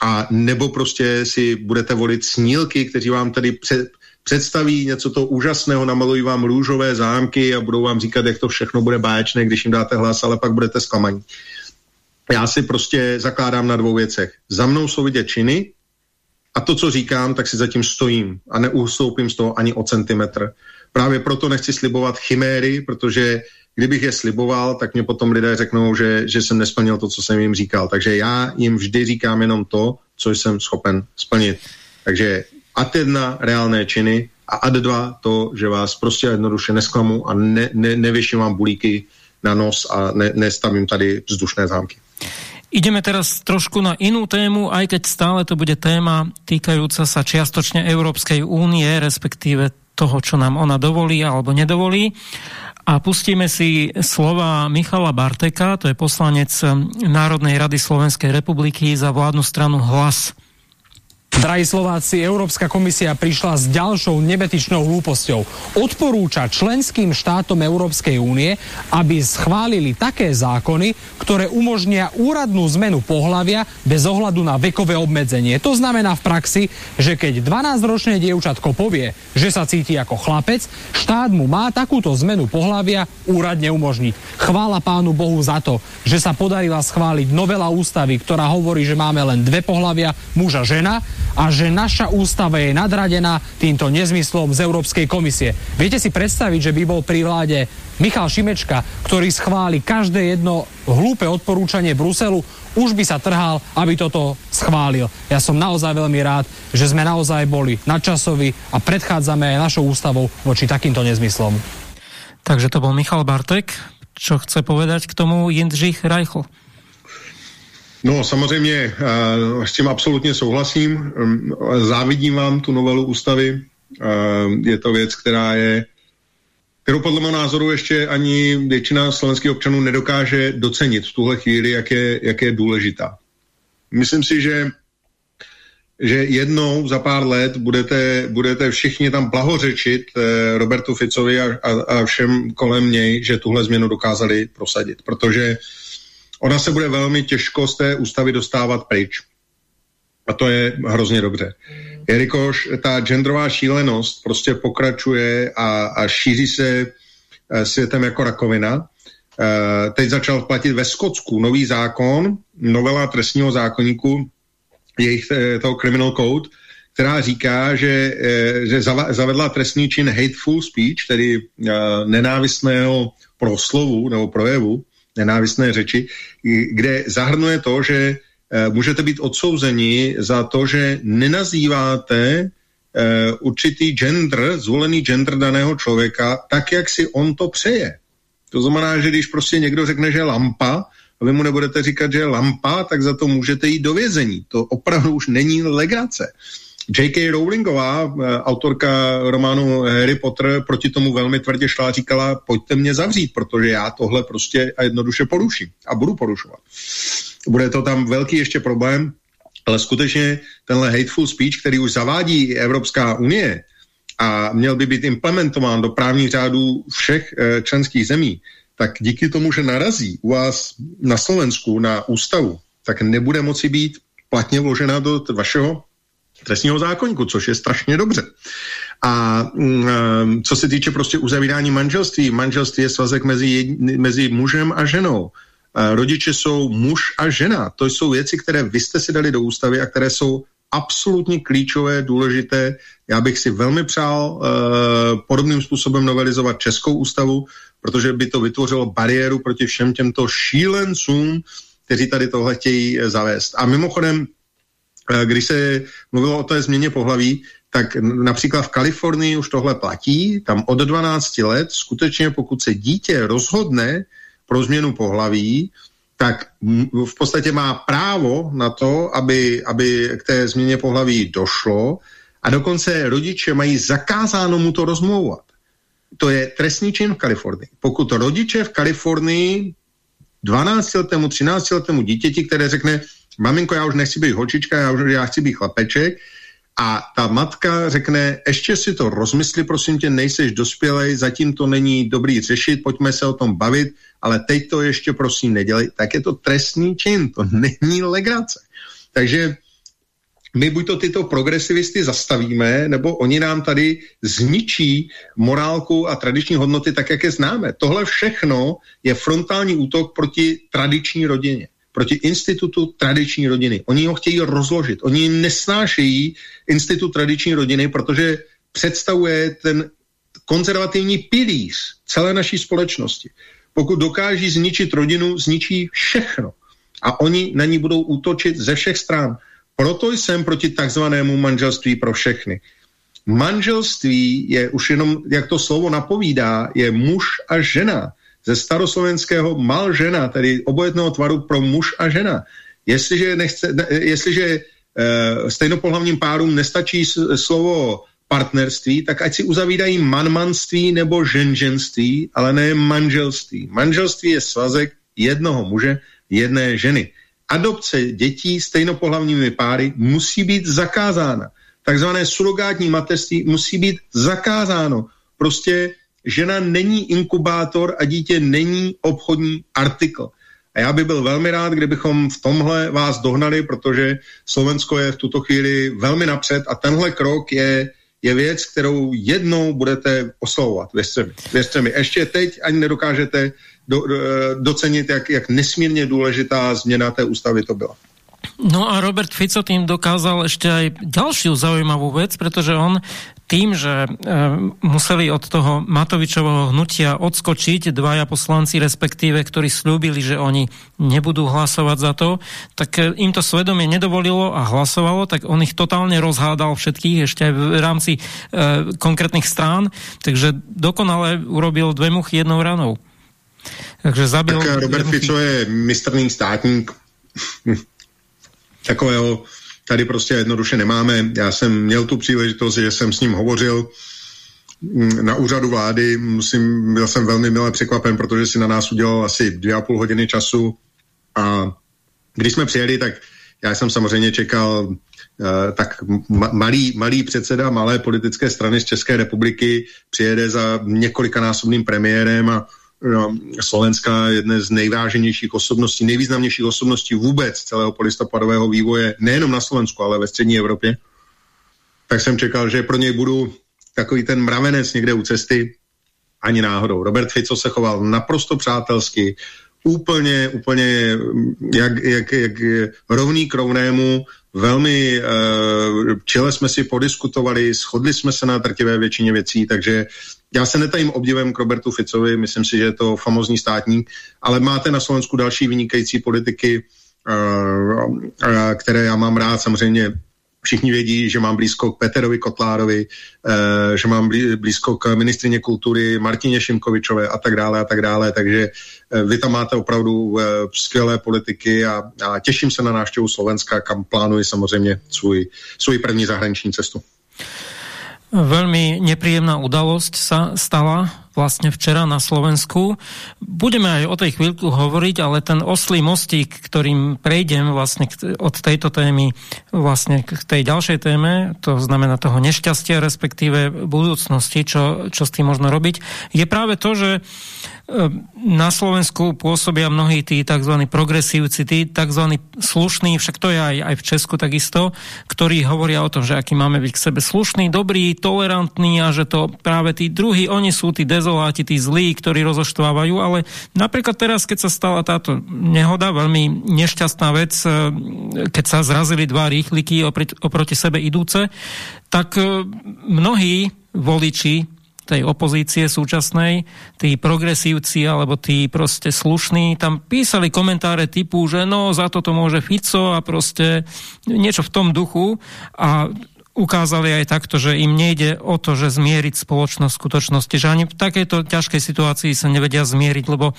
Speaker 3: A nebo prostě si budete volit snílky, kteří vám tady před, představí něco toho úžasného, namalují vám růžové zámky a budou vám říkat, jak to všechno bude báječné, když jim dáte hlas, ale pak budete zklamaní. Já si prostě zakládám na dvou věcech. Za mnou jsou vidět činy a to, co říkám, tak si zatím stojím a neustoupím z toho ani o centimetr. Právě proto nechci slibovat chiméry, protože kdybych je sliboval, tak mě potom lidé řeknou, že, že jsem nesplnil to, co jsem jim říkal. Takže já jim vždy říkám jenom to, co jsem schopen splnit. Takže ad jedna reálné činy a ad dva to, že vás prostě jednoduše nesklamu a ne, ne, nevěším vám bulíky na nos a ne, nestavím tady vzdušné zámky.
Speaker 2: Ideme teraz trošku na inú tému, aj keď stále to bude téma týkajúca sa čiastočne Európskej únie, respektíve toho, čo nám ona dovolí alebo nedovolí. A pustíme si slova Michala Barteka, to je poslanec Národnej rady Slovenskej republiky za vládnu stranu Hlas.
Speaker 16: Drahí Slováci, Európska komisia prišla s ďalšou nebetičnou hlúposťou. Odporúča členským štátom Európskej únie, aby schválili také zákony, ktoré umožnia úradnú zmenu pohlavia bez ohľadu na vekové obmedzenie. To znamená v praxi, že keď 12-ročné dievčatko povie, že sa cíti ako chlapec, štát mu má takúto zmenu pohlavia úradne umožniť. Chvála pánu Bohu za to, že sa podarila schváliť novela ústavy, ktorá hovorí, že máme len dve pohlavia, muža žena a že naša ústava je nadradená týmto nezmyslom z Európskej komisie. Viete si predstaviť, že by bol pri vláde Michal Šimečka, ktorý schváli každé jedno hlúpe odporúčanie Bruselu, už by sa trhal, aby toto schválil. Ja som naozaj veľmi rád, že sme naozaj boli nadčasoví a predchádzame aj našou ústavou voči takýmto nezmyslom.
Speaker 2: Takže to bol Michal Bartek. Čo chce povedať k tomu Jindřich Reichl?
Speaker 3: No samozřejmě s tím absolutně souhlasím. Závidím vám tu novelu ústavy. Je to věc, která je kterou podle mého názoru ještě ani většina slovenských občanů nedokáže docenit v tuhle chvíli, jak je, jak je důležitá. Myslím si, že že jednou za pár let budete, budete všichni tam blahořečit eh, Robertu Ficovi a, a, a všem kolem něj, že tuhle změnu dokázali prosadit. Protože eh, ona se bude velmi těžko z té ústavy dostávat pryč. A to je hrozně dobře. Jelikož ta genderová šílenost prostě pokračuje a, a šíří se e, světem jako rakovina. E, teď začal platit ve Skotsku nový zákon, novela trestního zákonníku, jejich e, toho criminal code, která říká, že, že zavedla trestný čin hateful speech, tedy nenávistného proslovu nebo projevu, nenávistné řeči, kde zahrnuje to, že eh, můžete být odsouzeni za to, že nenazýváte uh, určitý gender, zvolený gender daného člověka, tak, jak si on to přeje. To znamená, že když prostě někdo řekne, že je lampa, a vy mu nebudete říkat, že je lampa, tak za to můžete jít do vězení. To opravdu už není legrace. J.K. Rowlingová, eh, autorka románu Harry Potter, proti tomu velmi tvrdě šla a říkala, pojďte mě zavřít, protože já tohle prostě a jednoduše poruším a budu porušovat. Bude to tam velký ještě problém, ale skutečně tenhle hateful speech, který už zavádí Evropská unie a měl by být implementován do právních řádů všech e, členských zemí, tak díky tomu, že narazí u vás na Slovensku na ústavu, tak nebude moci být platně vložena do vašeho trestního zákonníku, což je strašně dobře. A um, co se týče prostě uzavírání manželství, manželství je svazek mezi, jedni, mezi mužem a ženou. Uh, rodiče jsou muž a žena. To jsou věci, které vy jste si dali do ústavy a které jsou absolutně klíčové, důležité. Já bych si velmi přál uh, podobným způsobem novelizovat Českou ústavu, protože by to vytvořilo bariéru proti všem těmto šílencům, kteří tady tohle chtějí zavést. A mimochodem, když se mluvilo o té změně pohlaví, tak například v Kalifornii už tohle platí, tam od 12 let skutečně pokud se dítě rozhodne pro změnu pohlaví, tak v podstatě má právo na to, aby, aby k té změně pohlaví došlo a dokonce rodiče mají zakázáno mu to rozmlouvat. To je trestný čin v Kalifornii. Pokud rodiče v Kalifornii 12-letému, 13-letému dítěti, které řekne, maminko, já už nechci být holčička, já, už, já chci být chlapeček, a ta matka řekne, ještě si to rozmysli, prosím tě, nejseš dospělej, zatím to není dobrý řešit, pojďme se o tom bavit, ale teď to ještě prosím nedělej, tak je to trestný čin, to není legrace. Takže my buď to tyto progresivisty zastavíme, nebo oni nám tady zničí morálku a tradiční hodnoty tak, jak je známe. Tohle všechno je frontální útok proti tradiční rodině proti institutu tradiční rodiny. Oni ho chtějí rozložit. Oni nesnášejí institut tradiční rodiny, protože představuje ten konzervativní pilíř celé naší společnosti. Pokud dokáží zničit rodinu, zničí všechno. A oni na ní budou útočit ze všech stran. Proto jsem proti takzvanému manželství pro všechny. Manželství je už jenom, jak to slovo napovídá, je muž a žena ze staroslovenského mal žena, tedy obojetného tvaru pro muž a žena. Jestliže, nechce, jestliže e, stejnopohlavním párům nestačí slovo partnerství, tak ať si uzavídají manmanství nebo ženženství, ale ne manželství. Manželství je svazek jednoho muže, jedné ženy. Adopce dětí stejnopohlavními páry musí být zakázána. Takzvané surogátní mateřství musí být zakázáno. Prostě žena není inkubátor a dítě není obchodní artikl. A já bych byl velmi rád, kdybychom v tomhle vás dohnali, protože Slovensko je v tuto chvíli velmi napřed a tenhle krok je, je věc, kterou jednou budete oslovovat. Věřte mi. Věřte mi. Ještě teď ani nedokážete do, do, docenit, jak, jak nesmírně důležitá změna té ústavy to byla.
Speaker 2: No a Robert Fico tým dokázal ešte aj ďalšiu zaujímavú vec, pretože on tým, že e, museli od toho Matovičového hnutia odskočiť dvaja poslanci, respektíve, ktorí slúbili, že oni nebudú hlasovať za to, tak e, im to svedomie nedovolilo a hlasovalo, tak on ich totálne rozhádal všetkých ešte aj v rámci e, konkrétnych strán, takže dokonale urobil dve muchy jednou ranou.
Speaker 3: Takže zabil... Tak Robert Fico je mistrný státník takového tady prostě jednoduše nemáme. Já jsem měl tu příležitost, že jsem s ním hovořil mm, na úřadu vlády. Musím, byl jsem velmi milé překvapen, protože si na nás udělal asi dvě a půl hodiny času a když jsme přijeli, tak já jsem samozřejmě čekal uh, tak malý, malý předseda malé politické strany z České republiky přijede za několikanásobným premiérem a Slovenska jedné z nejváženějších osobností, nejvýznamnějších osobností vůbec celého polistopadového vývoje, nejenom na Slovensku, ale ve střední Evropě, tak jsem čekal, že pro něj budu takový ten mravenec někde u cesty, ani náhodou. Robert Fico se choval naprosto přátelsky, úplně, úplně jak, jak, jak rovný k rovnému, velmi uh, jsme si podiskutovali, shodli jsme se na drtivé většině věcí, takže já se netajím obdivem k Robertu Ficovi, myslím si, že je to famozní státník, ale máte na Slovensku další vynikající politiky, uh, uh, které já mám rád, samozřejmě všichni vědí, že mám blízko k Peterovi Kotlárovi, eh, že mám blízko k ministrině kultury Martině Šimkovičové a tak dále a tak dále, takže eh, vy tam máte opravdu eh, skvělé politiky a, a těším se na návštěvu Slovenska, kam plánuji samozřejmě svůj, svůj první zahraniční cestu.
Speaker 2: Veľmi nepríjemná udalosť sa stala vlastne včera na Slovensku. Budeme aj o tej chvíľku hovoriť, ale ten oslý mostík, ktorým prejdem vlastne od tejto témy vlastne k tej ďalšej téme, to znamená toho nešťastia, respektíve budúcnosti, čo, čo s tým možno robiť, je práve to, že Ehm, na Slovensku pôsobia mnohí tí tzv. progresívci, tí tzv. slušní, však to je aj, aj v Česku takisto, ktorí hovoria o tom, že aký máme byť k sebe slušný, dobrý, tolerantný a že to práve tí druhí, oni sú tí dezoláti, tí zlí, ktorí rozoštvávajú, ale napríklad teraz, keď sa stala táto nehoda, veľmi nešťastná vec, ehm, keď sa zrazili dva rýchliky oproti, sebe idúce, tak ehm, mnohí voliči tej opozície súčasnej, tí progresívci alebo tí proste slušní, tam písali komentáre typu, že no za toto môže Fico a proste niečo v tom duchu. A ukázali aj takto, že im nejde o to, že zmieriť spoločnosť skutočnosti, že ani v takejto ťažkej situácii sa nevedia zmieriť, lebo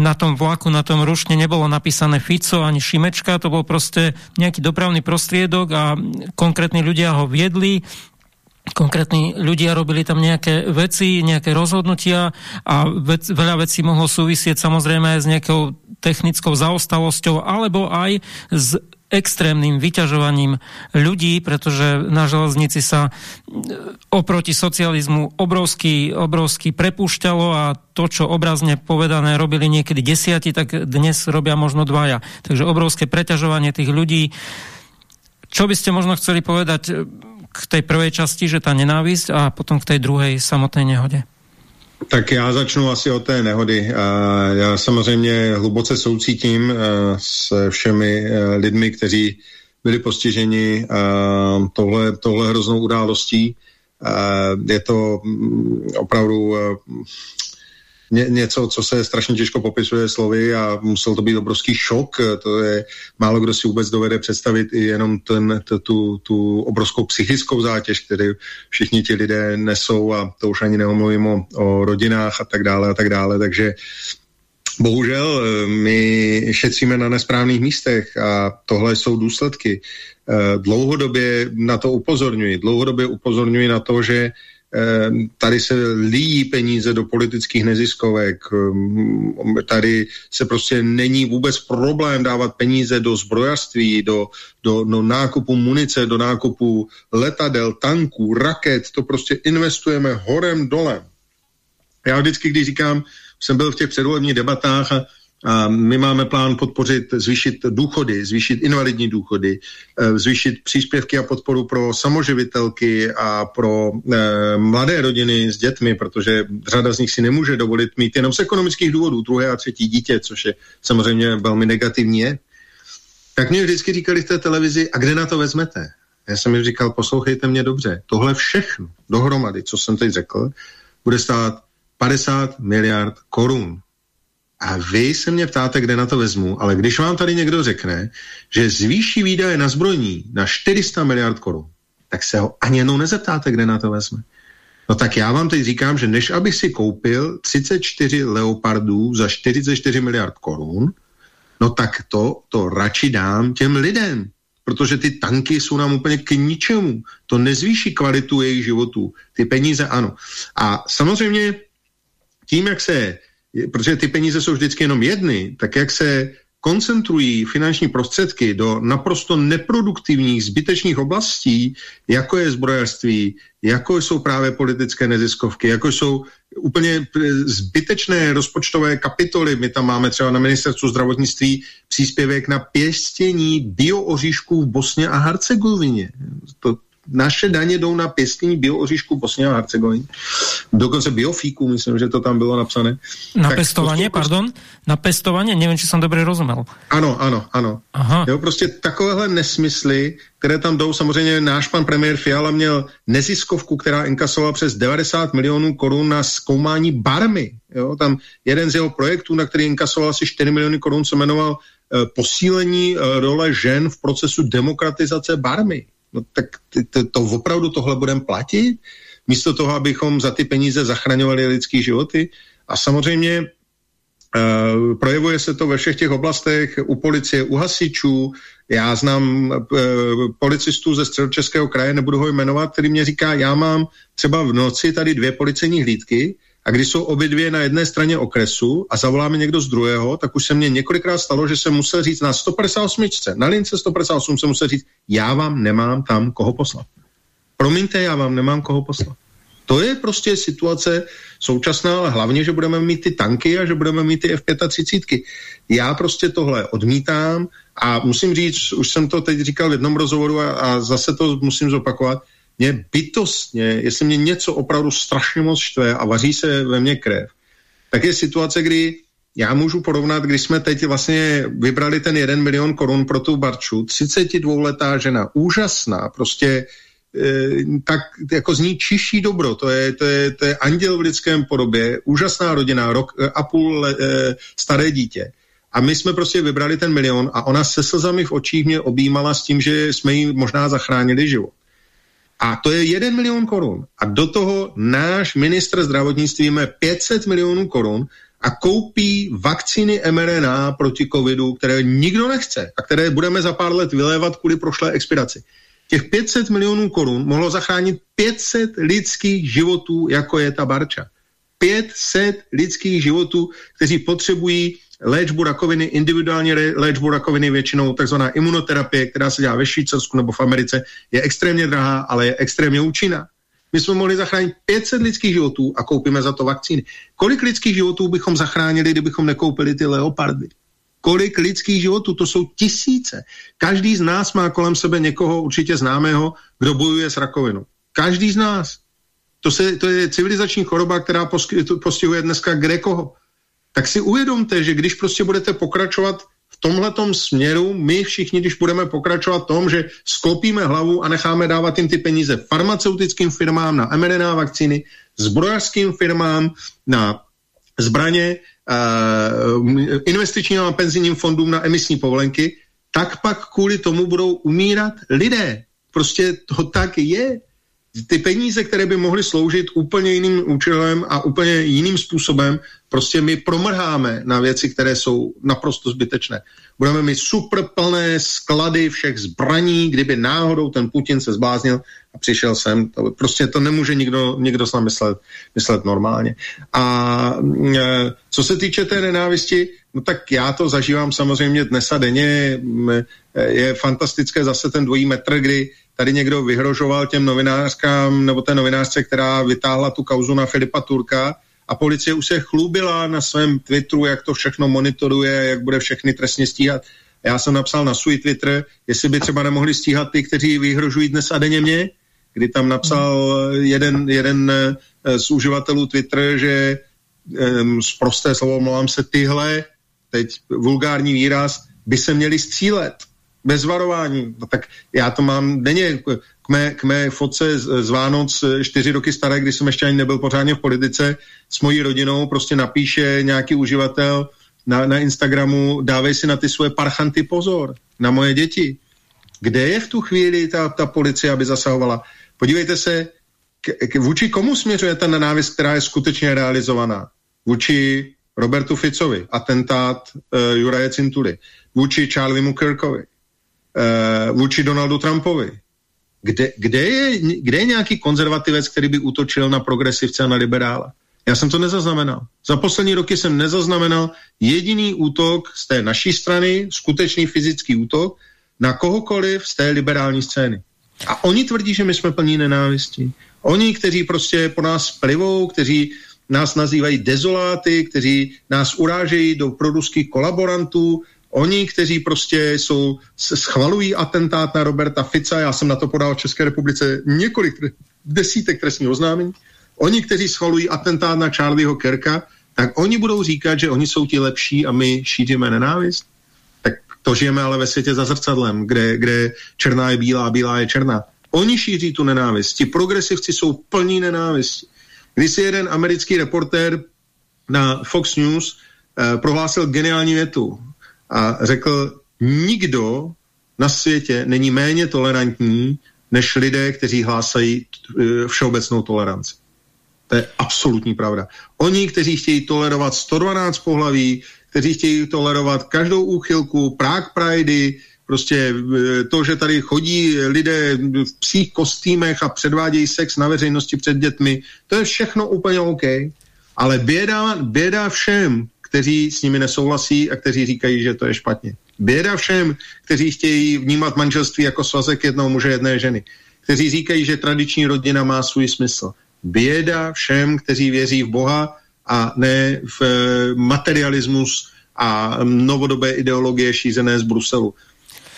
Speaker 2: na tom vlaku, na tom rušne nebolo napísané Fico ani Šimečka, to bol proste nejaký dopravný prostriedok a konkrétni ľudia ho viedli, konkrétni ľudia robili tam nejaké veci, nejaké rozhodnutia a vec, veľa vecí mohlo súvisieť samozrejme aj s nejakou technickou zaostalosťou alebo aj s extrémnym vyťažovaním ľudí, pretože na železnici sa oproti socializmu obrovský, obrovský prepúšťalo a to, čo obrazne povedané robili niekedy desiati, tak dnes robia možno dvaja. Takže obrovské preťažovanie tých ľudí. Čo by ste možno chceli povedať k tej prvej časti, že ta nenávisť a potom k tej druhej samotné nehodě?
Speaker 3: Tak já začnu asi od té nehody. Já samozřejmě hluboce soucítím s všemi lidmi, kteří byli postiženi tohle, tohle hroznou událostí. Je to mm, opravdu ně, něco, co se strašně těžko popisuje slovy a musel to být obrovský šok. To je málo kdo si vůbec dovede představit i jenom ten, tu, tu obrovskou psychickou zátěž, kterou všichni ti lidé nesou a to už ani nemluvím o, o rodinách a tak dále a tak dále. Takže Bohužel my šetříme na nesprávných místech a tohle jsou důsledky. Dlouhodobě na to upozorňuji. Dlouhodobě upozorňuji na to, že tady se líjí peníze do politických neziskovek, ehm, tady se prostě není vůbec problém dávat peníze do zbrojařství, do, do, do nákupu munice, do nákupu letadel, tanků, raket, to prostě investujeme horem dolem. Já vždycky, když říkám, jsem byl v těch předvolebních debatách a my máme plán podpořit, zvýšit důchody, zvýšit invalidní důchody, eh, zvýšit příspěvky a podporu pro samoživitelky a pro eh, mladé rodiny s dětmi, protože řada z nich si nemůže dovolit mít jenom z ekonomických důvodů druhé a třetí dítě, což je samozřejmě velmi negativní. Tak mě vždycky říkali v té televizi, a kde na to vezmete? Já jsem jim říkal, poslouchejte mě dobře, tohle všechno dohromady, co jsem teď řekl, bude stát 50 miliard korun. A vy se mě ptáte, kde na to vezmu, ale když vám tady někdo řekne, že zvýší výdaje na zbrojní na 400 miliard korun, tak se ho ani jednou nezeptáte, kde na to vezme. No tak já vám teď říkám, že než abych si koupil 34 leopardů za 44 miliard korun, no tak to, to radši dám těm lidem, protože ty tanky jsou nám úplně k ničemu. To nezvýší kvalitu jejich životů. Ty peníze ano. A samozřejmě tím, jak se protože ty peníze jsou vždycky jenom jedny, tak jak se koncentrují finanční prostředky do naprosto neproduktivních, zbytečných oblastí, jako je zbrojařství, jako jsou právě politické neziskovky, jako jsou úplně zbytečné rozpočtové kapitoly. My tam máme třeba na ministerstvu zdravotnictví příspěvek na pěstění biooříšků v Bosně a Hercegovině. To, naše daně jdou na pěstění biooříšku Bosně a Hercegovině. Dokonce biofíku, myslím, že to tam bylo napsané.
Speaker 2: Na tak pestovanie, prostě... pardon? Na pestovanie? Nevím, či jsem dobře rozuměl.
Speaker 3: Ano, ano, ano. Aha. Jo, prostě takovéhle nesmysly, které tam jdou, samozřejmě náš pan premiér Fiala měl neziskovku, která inkasovala přes 90 milionů korun na zkoumání barmy. Jo, tam jeden z jeho projektů, na který inkasoval asi 4 miliony korun, se jmenoval uh, posílení uh, role žen v procesu demokratizace barmy. No tak to, to opravdu tohle budeme platit? Místo toho, abychom za ty peníze zachraňovali lidský životy? A samozřejmě Uh, projevuje se to ve všech těch oblastech, u policie, u hasičů. Já znám uh, policistů ze středočeského kraje, nebudu ho jmenovat, který mě říká, já mám třeba v noci tady dvě policejní hlídky a když jsou obě dvě na jedné straně okresu a zavoláme někdo z druhého, tak už se mně několikrát stalo, že jsem musel říct na 158, na lince 158 jsem musel říct, já vám nemám tam koho poslat. Promiňte, já vám nemám koho poslat. To je prostě situace současná, ale hlavně, že budeme mít ty tanky a že budeme mít ty F-35. Já prostě tohle odmítám a musím říct, už jsem to teď říkal v jednom rozhovoru a, a zase to musím zopakovat, mě bytostně, jestli mě něco opravdu strašně moc štve a vaří se ve mně krev, tak je situace, kdy já můžu porovnat, když jsme teď vlastně vybrali ten jeden milion korun pro tu Barču, 32-letá žena, úžasná, prostě Eh, tak jako zní čiší dobro, to je, to, je, to je anděl v lidském podobě, úžasná rodina, rok a půl e, staré dítě. A my jsme prostě vybrali ten milion a ona se slzami v očích mě objímala s tím, že jsme jí možná zachránili život. A to je jeden milion korun. A do toho náš ministr zdravotnictví má 500 milionů korun a koupí vakcíny mRNA proti covidu, které nikdo nechce a které budeme za pár let vylévat kvůli prošlé expiraci těch 500 milionů korun mohlo zachránit 500 lidských životů, jako je ta barča. 500 lidských životů, kteří potřebují léčbu rakoviny, individuální léčbu rakoviny, většinou takzvaná imunoterapie, která se dělá ve Švýcarsku nebo v Americe, je extrémně drahá, ale je extrémně účinná. My jsme mohli zachránit 500 lidských životů a koupíme za to vakcíny. Kolik lidských životů bychom zachránili, kdybychom nekoupili ty leopardy? kolik lidských životů, to jsou tisíce. Každý z nás má kolem sebe někoho určitě známého, kdo bojuje s rakovinou. Každý z nás. To, se, to je civilizační choroba, která postihuje dneska kde koho. Tak si uvědomte, že když prostě budete pokračovat v tomhletom směru, my všichni, když budeme pokračovat v tom, že sklopíme hlavu a necháme dávat jim ty peníze farmaceutickým firmám na mRNA vakcíny, zbrojařským firmám na zbraně, uh, investičním a penzijním fondům na emisní povolenky, tak pak kvůli tomu budou umírat lidé. Prostě to tak je. Ty peníze, které by mohly sloužit úplně jiným účelem a úplně jiným způsobem, prostě my promrháme na věci, které jsou naprosto zbytečné. Budeme mít super plné sklady všech zbraní, kdyby náhodou ten Putin se zbláznil a přišel sem. To, prostě to nemůže nikdo, nikdo s myslet, myslet normálně. A e, co se týče té nenávisti, no tak já to zažívám samozřejmě dnes a denně. Je fantastické zase ten dvojí metr, kdy tady někdo vyhrožoval těm novinářkám nebo té novinářce, která vytáhla tu kauzu na Filipa Turka, a policie už se chlubila na svém Twitteru, jak to všechno monitoruje, jak bude všechny trestně stíhat. Já jsem napsal na svůj Twitter, jestli by třeba nemohli stíhat ty, kteří vyhrožují dnes a denně mě, kdy tam napsal jeden, jeden eh, z uživatelů Twitter, že um, z prosté slovo, mluvám se, tyhle, teď vulgární výraz, by se měli střílet bez varování. No tak já to mám denně k mé, k mé fotce z, z Vánoc eh, čtyři roky staré, kdy jsem ještě ani nebyl pořádně v politice, s mojí rodinou prostě napíše nějaký uživatel na, na Instagramu, dávej si na ty svoje parchanty pozor, na moje děti. Kde je v tu chvíli ta, ta policie, aby zasahovala? Podívejte se, k, k, vůči komu směřuje ta nenávist, která je skutečně realizovaná? Vůči Robertu Ficovi, atentát uh, Juraje Cintury, vůči Charliemu Kirkovi, vůči Donaldu Trumpovi, kde, kde, je, kde je nějaký konzervativec, který by útočil na progresivce a na liberála? Já jsem to nezaznamenal. Za poslední roky jsem nezaznamenal jediný útok z té naší strany, skutečný fyzický útok, na kohokoliv z té liberální scény. A oni tvrdí, že my jsme plní nenávistí. Oni, kteří prostě po nás plivou, kteří nás nazývají dezoláty, kteří nás urážejí do proruských kolaborantů, Oni, kteří prostě jsou, schvalují atentát na Roberta Fica, já jsem na to podal v České republice několik desítek trestních oznámení, oni, kteří schvalují atentát na Charlieho Kerka, tak oni budou říkat, že oni jsou ti lepší a my šíříme nenávist. Tak to žijeme ale ve světě za zrcadlem, kde, kde černá je bílá, bílá je černá. Oni šíří tu nenávist. Ti progresivci jsou plní nenávisti. Když si jeden americký reportér na Fox News eh, prohlásil geniální větu a řekl, nikdo na světě není méně tolerantní než lidé, kteří hlásají e, všeobecnou toleranci. To je absolutní pravda. Oni, kteří chtějí tolerovat 112 pohlaví, kteří chtějí tolerovat každou úchylku, Prague Pridey, prostě e, to, že tady chodí lidé v psích kostýmech a předvádějí sex na veřejnosti před dětmi, to je všechno úplně OK. Ale běda, běda všem, kteří s nimi nesouhlasí a kteří říkají, že to je špatně. Běda všem, kteří chtějí vnímat manželství jako svazek jednoho muže, jedné ženy. Kteří říkají, že tradiční rodina má svůj smysl. Běda všem, kteří věří v Boha a ne v eh, materialismus a novodobé ideologie šízené z Bruselu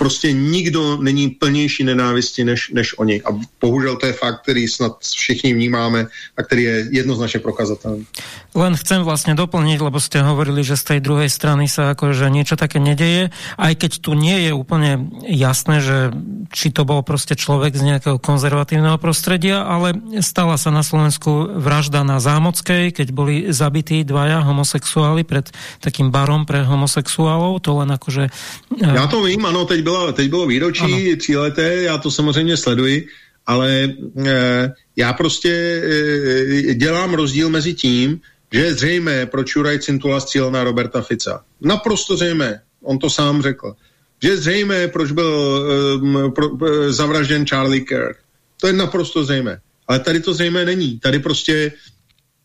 Speaker 3: prostě nikdo není plnější nenávisti než, než oni. A bohužel to je fakt, který snad všichni vnímáme a který je jednoznačně prokazatelný.
Speaker 2: Len chcem vlastně doplniť, lebo ste hovorili, že z tej druhej strany sa akože niečo také nedeje, aj keď tu nie je úplne jasné, že či to bol prostě človek z nejakého konzervatívneho prostredia, ale stala sa na Slovensku vražda na Zámockej, keď boli zabití dvaja homosexuáli pred takým barom pre homosexuálov, to len akože...
Speaker 3: Já to vím, ano, teď bylo, teď bylo výročí tříleté, já to samozřejmě sleduji, ale e, já prostě e, dělám rozdíl mezi tím, že je zřejmé, proč Juraj Cintula střílel na Roberta Fica. Naprosto zřejmé. On to sám řekl. Že je zřejmé, proč byl e, pro, e, zavražděn Charlie Kirk. To je naprosto zřejmé. Ale tady to zřejmé není. Tady prostě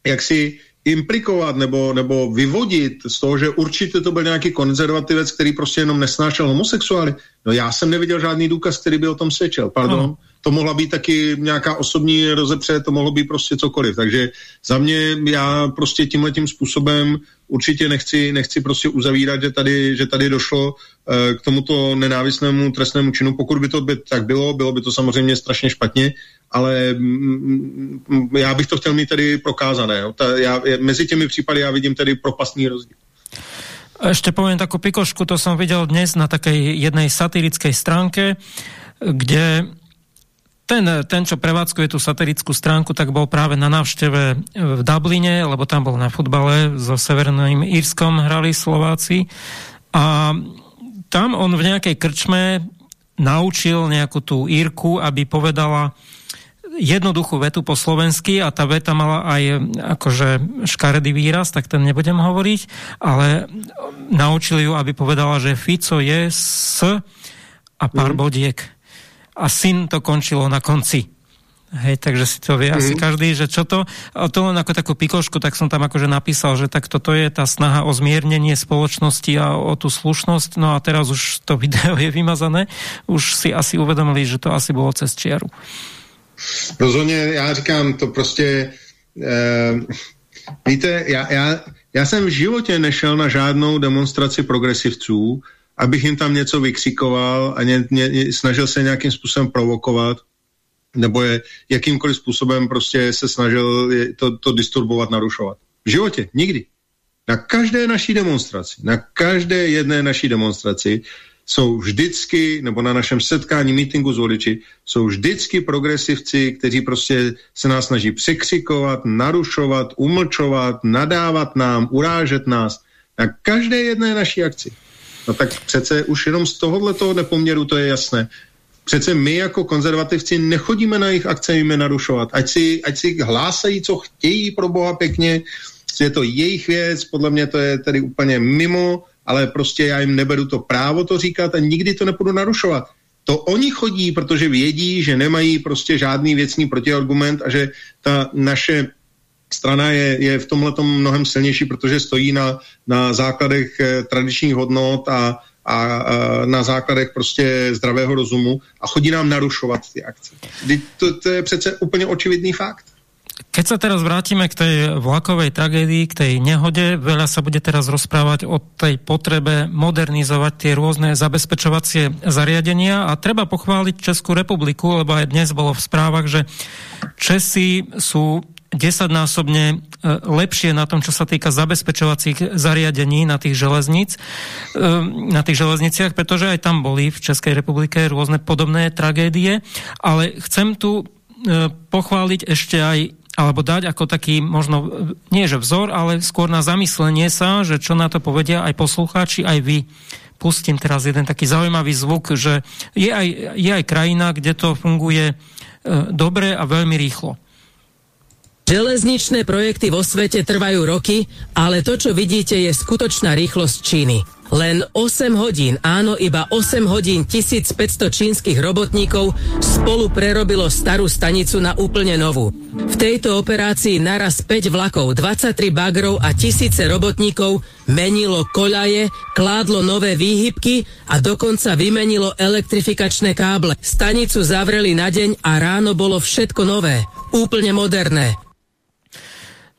Speaker 3: jak si implikovat nebo, nebo vyvodit z toho, že určitě to byl nějaký konzervativec, který prostě jenom nesnášel homosexuály. No já jsem neviděl žádný důkaz, který by o tom svědčil. Pardon. Ano. To mohla být taky nějaká osobní rozepře, to mohlo být prostě cokoliv. Takže za mě já prostě tímhle tím způsobem určitě nechci, nechci prostě uzavírat, že tady, že tady došlo uh, k tomuto nenávistnému trestnému činu. Pokud by to by tak bylo, bylo by to samozřejmě strašně špatně, ale mm, já bych to chtěl mít tady prokázané. Jo. Ta, já, mezi těmi případy já vidím tady propastný rozdíl.
Speaker 2: Ešte poviem takú pikošku, to som videl dnes na takej jednej satirickej stránke, kde ten, ten, čo prevádzkuje tú satirickú stránku, tak bol práve na návšteve v Dubline, lebo tam bol na futbale so Severným Írskom hrali Slováci a tam on v nejakej krčme naučil nejakú tú Írku, aby povedala jednoduchú vetu po slovensky a ta veta mala aj akože škaredý výraz, tak ten nebudem hovoriť, ale naučili ju, aby povedala, že Fico je s a pár mm. bodiek. A syn to končilo na konci. Hej, takže si to vie mm. asi každý, že čo to, a to len ako takú pikošku, tak som tam akože napísal, že tak toto je tá snaha o zmiernenie spoločnosti a o tú slušnosť, no a teraz už to video je vymazané, už si asi uvedomili, že to asi bolo cez čiaru.
Speaker 3: Rozhodně, já říkám, to prostě, eh, víte, já, já, já jsem v životě nešel na žádnou demonstraci progresivců, abych jim tam něco vykřikoval a ně, ně, snažil se nějakým způsobem provokovat, nebo je jakýmkoliv způsobem prostě se snažil to, to disturbovat, narušovat. V životě, nikdy. Na každé naší demonstraci, na každé jedné naší demonstraci jsou vždycky, nebo na našem setkání, meetingu s voliči, jsou vždycky progresivci, kteří prostě se nás snaží překřikovat, narušovat, umlčovat, nadávat nám, urážet nás na každé jedné naší akci. No tak přece už jenom z tohohle nepoměru to je jasné. Přece my jako konzervativci nechodíme na jejich akce jim narušovat. Ať si, ať si hlásají, co chtějí pro boha pěkně, je to jejich věc, podle mě to je tedy úplně mimo ale prostě já jim neberu to právo to říkat a nikdy to nepůjdu narušovat. To oni chodí, protože vědí, že nemají prostě žádný věcný protiargument a že ta naše strana je, je v tomhle mnohem silnější, protože stojí na, na základech eh, tradičních hodnot a, a, a na základech prostě zdravého rozumu a chodí nám narušovat ty akce. To, to je přece úplně očividný fakt.
Speaker 2: Keď sa teraz vrátime k tej vlakovej tragédii, k tej nehode, veľa sa bude teraz rozprávať o tej potrebe modernizovať tie rôzne zabezpečovacie zariadenia a treba pochváliť Českú republiku, lebo aj dnes bolo v správach, že Česi sú desaťnásobne e, lepšie na tom, čo sa týka zabezpečovacích zariadení na tých železnic, e, na tých železniciach, pretože aj tam boli v Českej republike rôzne podobné tragédie, ale chcem tu e, pochváliť ešte aj alebo dať ako taký možno, nie že vzor, ale skôr na zamyslenie sa, že čo na to povedia aj poslucháči, aj vy. pustím teraz jeden taký zaujímavý zvuk, že je aj, je aj krajina, kde to funguje e, dobre a veľmi rýchlo.
Speaker 17: Železničné projekty vo svete trvajú roky, ale to, čo vidíte, je skutočná rýchlosť Číny. Len 8 hodín, áno, iba 8 hodín 1500 čínskych robotníkov spolu prerobilo starú stanicu na úplne novú. V tejto operácii naraz 5 vlakov, 23 bagrov a tisíce robotníkov menilo koľaje, kládlo nové výhybky a dokonca vymenilo elektrifikačné káble. Stanicu zavreli na deň a ráno bolo všetko nové, úplne moderné.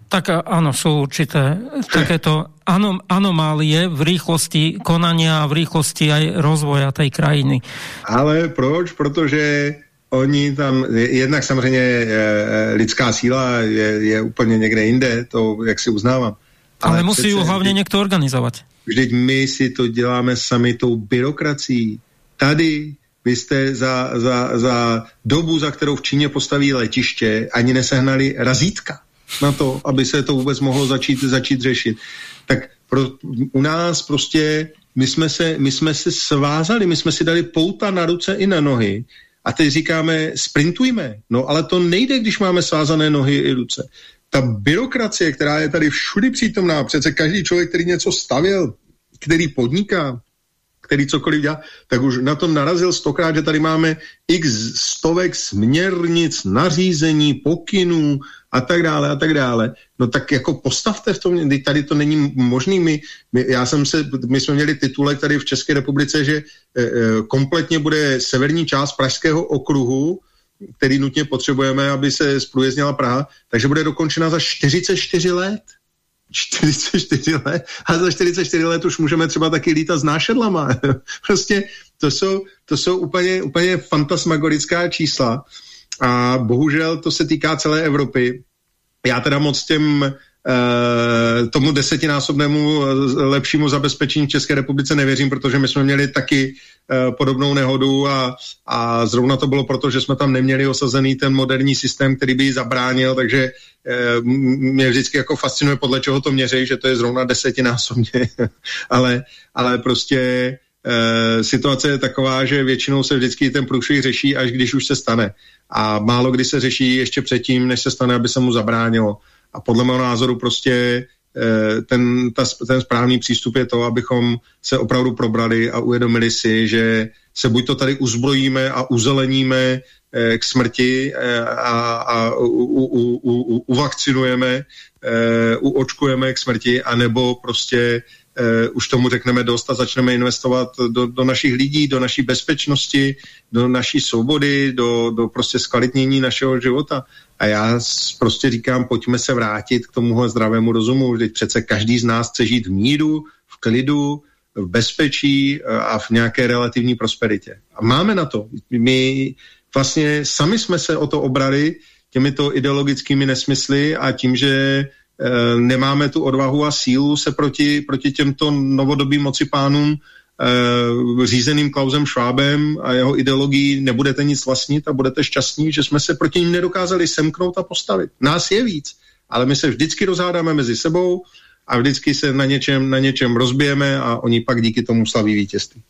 Speaker 2: Tak áno, sú určité takéto anom, anomálie v rýchlosti konania a v rýchlosti aj rozvoja tej krajiny.
Speaker 3: Ale proč? Protože oni tam, jednak samozřejmě e, lidská síla je, je úplně někde jinde, to jak si uznávám.
Speaker 2: Ale, Ale musí ju hlavně někdo organizovat.
Speaker 3: Vždyť my si to děláme sami tou byrokracií. Tady vy jste za, za, za dobu, za kterou v Číně postaví letiště, ani nesehnali razítka na to, aby se to vůbec mohlo začít, začít řešit. Tak pro, u nás prostě my jsme, se, my jsme se svázali, my jsme si dali pouta na ruce i na nohy a teď říkáme, sprintujme. No ale to nejde, když máme svázané nohy i ruce. Ta byrokracie, která je tady všudy přítomná, přece každý člověk, který něco stavěl, který podniká, který cokoliv dělá, tak už na tom narazil stokrát, že tady máme x stovek směrnic, nařízení, pokynů a tak dále a tak dále. No tak jako postavte v tom, tady to není možný. My, my, já jsem se, my jsme měli titulek tady v České republice, že e, kompletně bude severní část Pražského okruhu, který nutně potřebujeme, aby se zprůjezdnila Praha, takže bude dokončena za 44 let. 44 let a za 44 let už můžeme třeba taky lítat s nášedlama. prostě to jsou, to jsou úplně, úplně fantasmagorická čísla a bohužel to se týká celé Evropy. Já teda moc těm Uh, tomu desetinásobnému lepšímu zabezpečení v České republice nevěřím, protože my jsme měli taky uh, podobnou nehodu a, a zrovna to bylo proto, že jsme tam neměli osazený ten moderní systém, který by ji zabránil, takže mě vždycky jako fascinuje, podle čeho to měří, že to je zrovna desetinásobně, ale, ale prostě situace je taková, že většinou se vždycky ten průšvih řeší, až když už se stane a málo kdy se řeší ještě předtím, než se stane, aby se mu zabránilo. A podle mého názoru prostě eh, ten, ta, ten správný přístup je to, abychom se opravdu probrali a uvědomili si, že se buď to tady uzbrojíme a uzeleníme eh, k smrti eh, a, a u, u, u, u, uvakcinujeme, uočkujeme k smrti, anebo prostě uh, už tomu řekneme dost a začneme investovat do, do našich lidí, do naší bezpečnosti, do naší svobody, do, do prostě zkvalitnění našeho života. A já prostě říkám, pojďme se vrátit k tomuhle zdravému rozumu. Vždyť přece každý z nás chce žít v míru, v klidu, v bezpečí eh, a v nějaké relativní prosperitě. A máme na to. My vlastně sami jsme se o to obrali těmito ideologickými nesmysly a tím, že Eh, nemáme tu odvahu a sílu se proti, proti těmto novodobým mocipánům e, řízeným Klausem Schwabem a jeho ideologií nebudete nic vlastnit a budete šťastní, že jsme se proti ním nedokázali semknout a postavit. Nás je víc, ale my se vždycky rozhádáme mezi sebou a vždycky se na něčem, na něčem rozbijeme a oni pak díky tomu slaví vítězství.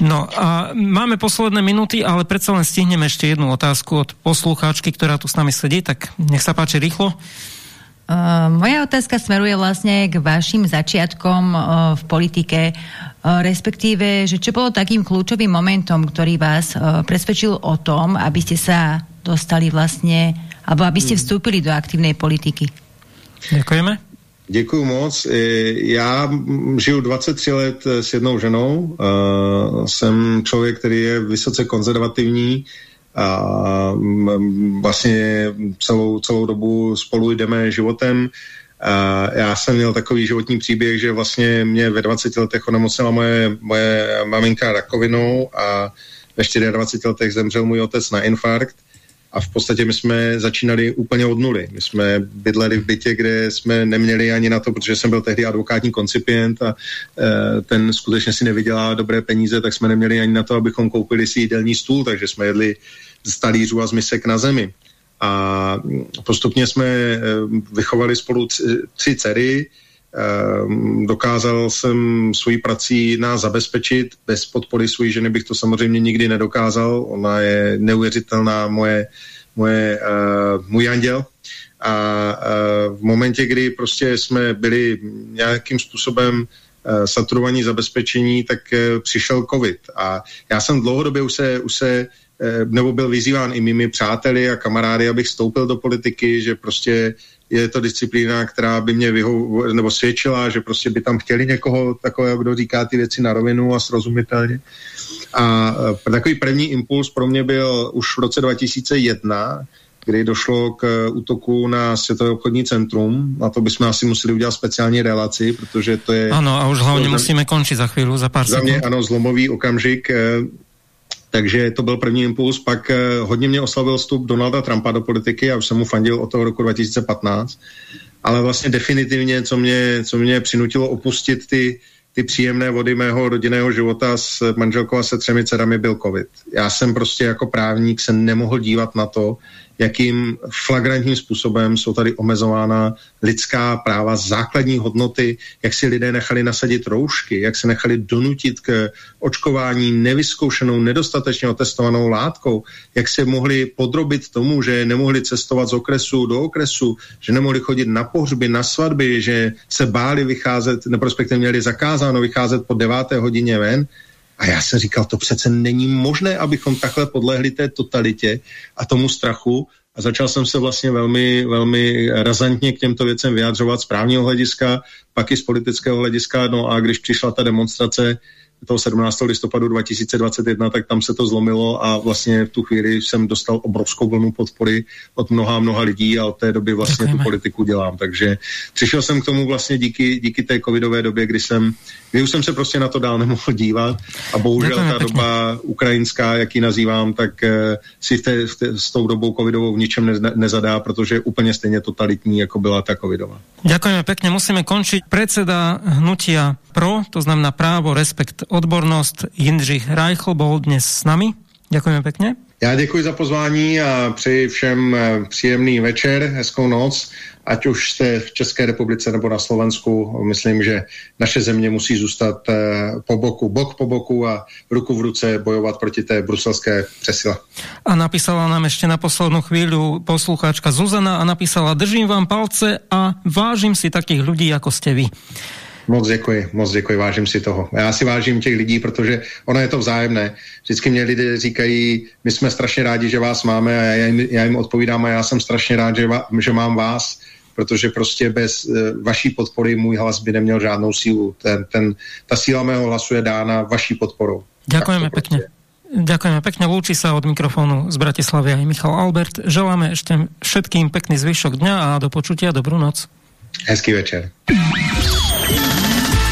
Speaker 2: No a máme posledné minuty, ale predsa len stihneme ešte jednu otázku od poslucháčky, ktorá tu s nami sedí, tak nech sa páči rýchlo.
Speaker 15: Uh, moja otázka smeruje vlastne k vašim začiatkom uh, v politike, uh, respektíve, že čo bolo takým kľúčovým momentom, ktorý vás uh, presvedčil o tom, aby ste sa dostali vlastne, alebo aby ste hmm. vstúpili do aktívnej politiky.
Speaker 2: Ďakujeme.
Speaker 3: Děkuji moc. Já žiju 23 let s jednou ženou. Jsem člověk, který je vysoce konzervativní a mm, vlastně celou, celou dobu spolu jdeme životem. A já jsem měl takový životní příběh, že vlastně mě ve 20 letech onemocnila moje, moje maminka rakovinou a ve 24 letech zemřel můj otec na infarkt a v podstatě my jsme začínali úplně od nuly. My jsme bydleli v bytě, kde jsme neměli ani na to, protože jsem byl tehdy advokátní koncipient a e, ten skutečně si nevydělá dobré peníze, tak jsme neměli ani na to, abychom koupili si jídelní stůl, takže jsme jedli z talířů a z misek na zemi. A postupně jsme e, vychovali spolu tři dcery, dokázal jsem svojí prací nás zabezpečit. Bez podpory své ženy bych to samozřejmě nikdy nedokázal. Ona je neuvěřitelná moje, moje, uh, můj anděl. A uh, v momentě, kdy prostě jsme byli nějakým způsobem uh, saturovaní zabezpečení, tak uh, přišel covid. A já jsem dlouhodobě už se, už se nebo byl vyzýván i mými přáteli a kamarády, abych vstoupil do politiky, že prostě je to disciplína, která by mě vyhou, nebo svědčila, že prostě by tam chtěli někoho takového, kdo říká ty věci na rovinu a srozumitelně. A e, takový první impuls pro mě byl už v roce 2001, kdy došlo k útoku na Světové obchodní centrum. Na to bychom asi museli udělat speciální relaci, protože to je...
Speaker 2: Ano, a už hlavně musíme končit za chvíli, za pár
Speaker 3: sekund. Za mě, ano, zlomový okamžik. Takže to byl první impuls. Pak eh, hodně mě oslavil vstup Donalda Trumpa do politiky, já už jsem mu fandil od toho roku 2015, ale vlastně definitivně, co mě, co mě přinutilo opustit ty, ty příjemné vody mého rodinného života s manželkou a se třemi dcerami byl covid. Já jsem prostě jako právník se nemohl dívat na to, jakým flagrantním způsobem jsou tady omezována lidská práva, základní hodnoty, jak si lidé nechali nasadit roušky, jak se nechali donutit k očkování nevyzkoušenou, nedostatečně otestovanou látkou, jak se mohli podrobit tomu, že nemohli cestovat z okresu do okresu, že nemohli chodit na pohřby, na svatby, že se báli vycházet, nebo respektive měli zakázáno vycházet po deváté hodině ven, a já jsem říkal, to přece není možné, abychom takhle podlehli té totalitě a tomu strachu. A začal jsem se vlastně velmi, velmi razantně k těmto věcem vyjadřovat z právního hlediska, pak i z politického hlediska. No a když přišla ta demonstrace toho 17. listopadu 2021, tak tam se to zlomilo a vlastně v tu chvíli jsem dostal obrovskou vlnu podpory od mnoha mnoha lidí a od té doby vlastně Děkujeme. tu politiku dělám. Takže přišel jsem k tomu vlastně díky, díky té covidové době, kdy jsem, kdy už jsem se prostě na to dál nemohl dívat a bohužel Děkujeme ta pěkně. doba ukrajinská, jak ji nazývám, tak uh, si v té, v té, s tou dobou covidovou v ničem ne, nezadá, protože je úplně stejně totalitní, jako byla ta covidová.
Speaker 2: Děkujeme pěkně, musíme končit. Predseda hnutia PRO, to znamená právo, respekt, odbornost. Jindřich Reichl bol dnes s nami. Děkujeme pěkně.
Speaker 3: Já děkuji za pozvání a přeji všem eh, příjemný večer, hezkou noc, ať už jste v České republice nebo na Slovensku. Myslím, že naše země musí zůstat eh, po boku, bok po boku a ruku v ruce bojovat proti té bruselské přesile.
Speaker 2: A napísala nám ještě na poslednou chvíli posluchačka Zuzana a napísala, držím vám palce a vážím si takých lidí, jako jste vy.
Speaker 3: Moc děkuji, moc děkuji, vážím si toho. Já si vážím těch lidí, protože ono je to vzájemné. Vždycky mě lidé říkají, my jsme strašně rádi, že vás máme a já jim, já jim odpovídám a já jsem strašně rád, že, že mám vás, protože prostě bez uh, vaší podpory můj hlas by neměl žádnou sílu. Ten, ten, ta síla mého hlasu je dána vaší podporou.
Speaker 2: Děkujeme pěkně. Prostě. Ďakujeme pekne, lúči sa od mikrofónu z Bratislavy aj Michal Albert. Želáme ešte všetkým pekný zvyšok dňa a do počutia, dobrú noc.
Speaker 3: Hezký večer.